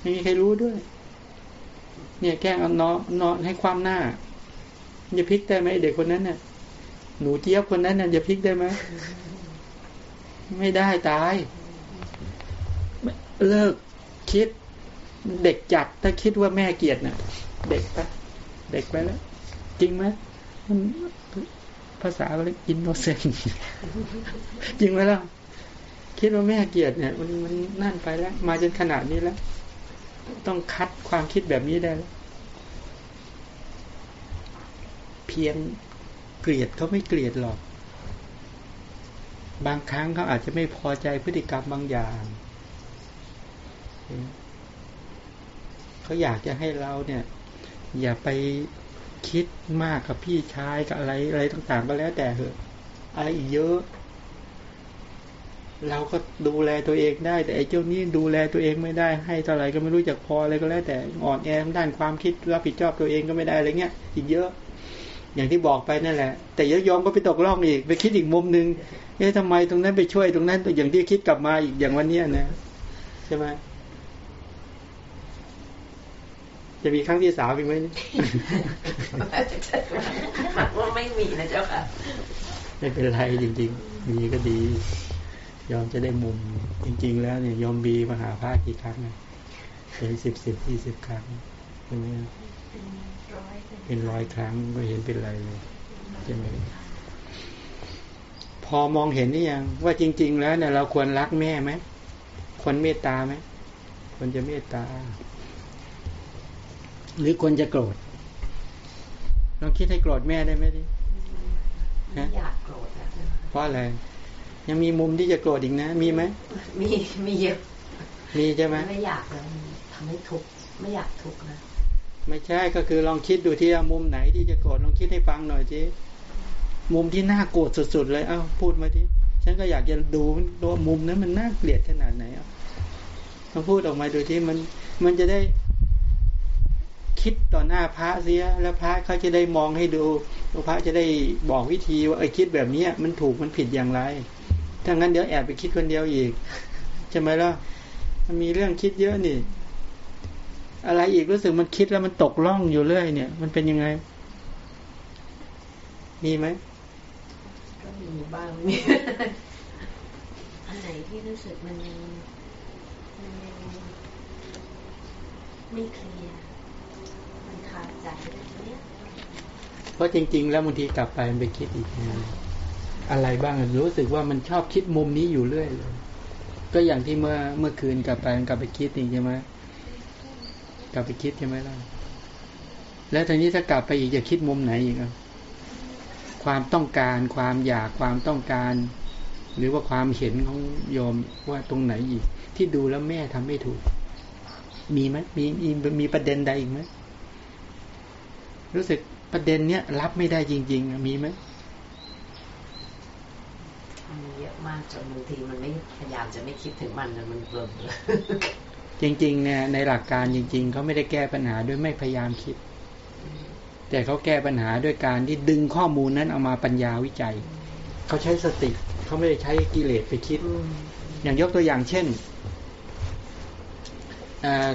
ไม่มีใครรู้ด้วย เนี่ยแกล้งเอานอนนอนให้ความหน้าจะพลิกได้ไหมเด็กคนนั้นเนี่ยหนูเจี๊ยบคนนั้นน่ะจะพลิกได้ไหมไม่ได้ตาย เลิกคิด เด็กจัดถ้าคิดว่าแม่เกลียดน่ะ เด็กปะเด็กไปแล้ว จริงไหมภาษาเรียกอินโนเซนจริงไหมล่ะ คิดว่าแม่เกลียดเนี่ยมันมันนั่นไปแล้ว มาจนขนาดนี้แล้ว ต้องคัดความคิดแบบนี้ได้แล้วเพียงเกลียดเขาไม่เกลียดหรอก บางครั้งเขาอาจจะไม่พอใจพฤติกรรมบางอย่างเขาอยากจะให้เราเนี่ย อย่าไปคิดมากกับพี่ชายกับอะไรอะไรต่างๆก็แล้วแต่เถอะอะไรอีกเยอะ เราก็ดูแลตัวเองได้ แต่ไอ้เจ้านี้ดูแลตัวเองไม่ได้ ให้เท่าไหร่ก็ไม่รู้จักพออะไรก็แล้วแต่อ่อนแอด้านความคิดรับผิดชอบตัวเองก็ไม่ได้อะไรเงี้ยอีกเยอะ อย่างที่บอกไปนั่นแหละ แต่ยยอมก็ไปตกล่องอีก ไปคิดอีกมุมหนึ่งเอ๊ะทำไมตรงนั้นไปช่วยตรงนั้นอย่างที่คิดกลับมาอีกอย่างวันนี้นะใช่ไหมจะมีครั้งที่สามอีกไหมว่าไม่มีนะเจ้าค่ะ ไม่เป็นไรจริงๆ มีก็ดี ยอมจะได้มุมจริง ๆ แล้วเนี่ยยอมบีมหาภาคกี่ครั้งเนี่ยเป็นสิบสิบยี่สิบครั้งใช่ไหมเป็นร้อยครั้งก็เห็นเป็นไรเลยใช่ไหมพอมองเห็นนี่ยังว่าจริง ๆ แล้วเนี่ยเราควรรักแม่ไหมควรเมตตาไหมควรจะเมตตา หรือควรจะโกรธลองคิดให้โกรธแม่ได้ไหมดิอยากโกรธเพราะอะไร ยังมีมุมที่จะโกรธอีกนะ มีไหมมีมีเยอะมีใช่ไหมไม่อยากแล้วทำให้ทุกข์ไม่อยากทุกข์นะไม่ใช่ก็คือลองคิดดูที่มุมไหนที่จะโกรธลองคิดให้ฟังหน่อยทีมุมที่น่าโกรธสุดๆเลยเอ้าพูดมาทีฉันก็อยากจะดูตัวมุมนั้นมันน่าเกลียดขนาดไหนอะลองพูดออกมาดูที่มัน มันจะได้คิดต่อหน้าพระเสีย แล้วพระเขาจะได้มองให้ดูพระจะได้บอกวิธีว่าไอ้คิดแบบเนี้ยมันถูกมันผิดอย่างไร ถ้างั้นเดี๋ยวแอบไปคิดคนเดียวอีกใช่ไหมล่ะมันมีเรื่องคิดเยอะนี่ อะไรอีกรู้สึกมันคิดแล้วมันตกล่องอยู่เรื่อยเนี่ย มันเป็นยังไง มีไหมก็มีบ้างมีอันไหนที่รู้สึกมันยังมันยังไม่เคลียร์มันขาดใจเนี่ยเพราะจริง ๆ แล้วบางทีกลับไปมันไปคิดอีก อะไรบ้างรู้สึกว่ามันชอบคิดมุมนี้อยู่เรื่อยเลยก็อย่างที่เมื่อเมื่อคืนกลับไปกลับไปคิดอีกใช่ไหมกลับไปคิดใช่ไหมล่ะแล้วทีนี้ถ้ากลับไปอีกจะคิดมุมไหนอีกครับความต้องการความอยากความต้องการ หรือว่าความเห็นของโยมว่าตรงไหนอีก ที่ดูแล้วแม่ทำไม่ถูก มีไหมมีมีมีประเด็นใดอีกไหมรู้สึกประเด็นเนี้ยรับไม่ได้จริง ๆ มีไหมมีเย อะมากจนบางทีมันไม่พยายามจะไม่คิดถึงมันมันเบิ่มจริงๆเนี่ยในหลักการจริง ๆเขาไม่ได้แก้ปัญหาด้วยไม่พยายามคิด แต่เขาแก้ปัญหาด้วยการที่ดึงข้อมูลนั้นเอามาปัญญาวิจัยเขาใช้สติเขาไม่ได้ใช้กิเลสไปคิด อย่างยกตัวอย่างเช่น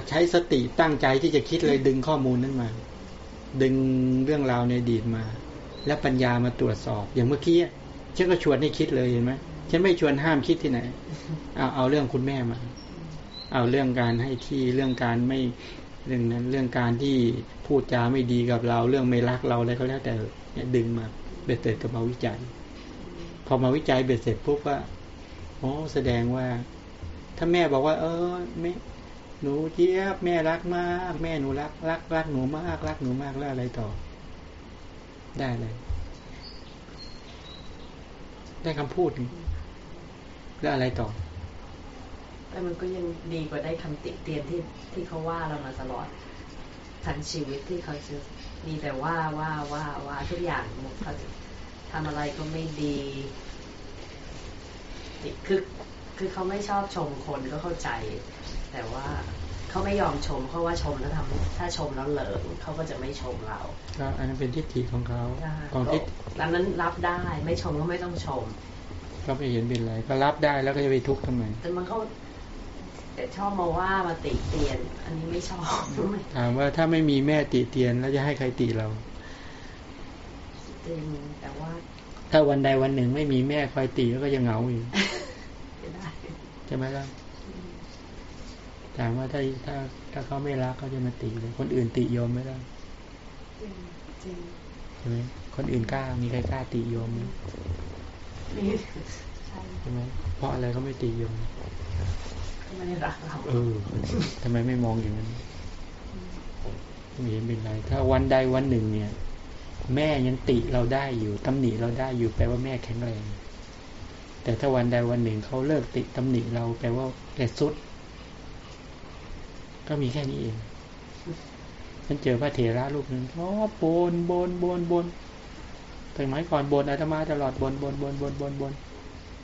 ใช้สติตั้งใจที่จะคิดเลยดึงข้อมูลนั้นมา ดึงเรื่องราวในอดีตมา แล้วปัญญามาตรวจสอบ อย่างเมื่อกี้ฉันก็ชวนให้คิดเลยเห็นไหม ฉันไม่ชวนห้ามคิดที่ไหน เอาเอาเรื่องคุณแม่มา เอาเรื่องการให้ที่เรื่องการไม่เรื่องนั้นเรื่องการที่พูดจาไม่ดีกับเรา เรื่องไม่รักเราอะไรก็แล้วแต่เนี่ยดึงมาเบ็ดเสร็จกับมาวิจัย พอมาวิจัยเบ็ดเสร็จปุ๊บว่าโอ้แสดงว่า ถ้าแม่บอกว่า เออแม่หนูเจี๊ยบแม่รักมาก แม่หนูรักรักรักหนูมากรักหนูมากแล้วอะไรต่อ ได้เลย ได้คำพูด แล้วอะไรต่อแต่มันก็ยังดีกว่าได้คำติเตียนที่ที่เขาว่าเรามาตลอดทั้งชีวิตที่เขาจะมีแต่ว่าว่าว่าว่าทุกอย่างเขาทำอะไรก็ไม่ดีคือคือเขาไม่ชอบชมคนก็เข้าใจ แต่ว่าเขาไม่ยอมชม เพราะว่าชมแล้วทำถ้าชมแล้วเหลิงเขาก็จะไม่ชมเราอันนั้นเป็นทิฏฐิของเขาของทิฏดังนั้นรับได้ไม่ชมก็ไม่ต้องชม ก็ไม่เห็นเป็นไร ก็รับได้แล้วก็จะไปทุกข์ทำไมแต่มันเขาแต่ชอบมาว่ามาติเตียน อันนี้ไม่ชอบถามว่าถ้าไม่มีแม่ติเตียนแล้วจะให้ใครติเราจริงแต่ว่า ถ้าวันใดวันหนึ่งไม่มีแม่คอยตีก็จะเหงาอยู่ใช่ไหมล่ะถามว่าถ้าถ้าถ้าเขาไม่รักเขาจะมาติเลย คนอื่นติโยมไม่ได้ใช่ไหมคนอื่นกล้ามีใครกล้าติโยมไหม ใช่ไหมเพราะอะไรเขาไม่ติโยมไม่ได้รักเราเออทำไมไม่มองอย่างนั้นไม่เห็นเป็นไร ถ้าวันใดวันหนึ่งเนี่ย แม่ยังติเราได้อยู่ตำหนิเราได้อยู่แปลว่าแม่แข็งแรง แต่ถ้าวันใดวันหนึ่งเขาเลิกติตำหนิเราแปลว่าแกสุด ก็มีแค่นี้เองฉันเจอพระเถระรูปหนึ่งอ๋อบนบนบนบน แต่หมายก่อนบนอาตมาตลอดบนบนบนบนบนบน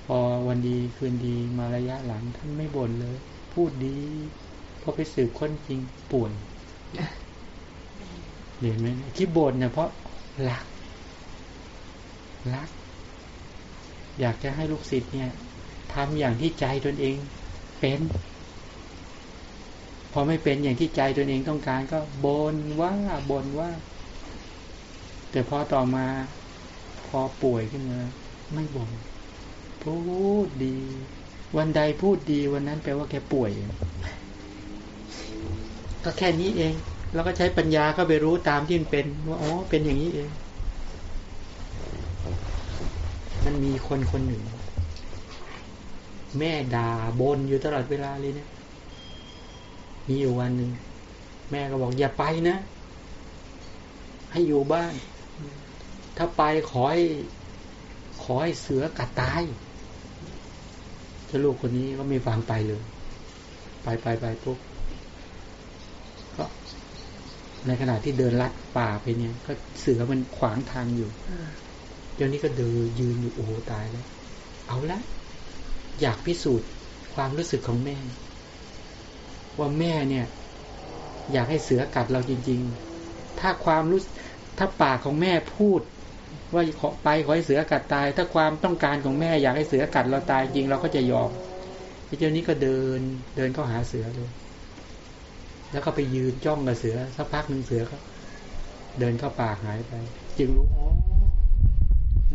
พอวันดีคืนดีมาระยะหลังท่านไม่บ่นเลย พูดดีพอไปสืบค้นจริงป่วยเห็นไหมที่บ่นเนี่ยเพราะหลักรัก อยากจะให้ลูกศิษย์เนี่ยทำอย่างที่ใจตนเองเป็น พอไม่เป็นอย่างที่ใจตนเองต้องการก็บนว่าบนว่า แต่พอต่อมา พอป่วยขึ้นมา ไม่บ่นพูดดี วันใดพูดดีวันนั้นแปลว่าแกป่วย ก็แค่นี้เอง แล้วก็ใช้ปัญญาก็ไปรู้ตามที่มันเป็นว่าอ๋อเป็นอย่างนี้เอง มันมีคนคนหนึ่ง แม่ด่าบนอยู่ตลอดเวลาเลยเนะมีอยู่วันหนึ่งแม่ก็บอกอย่าไปนะ ให้อยู่บ้าน ถ้าไปขอให้ขอให้เสือกัดตายจ้าลูกคนนี้ก็ม่ฟังไปเลย ไปไปไปปุ๊บก็ในขณะที่เดินลัดป่าไปเนี่ย ก็เสือมันขวางทางอยู่เดี๋ยวนี้ก็เดินยืนอยู่โอ้โหตายแล้ว เอาละอยากพิสูจน์ความรู้สึกของแม่ ว่าแม่เนี่ย อยากให้เสือกัดเราจริง ๆ ถ้าความรู้ถ้าปากของแม่พูด ว่าขอไปขอให้เสือกัดตาย ถ้าความต้องการของแม่อยากให้เสือกัดเราตายจริงเราก็จะยอมไอ้เจ้านี้ก็เดินเดินเข้าหาเสือเลยแล้วก็ไปยืนจ้องกับเสือสักพักหนึ่งเสือก็เดินเข้าป่าหายไป จึงรู้อ๋อ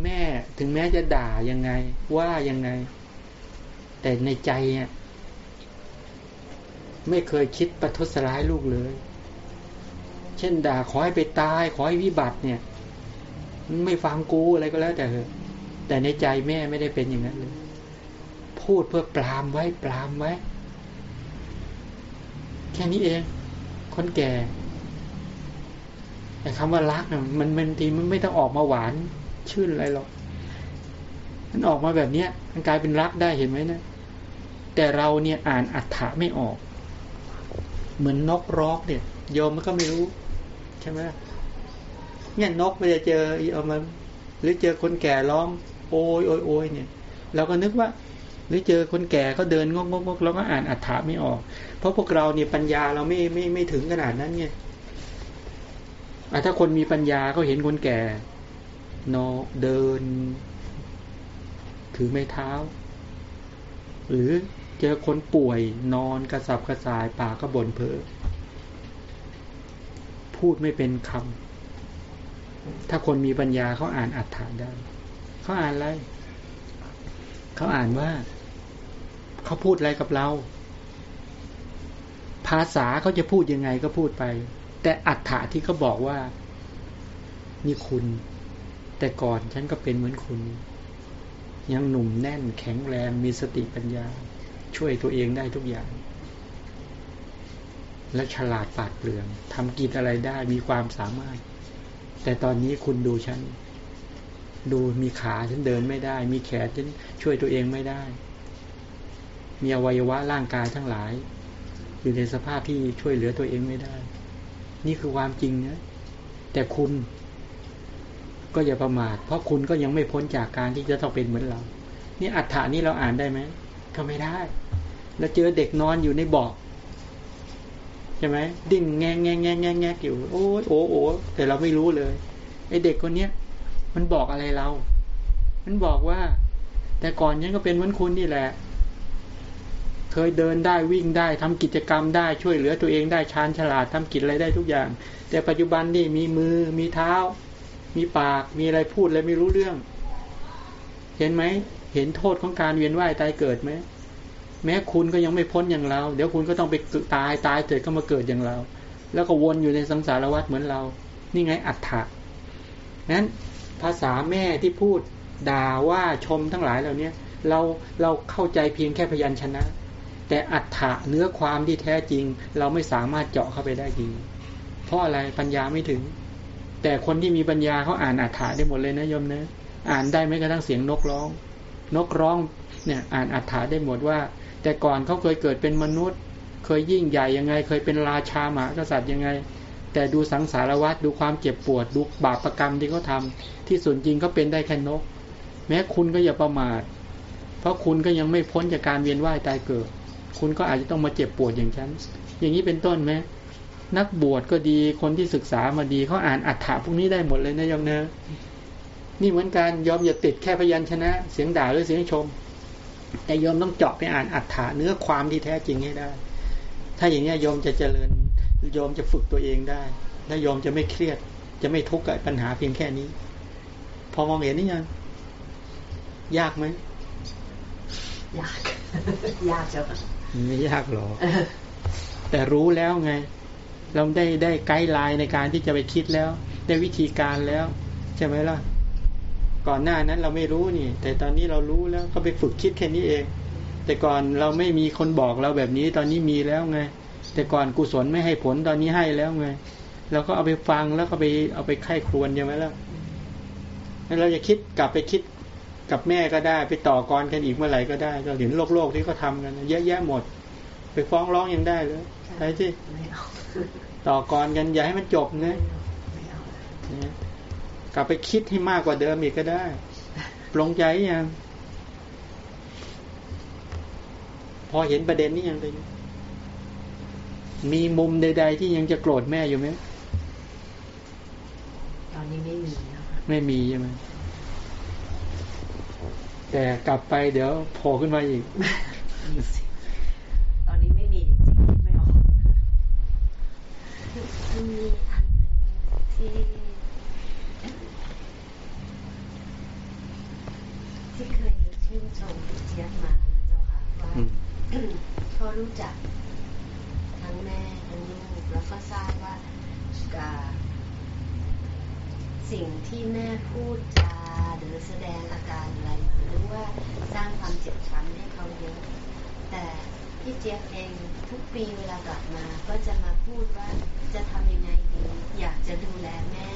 แม่ถึงแม้จะด่ายังไง ว่ายังไง แต่ในใจเนี่ยไม่เคยคิดประทุษร้ายลูกเลย เช่นด่าขอให้ไปตาย ขอให้วิบัติเนี่ย ไม่ฟังกูอะไรก็แล้วแต่เถอะแต่ในใจแม่ไม่ได้เป็นอย่างนั้นเลยพูดเพื่อปรามไว้ปรามไว้ แค่นี้เอง คนแก่ แต่คำว่ารักนะมันมันทีมันไม่ต้องออกมาหวาน ชื่นอะไรหรอกมันออกมาแบบเนี้ยมันกลายเป็นรักได้เห็นไหมนะแต่เราเนี่ยอ่านอัฏฐะไม่ออก เหมือนนกร้องเนี่ยโยมมันก็ไม่รู้ ใช่ไหม เนี่ยนกไม่ได้เจอเอามาหรือเจอคนแก่ร้อง โอยโอยโอยเนี่ยเราก็นึกว่า หรือเจอคนแก่เขาเดินงกงกงกเราก็อ่านอัฏฐาไม่ออก เพราะพวกเราเนี่ยปัญญาเราไม่ไม่ไม่ถึงขนาดนั้นไงถ้าคนมีปัญญาเขาเห็นคนแก่นอเดิน ถือไม้เท้า หรือเจอคนป่วยนอนกระสับกระส่ายปากก็บ่นเพ้อพูดไม่เป็นคำ ถ้าคนมีปัญญาเขาอ่านอัฏฐานได้ เขาอ่านอะไร เขาอ่านว่า เขาพูดอะไรกับเรา ภาษาเขาจะพูดยังไงก็พูดไป แต่อัฏฐะที่เขาบอกว่า นี่คุณ แต่ก่อนฉันก็เป็นเหมือนคุณ ยังหนุ่มแน่นแข็งแรงมีสติปัญญา ช่วยตัวเองได้ทุกอย่างและฉลาดปาดเปลืองทำกิจอะไรได้มีความสามารถ แต่ตอนนี้คุณดูฉัน ดูมีขาฉันเดินไม่ได้ มีแขนฉันช่วยตัวเองไม่ได้ มีอวัยวะร่างกายทั้งหลาย อยู่ในสภาพที่ช่วยเหลือตัวเองไม่ได้ นี่คือความจริงนะแต่คุณก็อย่าประมาท เพราะคุณก็ยังไม่พ้นจากการที่จะต้องเป็นเหมือนเรา นี่อัฏฐานี่เราอ่านได้ไหมก็ไม่ได้ แล้วเจอเด็กนอนอยู่ในบ่อ ใช่ไหมดิ้งแงงแงงแงงแงงแงอยู่โอ้ยโอ้โอ้แต่เราไม่รู้เลยไอเด็กคนเนี้ยมันบอกอะไรเรา มันบอกว่า แต่ก่อนยังก็เป็นเหมือนคุณนี่แหละ เคยเดินได้วิ่งได้ทำกิจกรรมได้ช่วยเหลือตัวเองได้ชาญฉลาดทำกิจอะไรได้ทุกอย่าง แต่ปัจจุบันนี่มีมือมีเท้า มีปากมีอะไรพูดอะไรไม่รู้เรื่อง เห็นไหมเห็นโทษของการเวียนว่ายตายเกิดไหม แม้คุณก็ยังไม่พ้นอย่างเรา เดี๋ยวคุณก็ต้องไปตายตายเกิดก็มาเกิดอย่างเรา แล้วก็วนอยู่ในสังสารวัฏเหมือนเรา นี่ไงอัฏฐะนั้นภาษาแม่ที่พูดด่าว่าชมทั้งหลายเหล่านี้เราเราเข้าใจเพียงแค่พยัญชนะ แต่อัฏฐะเนื้อความที่แท้จริง เราไม่สามารถเจาะเข้าไปได้จริง เพราะอะไรปัญญาไม่ถึง แต่คนที่มีปัญญาเขาอ่านอัฏฐะได้หมดเลยนะโยมนะอ่านได้ไม่กระทั่งเสียงนกร้อง นกร้องเนี่ยอ่านอัฏฐะได้หมดว่า แต่ก่อนเขาเคยเกิดเป็นมนุษย์ เคยยิ่งใหญ่ยังไง เคยเป็นราชาหมากษัตริย์ยังไง แต่ดูสังสารวัฏดูความเจ็บปวด ดูบาปรกรรมที่เขาทาที่ส่วนจริงก็เป็นได้แค่นก แม้คุณก็อย่าประมาท เพราะคุณก็ยังไม่พ้นจากการเวียนว่ายตายเกิด คุณก็อาจจะต้องมาเจ็บปวดอย่างฉันอย่างนี้เป็นต้นไหมนักบวชก็ดีคนที่ศึกษามาดีเขาอ่านอัฏฐะพวกนี้ได้หมดเลยนะยอมเนอะนี่เหมือนกันยอมอย่าติดแค่พยัญชนะ เสียงด่าหรือเสียงชม แต่ยอมต้องเจาะไปอ่านอัฏฐาเนื้อความที่แท้จริงให้ได้ ถ้าอย่างนี้ยอมจะเจริญยอมจะฝึกตัวเองได้และยอมจะไม่เครียด จะไม่ทุกข์กับปัญหาเพียงแค่นี้ พอมองเห็นนี่ยังยากไหมยาก ยากจ้ะไม่ยากหรอกแต่รู้แล้วไง เราได้ได้ไกด์ไลน์ในการที่จะไปคิดแล้ว ได้วิธีการแล้ว ใช่ไหมล่ะ ก่อนหน้านั้นเราไม่รู้นี่ แต่ตอนนี้เรารู้แล้วก็ไปฝึกคิดแค่นี้เอง แต่ก่อนเราไม่มีคนบอกเราแบบนี้ ตอนนี้มีแล้วไง แต่ก่อนกุศลไม่ให้ผลตอนนี้ให้แล้วไงเราก็เอาไปฟังแล้วก็ไปเอาไปไข้ครวนใช่ไหมล่ะแล้วเราจะคิดกลับไปคิดกับแม่ก็ได้ ไปต่อกรกันอีกเมื่อไหร่ก็ได้เราเห็นโลกโลกที่เขาทากันเยอะแยะหมด ไปฟ้องร้องยังได้เลยใช่ที่ต่อกรกันอย่าให้มันจบนะ กลับไปคิดให้มากกว่าเดิมอีกก็ได้ปลงใจยัง พอเห็นประเด็นนี้ยังไงมีมุมใด ๆ ที่ยังจะโกรธแม่อยู่ไหมตอนนี้ไม่มีแล้วไม่มีใช่ไหมแต่กลับไปเดี๋ยวโผล่ขึ้นมาอีก ตอนนี้ไม่มีจริงๆไม่ออกมีอันที่ที่เคยชื่นชมพี่เจี๊ยบมาเจ้าค่ะว่า เขารู้จักทั้งแม่ทั้งลูกแล้วก็ทราบว่าสิ่งที่แม่พูดจาหรือแสดงอาการอะไรมาหรือว่าสร้างความเจ็บช้ำให้เขาเยอะแต่พี่เจี๊ยบเองทุกปีเวลากลับมาก็จะมาพูดว่าจะทำยังไงดี อยากจะดูแลแม่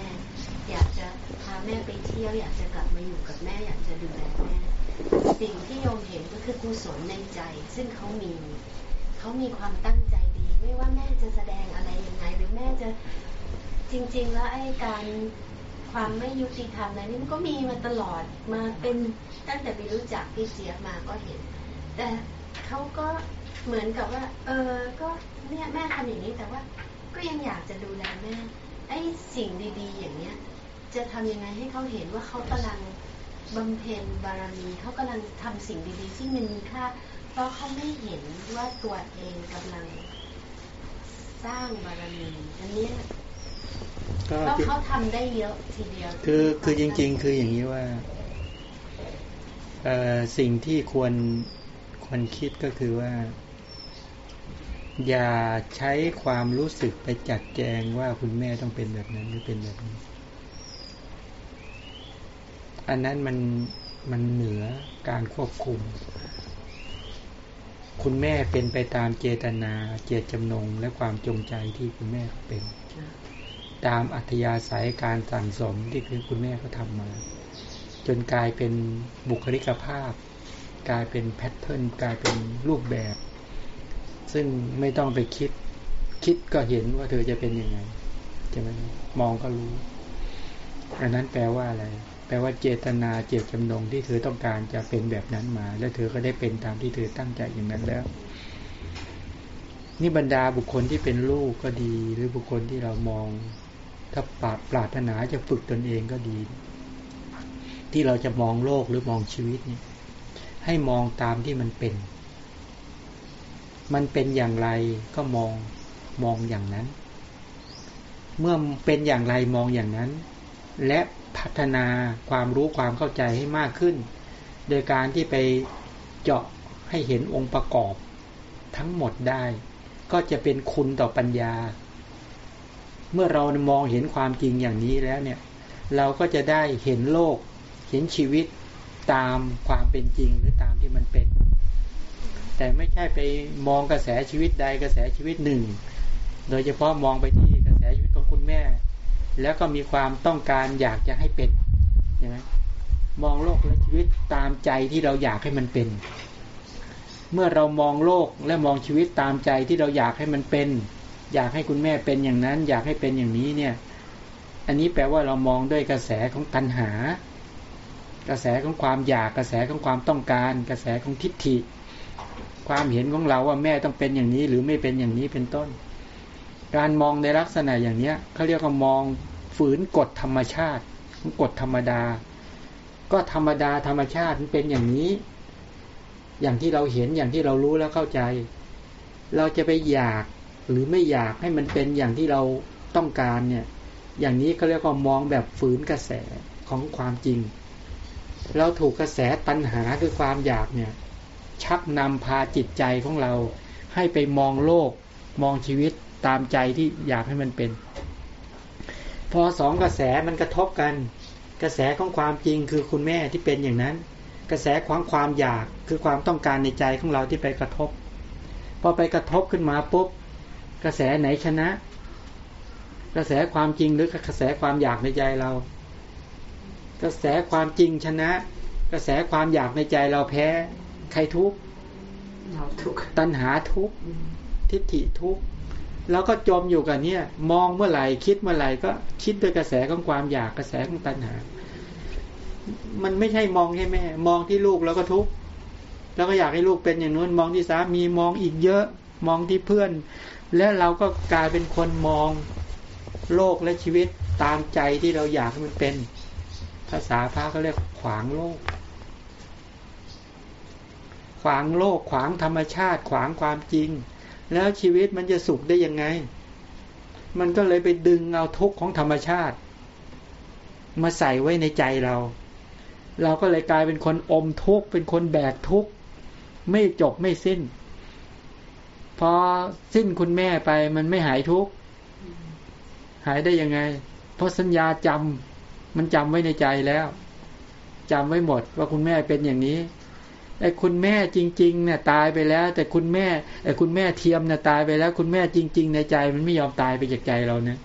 อยากจะพาแม่ไปเที่ยว อยากจะกลับมาอยู่กับแม่ อยากจะดูแลแม่ สิ่งที่โยมเห็นก็คือกุศลในใจ ซึ่งเขามีเขามีความตั้งใจดี ไม่ว่าแม่จะแสดงอะไรยังไงหรือแม่จะจริง ๆ แล้วไอ้การความไม่ยุติธรรมอะไรนี่มันก็มีมาตลอดมาเป็นตั้งแต่ไปรู้จักพี่เสียมาก็เห็น แต่เขาก็เหมือนกับว่า เออก็เนี่ยแม่ทำอย่างนี้แต่ว่า ก็ยังอยากจะดูแลแม่ไอ้สิ่งดี ๆ อย่างเนี้ย จะทำยังไงให้เขาเห็นว่าเขากำลัง บำเพ็ญบารมีเขากำลังทำสิ่งดีๆที่มันมีค่าเพราะเขาไม่เห็นว่าตัวเองกำลังสร้างบารมีอันนี้ก็เขาทำได้เยอะทีเดียว คือคือจริง ๆ คืออย่างนี้ว่าสิ่งที่ควรควรคิดก็คือว่า อย่าใช้ความรู้สึกไปจัดแจงว่าคุณแม่ต้องเป็นแบบนั้นหรือเป็นแบบนี้ อันนั้นมันมันเหนือการควบคุม คุณแม่เป็นไปตามเจตนา เจตจำนง และความจงใจที่คุณแม่เป็น ตามอัธยาศัยการสั่งสมที่คือคุณแม่เขาทำมา จนกลายเป็นบุคลิกภาพ กลายเป็นแพทเทิร์นกลายเป็นรูปแบบ ซึ่งไม่ต้องไปคิด คิดก็เห็นว่าเธอจะเป็นยังไงใช่ไหมมองก็รู้ อันนั้นแปลว่าอะไร แปลว่าเจตนาเจตจำนงที่เธอต้องการจะเป็นแบบนั้นมา แล้วเธอก็ได้เป็นตามที่เธอตั้งใจอย่างนั้นแล้วนี่บรรดาบุคคลที่เป็นลูกก็ดี หรือบุคคลที่เรามอง ถ้าปราปรารถนาจะฝึกตนเองก็ดี ที่เราจะมองโลกหรือมองชีวิตนี่ให้มองตามที่มันเป็น มันเป็นอย่างไรก็มองมองอย่างนั้น เมื่อเป็นอย่างไรมองอย่างนั้น และพัฒนาความรู้ความเข้าใจให้มากขึ้น โดยการที่ไปเจาะให้เห็นองค์ประกอบทั้งหมดได้ ก็จะเป็นคุณต่อปัญญา เมื่อเรามองเห็นความจริงอย่างนี้แล้วเนี่ย เราก็จะได้เห็นโลก เห็นชีวิตตามความเป็นจริงหรือตามที่มันเป็น แต่ไม่ใช่ไปมองกระแสชีวิตใดกระแสชีวิตหนึ่ง โดยเฉพาะมองไปที่กระแสชีวิตของคุณแม่ แล้วก็มีความต้องการอยากจะให้เป็นใช่ไหมมองโลกและชีวิตตามใจที่เราอยากให้มันเป็น เมื่อเรามองโลกและมองชีวิตตามใจที่เราอยากให้มันเป็น อยากให้คุณแม่เป็นอย่างนั้น อยากให้เป็นอย่างนี้เนี่ย อันนี้แปลว่าเรามองด้วยกระแสของตัณหา กระแสของความอยากกระแสของความต้องการ กระแสของทิฏฐิ ความเห็นของเราว่าแม่ต้องเป็นอย่างนี้หรือไม่เป็นอย่างนี้เป็นต้น การมองในลักษณะอย่างเนี้ยเขาเรียกว่ามองฝืนกฎธรรมชาติกฎธรรมดา ก็ธรรมดาธรรมชาติมันเป็นอย่างนี้ อย่างที่เราเห็นอย่างที่เรารู้แล้วเข้าใจ เราจะไปอยากหรือไม่อยากให้มันเป็นอย่างที่เราต้องการเนี่ย อย่างนี้เขาเรียกว่ามองแบบฝืนกระแสของความจริง เราถูกกระแสตัณหาคือความอยากเนี่ย ชักนำพาจิตใจของเราให้ไปมองโลกมองชีวิต ตามใจที่อยากให้มันเป็น พอสองกระแสมันกระทบกัน กระแสของความจริงคือคุณแม่ที่เป็นอย่างนั้น กระแสความความอยากคือความต้องการในใจของเราที่ไปกระทบ พอไปกระทบขึ้นมาปุ๊บกระแสไหนชนะ กระแสความจริงหรือกระแสความอยากในใจเรา กระแสความจริงชนะ กระแสความอยากในใจเราแพ้ ใครทุกเราทุกตัณหาทุกทิฏฐิทุก แล้วก็จมอยู่กับเนี่ย มองเมื่อไหร่คิดเมื่อไหร่ก็คิดด้วยกระแสของความอยากกระแสของตัณหา มันไม่ใช่มองให้แม่ มองที่ลูกแล้วก็ทุกข์แล้วก็อยากให้ลูกเป็นอย่างนู้นมองที่สามีมองอีกเยอะ มองที่เพื่อน และเราก็กลายเป็นคนมองโลกและชีวิตตามใจที่เราอยากให้มันเป็น ภาษาพระก็เรียกขวางโลก ขวางโลกขวางธรรมชาติ ขวางความจริง แล้วชีวิตมันจะสุขได้ยังไง มันก็เลยไปดึงเอาทุกข์ของธรรมชาติ มาใส่ไว้ในใจเรา เราก็เลยกลายเป็นคนอมทุกข์เป็นคนแบกทุกข์ไม่จบไม่สิ้น พอสิ้นคุณแม่ไปมันไม่หายทุกข์หายได้ยังไง เพราะสัญญาจำมันจำไว้ในใจแล้วจำไว้หมดว่าคุณแม่เป็นอย่างนี้ ไอ้คุณแม่จริงๆเนี่ยตายไปแล้ว แต่คุณแม่ไอ้คุณแม่เทียมเนี่ยตายไปแล้ว คุณแม่จริง ๆ ในใจมันไม่ยอมตายไปจากใจเราเนี่ย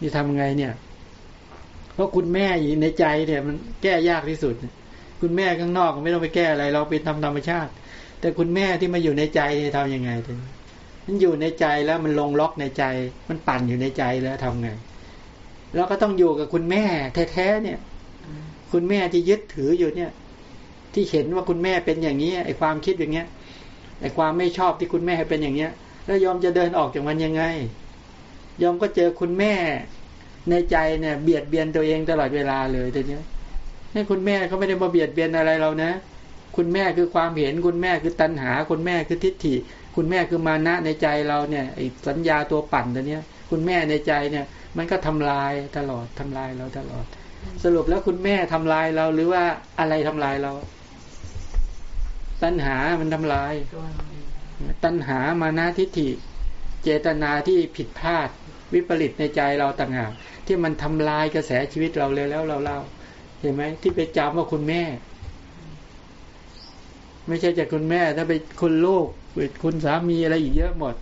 นี่ทำไงเนี่ย เพราะคุณแม่อยู่ในใจเนี่ย มันแก้ยากที่สุด คุณแม่ข้างนอกไม่ต้องไปแก้อะไร เราเป็นธรรมธรรมชาติ แต่คุณแม่ที่มาอยู่ในใจทำยังไงถึงมันอยู่ในใจแล้วมันลงล็อกในใจ มันปั่นอยู่ในใจแล้วทำไงเราก็ต้องอยู่กับคุณแม่แท้ๆเนี่ย คุณแม่ที่ยึดถืออยู่เนี่ย ที่เห็นว่าคุณแม่เป็นอย่างนี้ไอ้ความคิดอย่างเงี้ยไอ้ความไม่ชอบที่คุณแม่เป็นอย่างเงี้ย แล้วยอมจะเดินออกจากมันยังไง ยอมก็เจอคุณแม่ในใจเนี่ยเบียดเบียนตัวเองตลอดเวลาเลยแต่เนี้ยนี่คุณแม่เขาไม่ได้มาเบียดเบียนอะไรเรานะ คุณแม่คือความเห็นคุณแม่คือตัณหา คุณแม่คือทิฏฐิ คุณแม่คือมานะในใจเราเนี่ยไอ้สัญญาตัวปั่นตัวเนี้ย คุณแม่ในใจเนี่ย มันก็ทำลายตลอดทำลายเราตลอด สรุปแล้วคุณแม่ทำลายเราหรือว่าอะไรทำลายเรา ตัณหามันทำลาย ตัณหามานาทิฏฐิ เจตนาที่ผิดพลาด วิปริตในใจเราต่างหากที่มันทำลายกระแสชีวิตเราเลยแล้วเราเล่าเห็นไหมที่ไปจำว่าคุณแม่ ไม่ใช่จากคุณแม่ ถ้าไปคุณลูกคุณสามีอะไรอีกเยอะหมด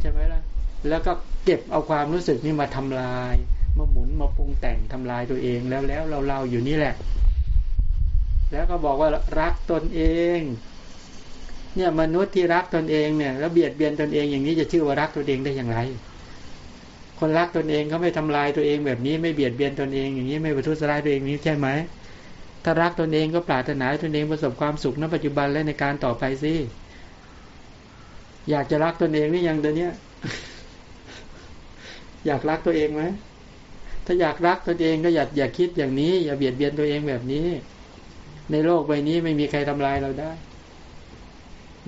ใช่ไหมล่ะแล้วก็เก็บเอาความรู้สึกนี้มาทำลายมาหมุนมาปรุงแต่งทำลายตัวเองแล้วแล้วเราเล่าอยู่นี่แหละ แล้วก็บอกว่ารักตนเอง เนี่ยมนุษย์ที่รักตนเองเนี่ยแล้วเบียดเบียนตนเองอย่างนี้จะชื่อว่ารักตนเองได้อย่างไร คนรักตนเองเขาไม่ทำลายตัวเองแบบนี้ไม่เบียดเบียนตนเองอย่างนี้ไม่ประทุษร้ายตัวเองนี้ใช่ไหมถ้ารักตนเองก็ปรารถนาตนเองประสบความสุขในปัจจุบันและในการต่อไปสิอยากจะรักตนเองนี่ยังเดี๋ยวนี้อยากรักตัวเองไหมถ้าอยากรักตนเองก็อย่าอย่าคิดอย่างนี้ อย่าเบียดเบียนตัวเองแบบนี้ ในโลกใบนี้ไม่มีใครทำลายเราได้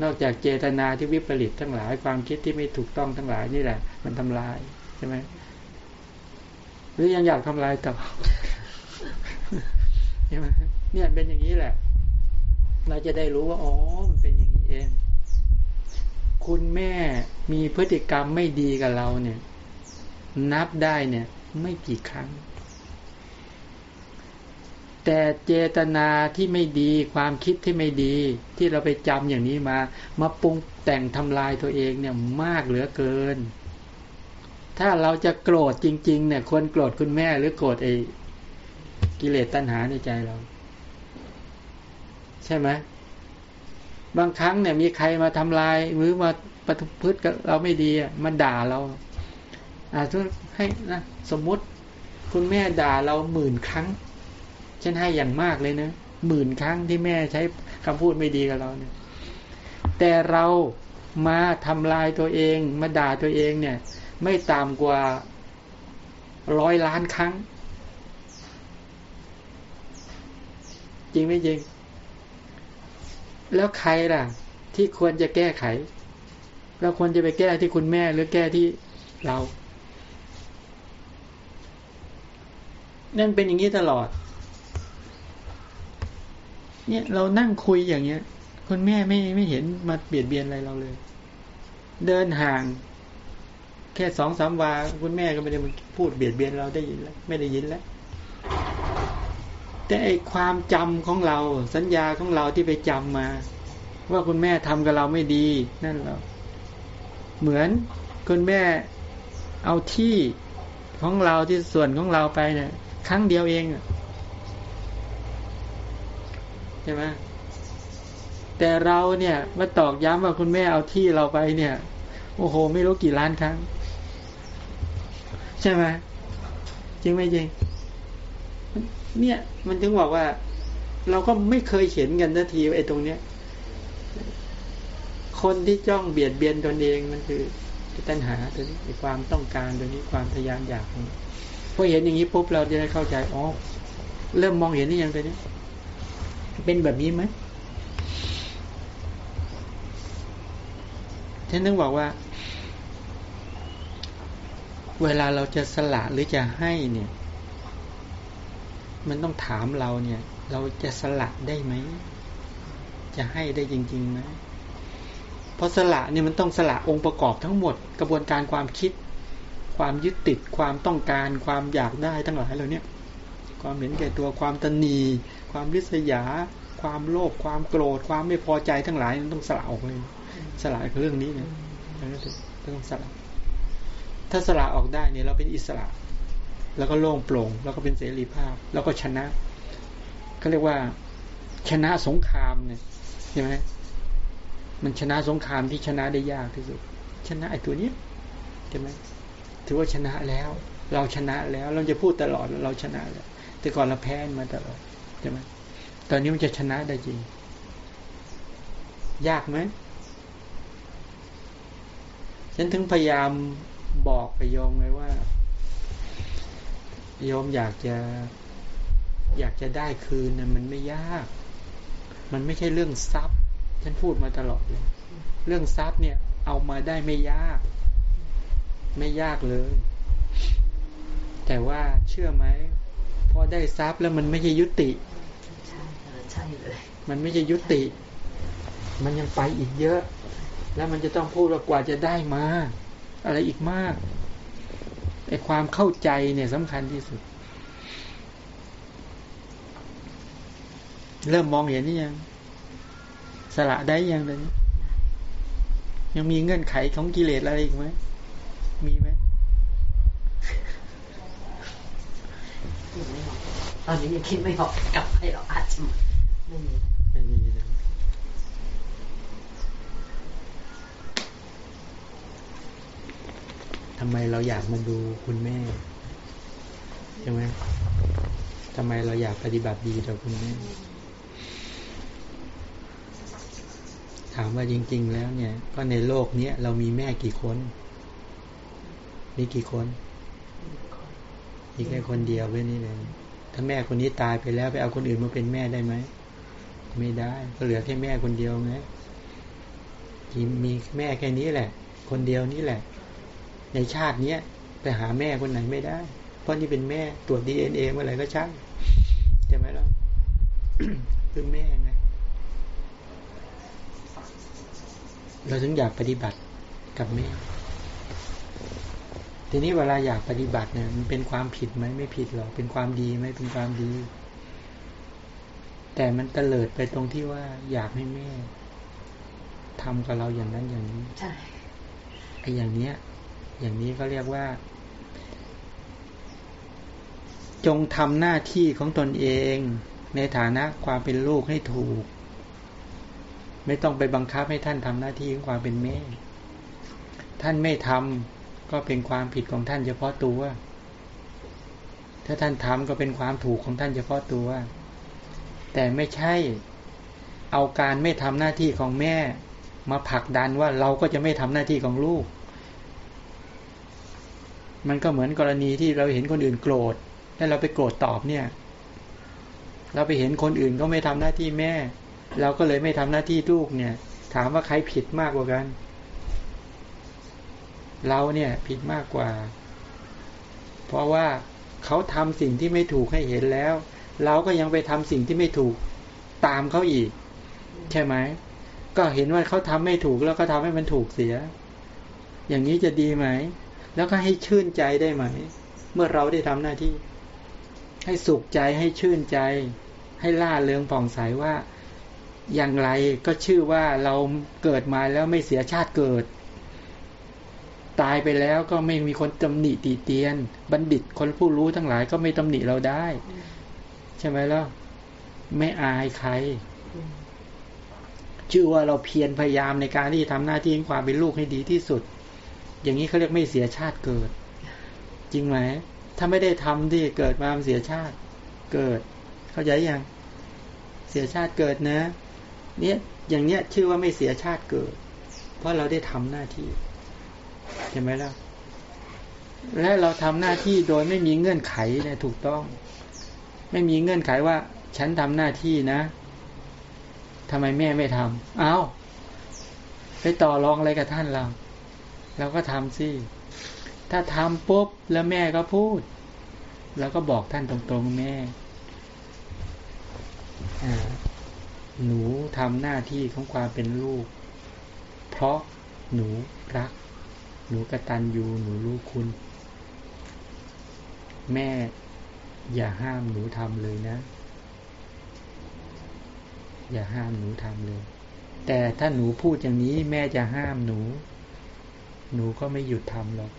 นอกจากเจตนาที่วิปริตทั้งหลาย ความคิดที่ไม่ถูกต้องทั้งหลายนี่แหละ มันทำลายใช่ไหมหรือยังอยากทำลายต่อใช่ไหมเนี่ยเป็นอย่างนี้แหละ เราจะได้รู้ว่าอ๋อมันเป็นอย่างนี้เอง คุณแม่มีพฤติกรรมไม่ดีกับเราเนี่ย นับได้เนี่ย ไม่กี่ครั้ง แต่เจตนาที่ไม่ดีความคิดที่ไม่ดี ที่เราไปจำอย่างนี้มา มาปรุงแต่งทำลายตัวเองเนี่ยมากเหลือเกิน ถ้าเราจะโกรธจริง ๆ เนี่ยควรโกรธคุณแม่หรือโกรธไอ้กิเลสตัณหาในใจเรา ใช่ไหมบางครั้งเนี่ยมีใครมาทำลายหรือมาประพฤติกับเราไม่ดีอะมาด่าเราอาจจะให้นะสมมติคุณแม่ด่าเราหมื่นครั้ง ฉันให้อย่างมากเลยนะหมื่นครั้งที่แม่ใช้คำพูดไม่ดีกับเราเนี่ย แต่เรามาทำลายตัวเอง มาด่าตัวเองเนี่ย ไม่ต่ำกว่าร้อยล้านครั้ง จริงไม่จริง แล้วใครล่ะ ที่ควรจะแก้ไข เราควรจะไปแก้ที่คุณแม่หรือแก้ที่เรา นั่นเป็นอย่างนี้ตลอด เนี่ยเรานั่งคุยอย่างเงี้ยคุณแม่ไม่ไม่เห็นมาเบียดเบียนอะไรเราเลย เดินห่าง แค่สองสามวา คุณแม่ก็ไม่ได้มาพูดเบียดเบียนเราได้ยินแล้ว ไม่ได้ยินแล้ว แต่ไอความจำของเราสัญญาของเราที่ไปจำมา ว่าคุณแม่ทำกับเราไม่ดีนั่นเรา เหมือนคุณแม่เอาที่ของเราที่ส่วนของเราไปเนี่ยครั้งเดียวเอง ช่ไหมแต่เราเนี่ยมาตอกย้ำว่าคุณแม่เอาที่เราไปเนี่ย โอ้โห ไม่รู้กี่ล้านครั้ง ใช่ไหมจริงไหมจริงเนี่ยมันถึงบอกว่า เราก็ไม่เคยเห็นกันนาทีไอ้ตรงเนี้ย คนที่จ้องเบียดเบียนตนเองมันคือตัณหาตัวนี้ความต้องการตัวนี้ความทยานอยากพอเห็นอย่างนี้ปุ๊บเราจะได้เข้าใจอ๋อเริ่มมองเห็นนี่ยังตัวนี้ เป็นแบบนี้ไหมฉันต้องบอกว่า เวลาเราจะสละหรือจะให้เนี่ย มันต้องถามเราเนี่ย เราจะสละได้ไหม จะให้ได้จริงๆไหมเพราะสละเนี่ยมันต้องสละองค์ประกอบทั้งหมด กระบวนการความคิด ความยึดติดความต้องการ ความอยากได้ทั้งหลายเหล่านี้ความเห็นแก่ตัวความตนี ความริษยา ความโลภความโกรธ ความไม่พอใจทั้งหลายมันต้องสละออกเลย สละเรื่องนี้เนี่ยต้องสละถ้าสละออกได้เนี่ยเราเป็นอิสระ แล้วก็โล่งโปร่งแล้วก็เป็นเสรีภาพ แล้วก็ชนะเขาเรียกว่าชนะสงครามเนี่ยใช่ไหมมันชนะสงครามที่ชนะได้ยากที่สุด ชนะไอ้ตัวนี้ใช่ไหมถือว่าชนะแล้ว เราชนะแล้วเราจะพูดตลอดเราชนะแล้วแต่ก่อนเราแพ้มาตลอด ใช่ไหมตอนนี้มันจะชนะได้จริง ยากไหมฉันถึงพยายามบอกไปโยมไงว่าโยมอยากจะ อยากจะได้คืนนะมันไม่ยาก มันไม่ใช่เรื่องทรัพย์ ฉันพูดมาตลอดเลย เรื่องทรัพย์เนี่ย เอามาได้ไม่ยาก ไม่ยากเลย แต่ว่าเชื่อไหม พอได้ทรัพย์แล้วมันไม่ใช่ยุติใช่ใช่เลยมันไม่ใช่ยุติ มันยังไปอีกเยอะ แล้วมันจะต้องพูดว่ากว่าจะได้มา อะไรอีกมากไอความเข้าใจเนี่ยสำคัญที่สุด เริ่มมองเห็นนี่ยัง สละได้ยังเลยยังมีเงื่อนไขของกิเลสอะไรอีกไหมมีไหมไม่ออก ตอนนี้ยังคิดไม่ออกกลับไปหรออาจจะไม่มีไม่มีเลยทำไมเราอยากมาดูคุณแม่ใช่ไหมทำไมเราอยากปฏิบัติดีต่อคุณแม่ถามว่าจริง ๆ แล้วเนี่ย ก็ในโลกนี้เรามีแม่กี่คน มีกี่คนมีแค่คนเดียวไว้นี่เลย ถ้าแม่คนนี้ตายไปแล้วไปเอาคนอื่นมาเป็นแม่ได้ไหม ไม่ได้ ก็เหลือแค่แม่คนเดียวไงมีแม่แค่นี้แหละ คนเดียวนี่แหละ ในชาติเนี้ยไปหาแม่คนไหนไม่ได้ เพราะนี่เป็นแม่ตรวจดีเอ็นเอเมื่อไหร่ก็ช่างใช่ไหมล่ะคือแม่ไงเราถึงอยากปฏิบัติกับแม่ ทีนี้เวลาอยากปฏิบัติเนี่ยมันเป็นความผิดไหมไม่ผิดหรอกเป็นความดีไหมเป็นความดี แต่มันเตลิดไปตรงที่ว่าอยากให้แม่ทำกับเราอย่างนั้นอย่างนี้ใช่ไออย่างเนี้ย อย่างนี้เขาเรียกว่า จงทำหน้าที่ของตนเอง ในฐานะความเป็นลูกให้ถูก ไม่ต้องไปบังคับให้ท่านทำหน้าที่ของความเป็นแม่ ท่านไม่ทำ ก็เป็นความผิดของท่านเฉพาะตัว ถ้าท่านทำก็เป็นความถูกของท่านเฉพาะตัว แต่ไม่ใช่เอาการไม่ทำหน้าที่ของแม่ มาผลักดันว่าเราก็จะไม่ทำหน้าที่ของลูก มันก็เหมือนกรณีที่เราเห็นคนอื่นโกรธ แล้วเราไปโกรธตอบเนี่ย เราไปเห็นคนอื่นก็ไม่ทำหน้าที่แม่ เราก็เลยไม่ทำหน้าที่ลูกเนี่ย ถามว่าใครผิดมากกว่ากัน เราเนี่ยผิดมากกว่า เพราะว่าเขาทำสิ่งที่ไม่ถูกให้เห็นแล้ว เราก็ยังไปทำสิ่งที่ไม่ถูกตามเขาอีก ใช่ไหมก็เห็นว่าเขาทำไม่ถูกแล้วก็ทำให้มันถูกเสีย อย่างนี้จะดีไหม แล้วก็ให้ชื่นใจได้ไหม เมื่อเราได้ทำหน้าที่ ให้สุขใจให้ชื่นใจ ให้ล่าเริงผ่องใสว่า อย่างไรก็ชื่อว่าเราเกิดมาแล้วไม่เสียชาติเกิด ตายไปแล้วก็ไม่มีคนตำหนิตีเตียน บัณฑิตคนผู้รู้ทั้งหลายก็ไม่ตำหนิเราได้ ใช่ไหมล่ะไม่อายใคร ชื่อว่าเราเพียรพยายามในการที่ทำหน้าที่ความเป็นลูกให้ดีที่สุด อย่างนี้เขาเรียกไม่เสียชาติเกิด จริงไหม ถ้าไม่ได้ทำที่เกิดมาเสียชาติเกิด เข้าใจยังเสียชาติเกิดนะ เนี่ยอย่างเนี้ยชื่อว่าไม่เสียชาติเกิด เพราะเราได้ทำหน้าที่ เห็นไหมล่ะและเราทำหน้าที่โดยไม่มีเงื่อนไขเนี่ยถูกต้อง ไม่มีเงื่อนไขว่า ฉันทำหน้าที่นะทำไมแม่ไม่ทำเอาไปต่อรองอะไรกับท่านเราเราก็ทำสิถ้าทำปุ๊บแล้วแม่ก็พูด แล้วก็บอกท่านตรงๆแม่หนูทำหน้าที่ของความเป็นลูก เพราะหนูรัก หนูกระตันยูหนูรู้คุณ แม่อย่าห้ามหนูทำเลยนะ อย่าห้ามหนูทำเลย แต่ถ้าหนูพูดอย่างนี้ แม่จะห้ามหนู หนูก็ไม่หยุดทำหรอก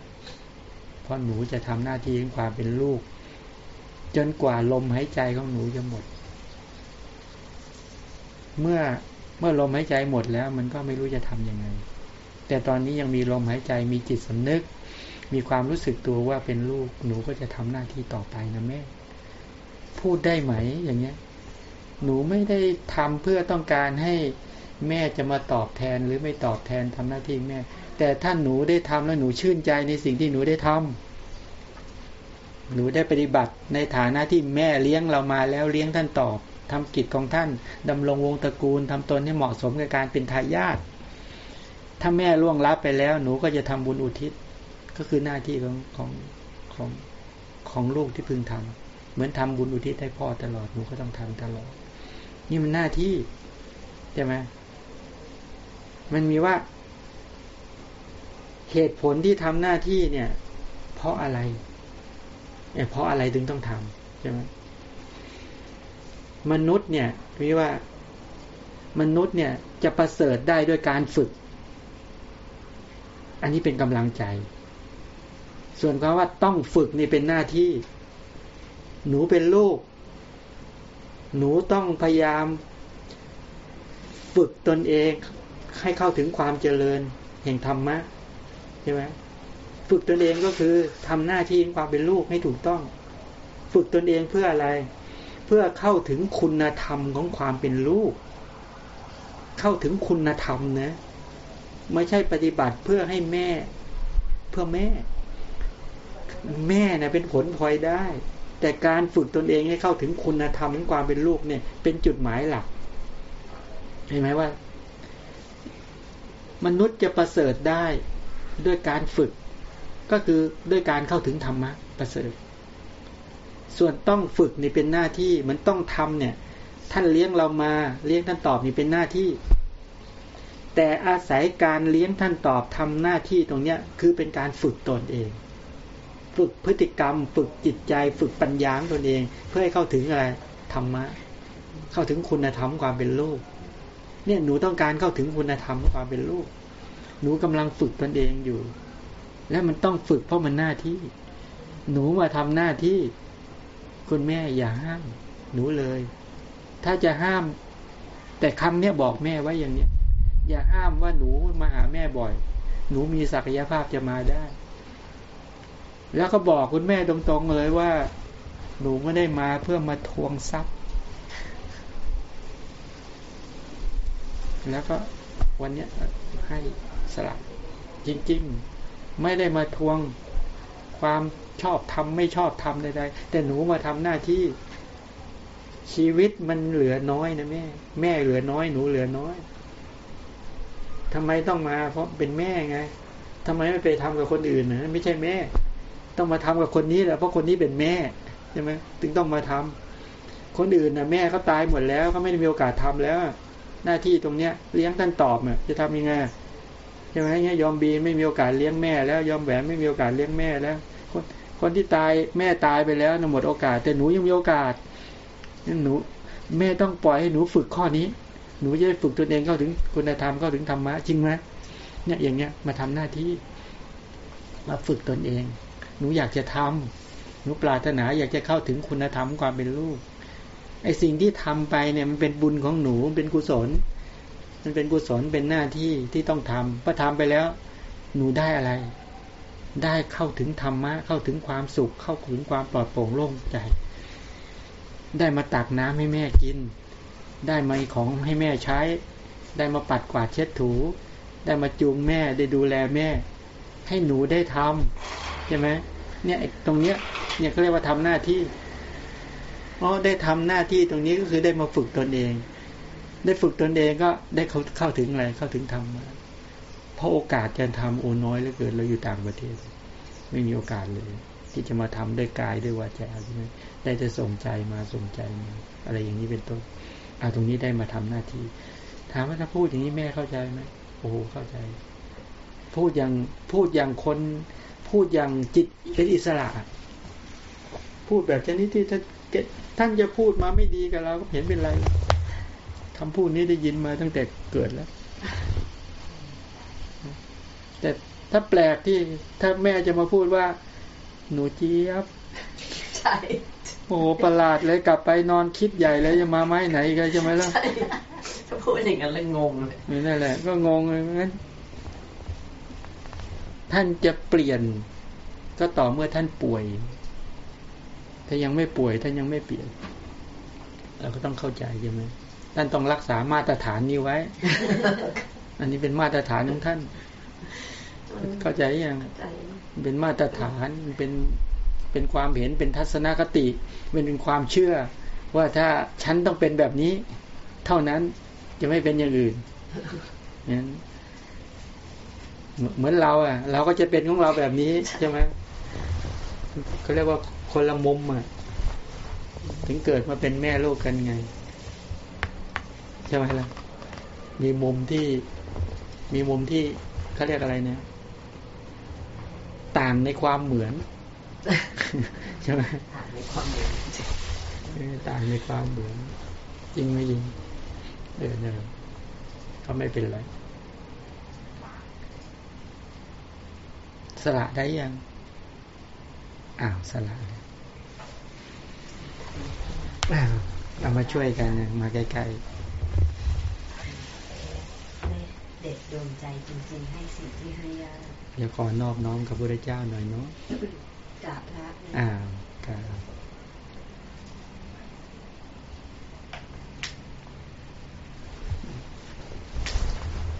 เพราะหนูจะทำหน้าที่ของความเป็นลูก จนกว่าลมหายใจของหนูจะหมด เมื่อเมื่อลมหายใจหมดแล้ว มันก็ไม่รู้จะทำยังไง แต่ตอนนี้ยังมีลมหายใจมีจิตสำนึก มีความรู้สึกตัวว่าเป็นลูกหนูก็จะทำหน้าที่ต่อไปนะแม่ พูดได้ไหมอย่างเงี้ย หนูไม่ได้ทำเพื่อต้องการให้แม่จะมาตอบแทนหรือไม่ตอบแทนทำหน้าที่แม่ แต่ถ้าหนูได้ทำแล้วหนูชื่นใจในสิ่งที่หนูได้ทำหนูได้ปฏิบัติในฐานะที่แม่เลี้ยงเรามาแล้วเลี้ยงท่านตอบทำกิจของท่านดำรงวงตระกูลทำตนให้เหมาะสมกับการเป็นทายาท ถ้าแม่ล่วงลับไปแล้ว หนูก็จะทำบุญอุทิศ ก็คือหน้าที่ของของของของลูกที่พึงทำเหมือนทำบุญอุทิศให้พ่อตลอดหนูก็ต้องทำตลอด นี่มันหน้าที่ใช่ไหมมันมีว่า เหตุผลที่ทำหน้าที่เนี่ย เพราะอะไรเพราะอะไรถึงต้องทำใช่ไหมมนุษย์เนี่ยมีว่ามนุษย์เนี่ยจะประเสริฐได้ด้วยการฝึก อันนี้เป็นกำลังใจ ส่วนคำว่าต้องฝึกนี่เป็นหน้าที่ หนูเป็นลูก หนูต้องพยายาม ฝึกตนเองให้เข้าถึงความเจริญแห่งธรรมะใช่ไหมฝึกตนเองก็คือทำหน้าที่ความเป็นลูกให้ถูกต้อง ฝึกตนเองเพื่ออะไร เพื่อเข้าถึงคุณธรรมของความเป็นลูก เข้าถึงคุณธรรมนะ ไม่ใช่ปฏิบัติเพื่อให้แม่ เพื่อแม่ แม่นะเป็นผลพลอยได้ แต่การฝึกตนเองให้เข้าถึงคุณธรรมของความเป็นลูกเนี่ย เป็นจุดหมายหลัก เห็นไหมว่า มนุษย์จะประเสริฐได้ด้วยการฝึก ก็คือด้วยการเข้าถึงธรรมะประเสริฐ ส่วนต้องฝึกนี่เป็นหน้าที่มันต้องทำเนี่ย ท่านเลี้ยงเรามา เลี้ยงท่านตอบนี่เป็นหน้าที่ แต่อาศัยการเลี้ยงท่านตอบทำหน้าที่ตรงเนี้ยคือเป็นการฝึกตนเอง ฝึกพฤติกรรม ฝึกจิตใจ ฝึกปัญญาตนเอง เพื่อให้เข้าถึงอะไรธรรมะ เข้าถึงคุณธรรมความเป็นลูกเนี่ยหนูต้องการเข้าถึงคุณธรรมความเป็นลูกหนูกำลังฝึกตนเองอยู่ และมันต้องฝึกเพราะมันหน้าที่ หนูมาทำหน้าที่ คุณแม่อย่าห้าม หนูเลย ถ้าจะห้าม แต่คำเนี้ยบอกแม่ไว้อย่างเนี้ย อย่าห้ามว่าหนูมาหาแม่บ่อย หนูมีศักยภาพจะมาได้ แล้วก็บอกคุณแม่ตรงๆเลยว่า หนูไม่ได้มาเพื่อมาทวงทรัพย์ แล้วก็วันนี้ให้สละจริงๆ ไม่ได้มาทวงความชอบทำไม่ชอบทำใดๆแต่หนูมาทำหน้าที่ชีวิตมันเหลือน้อยนะแม่ แม่เหลือน้อยหนูเหลือน้อย ทำไมต้องมา เพราะเป็นแม่ไงทำไมไม่ไปทำกับคนอื่นนะไม่ใช่แม่ ต้องมาทำกับคนนี้แหละเพราะคนนี้เป็นแม่ใช่ไหมถึงต้องมาทำคนอื่นนะแม่เขาตายหมดแล้วเขาไม่ได้มีโอกาสทำแล้ว หน้าที่ตรงเนี้ย เลี้ยงท่านตอบเนี่ยจะทำยังไงใช่ไหมเนี่ยยอมบีไม่มีโอกาสเลี้ยงแม่ แล้วยอมแหวนไม่มีโอกาสเลี้ยงแม่แล้ว คนคนที่ตายแม่ตายไปแล้วหมดโอกาส แต่หนูยังมีโอกาสหนูแม่ต้องปล่อยให้หนูฝึกข้อนี้ หนูจะได้ฝึกตนเองเข้าถึงคุณธรรมเข้าถึงธรรมะจริงไหมเนี่ยอย่างเงี้ยมาทำหน้าที่มาฝึกตนเอง หนูอยากจะทำหนูปรารถนาอยากจะเข้าถึงคุณธรรมความเป็นลูกไอ้สิ่งที่ทำไปเนี่ยมันเป็นบุญของหนูเป็นกุศล มันเป็นกุศลเป็นหน้าที่ที่ต้องทำพอทำไปแล้ว หนูได้อะไร ได้เข้าถึงธรรมะ เข้าถึงความสุข เข้าถึงความปลอดโปร่งโล่งใจ ได้มาตักน้ำให้แม่กิน ได้มาของให้แม่ใช้ ได้มาปัดกวาดเช็ดถู ได้มาจูงแม่ได้ดูแลแม่ ให้หนูได้ทำใช่ไหมเนี่ยตรงเนี้ยเนี่ยเขาเรียกว่าทำหน้าที่อ๋อได้ทำหน้าที่ตรงนี้ก็คือได้มาฝึกตนเอง ได้ฝึกตนเองก็ได้เข้าเข้าถึงอะไรเข้าถึงธรรมเพราะโอกาสการทำโอน้อยเหลือเกินเราอยู่ต่างประเทศ ไม่มีโอกาสเลย ที่จะมาทำด้วยกายด้วยวาจาใช่ไหมได้จะส่งใจมาส่งใจมาอะไรอย่างนี้เป็นต้น อาตรงนี้ได้มาทำหน้าที่ ถามว่าถ้าพูดอย่างนี้แม่เข้าใจไหมโอ้โหเข้าใจ พูดอย่างพูดอย่างคน พูดอย่างจิตเป็นอิสระ พูดแบบชนิดที่ท่านท่านจะพูดมาไม่ดีกับเราก็เห็นเป็นไรคำพูดนี้ได้ยินมาตั้งแต่เกิดแล้ว แต่ถ้าแปลกที่ถ้าแม่จะมาพูดว่า หนูเจี๊ยบ ใช่ โอ้ประหลาดเลยกลับไปนอนคิดใหญ่เลยจะมาไม้ไหนกันใช่ไหมล่ะถ้าพูดอย่างนั้นแล้วงงเลยนั่นแหละ ก็งงเลยงั้นท่านจะเปลี่ยน ก็ต่อเมื่อท่านป่วย ถ้ายังไม่ป่วย ท่านยังไม่เปลี่ยนเราก็ต้องเข้าใจใช่ไหมท่านต้องรักษามาตรฐานนี้ไว้ อันนี้เป็นมาตรฐานของท่าน เข้าใจยังเป็นมาตรฐานเป็น เป็นความเห็นเป็นทัศนคติเป็นความเชื่อ ว่าถ้าฉันต้องเป็นแบบนี้ เท่านั้นจะไม่เป็นอย่างอื่นนั้นเหมือนเราอะ เราก็จะเป็นของเราแบบนี้ใช่ไหมเขาเรียกว่าคนละมุมอะถึงเกิดมาเป็นแม่ลูกกันไง ใช่ไหมล่ะมีมุมที่มีมุมที่เขาเรียกอะไรนะ ต่างในความเหมือน ใช่ไหมต่างในความเหมือนต่างในความเหมือนจริงไม่จริงเออเนี่ยก็ไม่เป็นไรสละได้ยัง อ้าวสละอ้าวเอามาช่วยกันมาใกล้ๆ เด็กดวงใจจริงๆ ให้สิ่งที่ให้ยาอย่าขอนอบน้อมกับพระเจ้าหน่อยเนาะ กราบพระอ่าครับ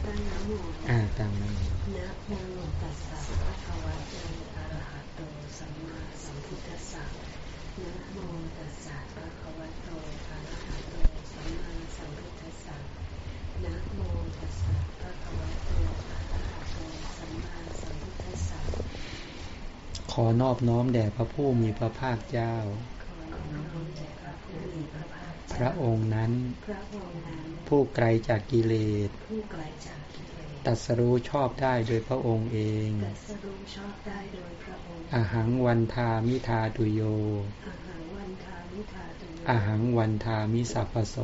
ตั้งน้ำโมอ่าตั้งน้ำนะโมตัสสะภะคะวะโตอะระหะโตสัมมาสัมพุทธัสสะนะโมตัสสะภะคะวะโตอะระหะโตสัมมาสัมพุทธัสสะนะโมตัสสะภะคะวะโตอะระหะโตสัมมาสัมพุทธัสสะข อนอบน้อมแด่พระผู้มีพระภาคเจ้า พระองค์นั้น ผู้ไกลจากกิเลสตัสรู้ชอบได้โดยพระองค์เองตัสรู้ชอบได้โดยพระองค์อาหังวันทามิทาตุโยอาหังวันทามิทาตุโยอาหังวันทามิสัพโส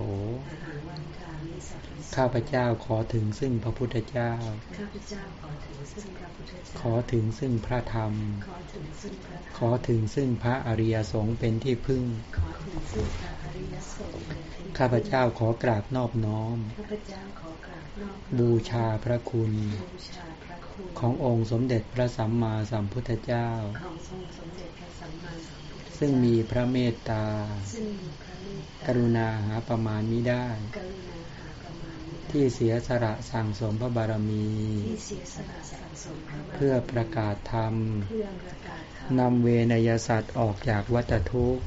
ข้าพเจ้าขอถึงซึ่งพระพุทธเจ้า ข้าพเจ้าขอถึงซึ่งพระพุทธเจ้า ขอถึงซึ่งพระธรรม ขอถึงซึ่งพระขอถึงซึ่งพระอริยสงฆ์เป็นที่พึ่ง ขอถึงซึ่งพระอริยสงฆ์เป็นที่ข้าพเจ้าขอกราบนอบน้อม ข้าพเจ้าขอกราบนอบบูชาพระคุณ บูชาพระคุณ ขององค์สมเด็จพระสัมมาสัมพุทธเจ้า ขององค์สมเด็จพระสัมมาสัมพุทธเจ้า ซึ่งมีพระเมตตา ซึ่งมีพระเมตตากรุณาหาประมาณมิได้ กรุณา ที่เสียสละสั่งสมพระบารมี เพื่อประกาศธรรมนำเวนยสัตว์ออกจากวัฏทุกข์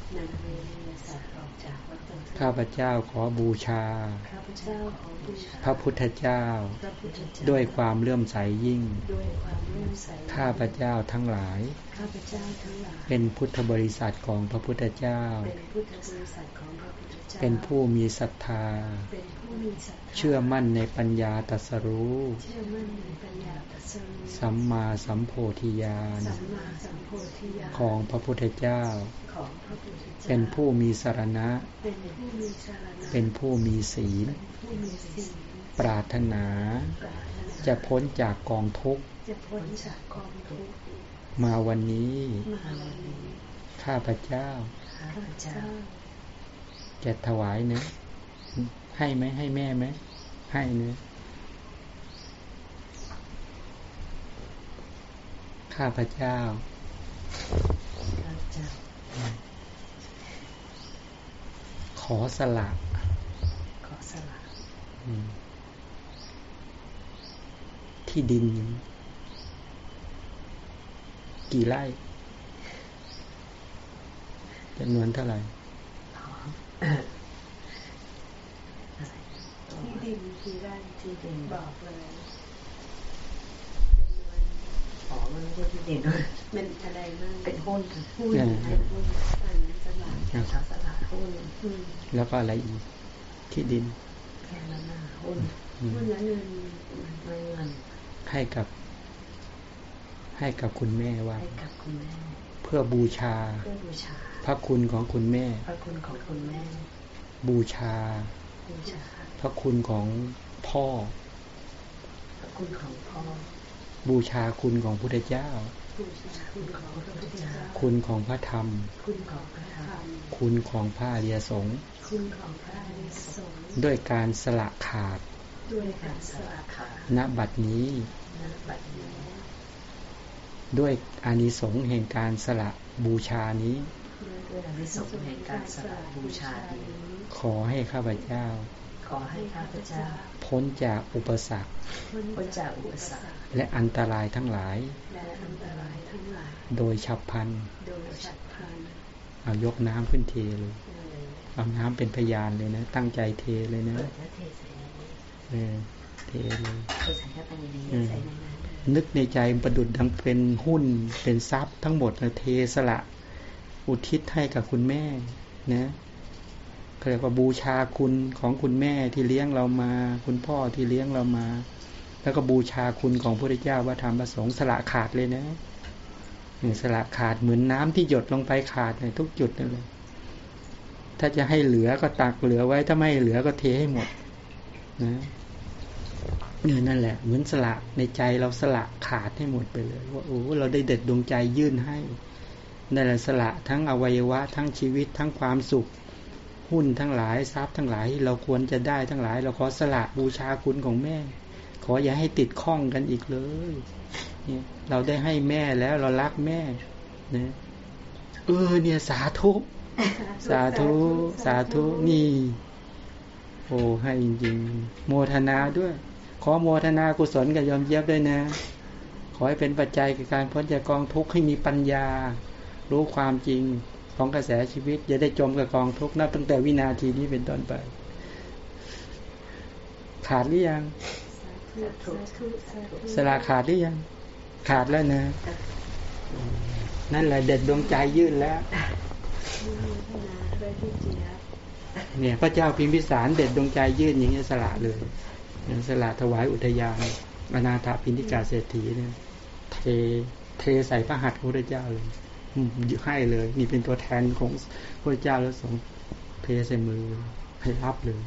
ข้าพเจ้าขอบูชาข้าพเจ้าขอบูชาพระพุทธเจ้าพระพุทธเจ้า ด้วยความเลื่อมใสยิ่งด้วยความเลื่อมใสข้าพเจ้าทั้งหลายข้าพเจ้าทั้งหลาย เป็นพุทธบริษัทของพระพุทธเจ้า เป็นพุทธบริษัทของพระพุทธเจ้าเป็นผู้มีศรัทธาเป็นผู้มีศรัทธาเชื่อมั่นในปัญญาตรัสรู้เชื่อมั่นในปัญญาตรัสรู้สัมมาสัมโพธิญาณสัมมาสัมโพธิญาณของพระพุทธเจ้าของพระพุทธเจ้าเป็นผู้มีสรณะเป็นผู้มีสารณะ เป็นผู้มีศีลผู้มีศีลปรารถนาปรารถนาจะพ้นจากกองทุกข์จะพ้นจากกองทุกข์ มาวันนี้มาวันนี้ข้าพเจ้าข้าพเจ้า จะถวายเนะ ให้ไหมให้แม่ไหมให้เนะข้าพเจ้าข้าพเจ้า ขอสละขอสละอืมที่ดิน กี่ไร่จำนวนเท่าไหร่ ที่ดินที่ไร่ที่ดินบอกเลยอ๋อมันไม่ใช่ที่ดินเป็นอะไรมั่งเป็นหุ้นหุ้นเออเป็นหุ้นอันนั้นสละขอสละหุ้นหุ้นแล้วก็อะไรอีกที่ดินแค่นั้นนะหุ้นอืมหุ้นแล้วเงินไม่เงินให้กับ ให้กับคุณแม่ว่าให้กับคุณแม่เพื่อบูชาเพื่อบูชา พระคุณของคุณแม่ พระคุณของคุณแม่ บูชาบูชา พระคุณของพ่อ พระคุณของพ่อ บูชาคุณของพุทธเจ้าบูชาคุณของพระพุทธเจ้า คุณของพระธรรม คุณของพระธรรม คุณของพระอริยสงฆ์ คุณของพระอริยสงฆ์ ด้วยการสละขาด ด้วยการสละขาด ณ บัดนี้ ณ บัดนี้ ด้วยอานิสงส์แห่งการสละบูชานี้ด้วยอานิสงส์แห่งการสละบูชานี้ ขอให้ข้าพเจ้าข อให้ข้าพเจ้า พ้นจากอุปสรรค พ้นจากอุปสรรค และอันตรายทั้งหลาย และอันตรายทั้งหลาย โดยฉับพลัน โดยฉับพลัน เอายกน้ำขึ้นเทเลยเลยเอาน้ำเป็นพยานเลยนะ ตั้งใจเทเลยนะเปิดแล้วเทใส่ในนี้เออเทเลยเทใส่เข้าไปในนี้อืมใส่ในนั้นนึกในใจประดุดดังเป็นหุ้น เป็นทรัพย์ทั้งหมดนะเทสละ อุทิศให้กับคุณแม่นะ เรียกว่าบูชาคุณของคุณแม่ที่เลี้ยงเรามา คุณพ่อที่เลี้ยงเรามา แล้วก็บูชาคุณของพระเจ้าว่าธรรมประสงค์สละขาดเลยนะนี่สละขาดเหมือนน้ำที่หยดลงไปขาดในทุกจุดนั่นเลยถ้าจะให้เหลือก็ตักเหลือไว้ถ้าไม่เหลือก็เทให้หมดนะเนี่ยนั่นแหละ เหมือนสละในใจเราสละขาดให้หมดไปเลย ว่าโอ้เราได้เด็ดดวงใจยื่นให้นั่นแหละสละทั้งอวัยวะ ทั้งชีวิตทั้งความสุข หุ้นทั้งหลายทรัพย์ทั้งหลายที่เราควรจะได้ทั้งหลาย เราขอสละบูชาคุณของแม่ ขออย่าให้ติดข้องกันอีกเลยเนี่ยเราได้ให้แม่แล้วเรารักแม่นะเออเนี่ยสาธุสาธุสาธุนี่ โอ้ให้จริงๆโมทนาด้วย ขอโมทนากุศลกับยอมเยียบด้วยนะ ขอให้เป็นปัจจัยกับการพ้นจากกองทุกข์ให้มีปัญญา รู้ความจริง ของกระแสชีวิตอย่าได้จมกับกองทุกข์นับตั้งแต่วินาทีนี้เป็นต้นไป ขาดหรือยังสาธุสาธุสละขาดหรือยัง ขาดแล้วนะ นั่นแหละเด็ดดวงใจยื่นแล้วเนี่ย พระเจ้าพิมพิสารเด็ดดวงใจยื่นอย่างนี้สละเลยสละถวายอุทยานอนาถาพินิกาเศรษฐีเนี่ยเทเทใส่พระหัตถ์พระเจ้าเลย ให้เลย นี่เป็นตัวแทนของพระเจ้าแล้วสงฆ์เทใส่มือให้รับเลย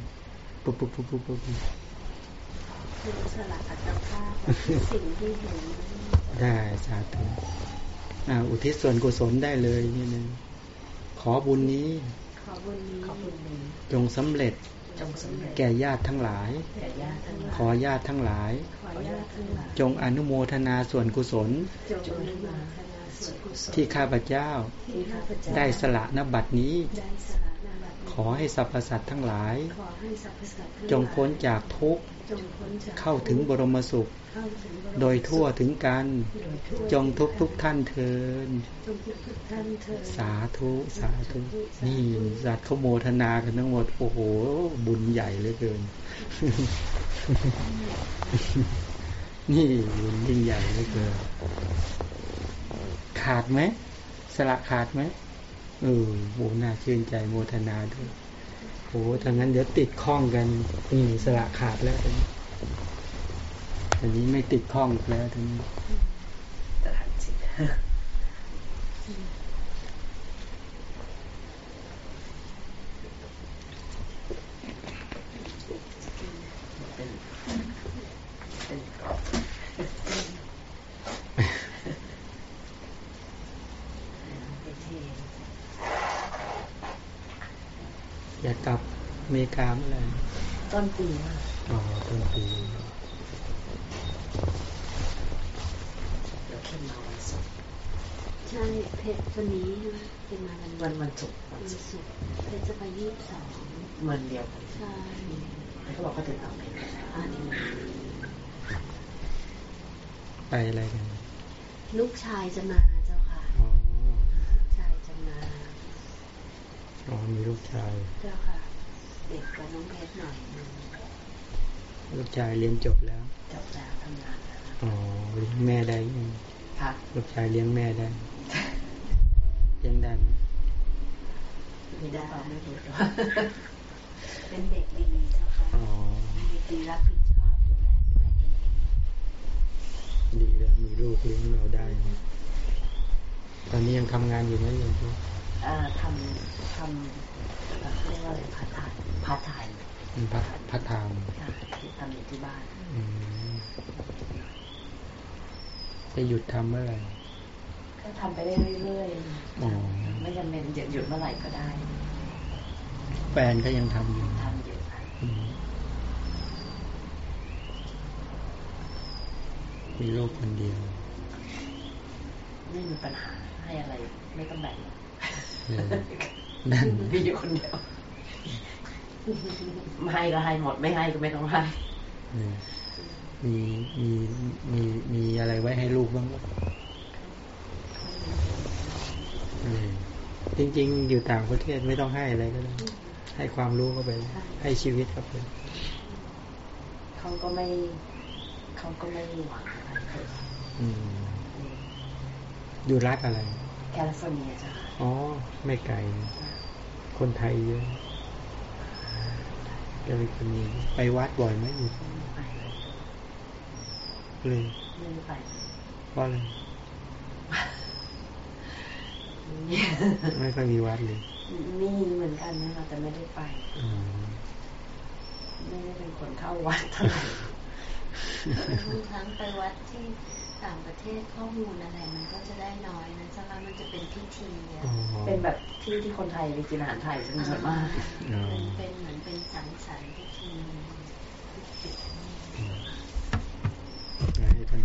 ปุ๊บปุ๊บปุ๊บปุ๊บปุ๊บคือสละอัตภาพสิ่งที่เห็นได้สาธุอ่าอุทิศส่วนกุศลได้เลยนี่นะขอบุญนี้ ขอบุญนี้จงสำเร็จจงสำเร็จแก่ญาติทั้งหลาย ขอญาติทั้งหลาย จงอนุโมทนาส่วนกุศล ทนาส่วนกุศลที่ข้าพเจ้าที่ข้าพเจ้า ได้สละนบัดนี้ได้สละนบัดขอให้สรรพสัตว์ทั้งหลายขอให้สรรพสัตว์ทั้งหลาย จงพ้นจากทุกข์จงพ้นจากเข้าถึงบรมสุขเข้าถึงบรมโดยทั่วถึงกันโดยทั่วจงทุกทุกท่านเทินจงทุกทุกท่านเถิดสาธุสาธุนี่สัตว์เขาโมทนากันทั้งหมด โอ้โห บุญใหญ่เหลือเกิน นี่บุญยิ่งใหญ่เหลือเกิน ขาดไหมสละขาดไหมเออโหน่าชื่นใจโมทนาด้วยโอ้ถ้างั้นเดี๋ยวติดข้องกันนี่สละขาดแล้วตอนนี้อันนี้ไม่ติดข้องแล้วตอนนี้ตลาดจิตเป็นเป็นกรอบไปเท อยากกลับอเมริกาเมื่อไหร่ต้นปีมากอ๋อต้นปีเดี๋ยวเข้มมาวันศุกร์ใช่เพชรวันนี้นะเป็นมาวันวันวันศุกร์วัวันนศุกร์ศุกร์เพชรจะไปยี่สิบสองเมือนเดียวกันใช่แล้วก็บอกเขาติดต่อไปแล้วอันนี้ไปอะไรกันลูกชายจะมาเจ้าค่ะอ๋อลูกชายจะมาอ๋อมีลูกชายเจ้าค่ะ เด็กกว่าน้องเพชรหน่อยหนึงลูกชายเรียนจบแล้ว จบแล้วทำงานแล้วอ๋อเลี้ยงแม่ได้ยังค่ะลูกชายเลี้ยงแม่ได้เลี้ยงได้ไหมไม่ได้ไม่รู้ตัวเป็นเด็กดีเจ้าค่ะอ๋อเด็กดีรับผิดชอบดูแลตัวเองดีแล้วมีลูกเลี้ยงเราได้ ตอนนี้ยังทำงานอยู่ไหมยังที่เอ่อทำทำเอ่อเรียกว่าอะไร part-time part-timeเป็นพัฒพัฒนามค่ะที่ทำอยู่ที่บ้านอืมจะหยุดทำเมื่อไหร่ก็ทำไปได้เรื่อยอ๋อๆไม่จำเป็นจะหยุดเมื่อไหร่ก็ได้ แฟนก็ยังทำอยู่ทำอยู่ค่ะอืมมีลูกคนเดียว ไม่มีปัญหาให้อะไร ไม่ต้องแบ่งเออนั่นมีอยู่คนเดียว ไม่ให้ก็ให้หมดไม่ให้ก็ไม่ต้องให้เออมีมีมีมีอะไรไว้ให้ลูกบ้างไหมเออจริง ๆ อยู่ต่างประเทศไม่ต้องให้อะไรก็ได้ให้ความรู้เข้าไป ให้ชีวิตเข้าไปเขาก็ไม่เขาก็ไม่หวังอะไรเลยอืมอยู่รัฐอะไร แคลิฟอร์เนียจ้ะอ๋อ ไม่ไกล คนไทยเยอะ แกเป็นคนนี้ไปวัดบ่อยไหมอยู่ไปเลยเพราะอะไรไม่ค่อยมีวัดเลยมีเหมือนกันนะคะแต่ไม่ได้ไปไม่ได้เป็นคนเข้าวัดเท่าไหร่บางครั้งไปวัดที่ ต่างประเทศข้อมูลอะไรมันก็จะได้น้อยนะเจ้าค่ะมันจะเป็นที่ทีเป็นแบบที่ที่คนไทยไปกินอาหารไทยจะมีเยอะมากเป็นเหมือนเป็นสังสรรค์พิธีให้ท่าน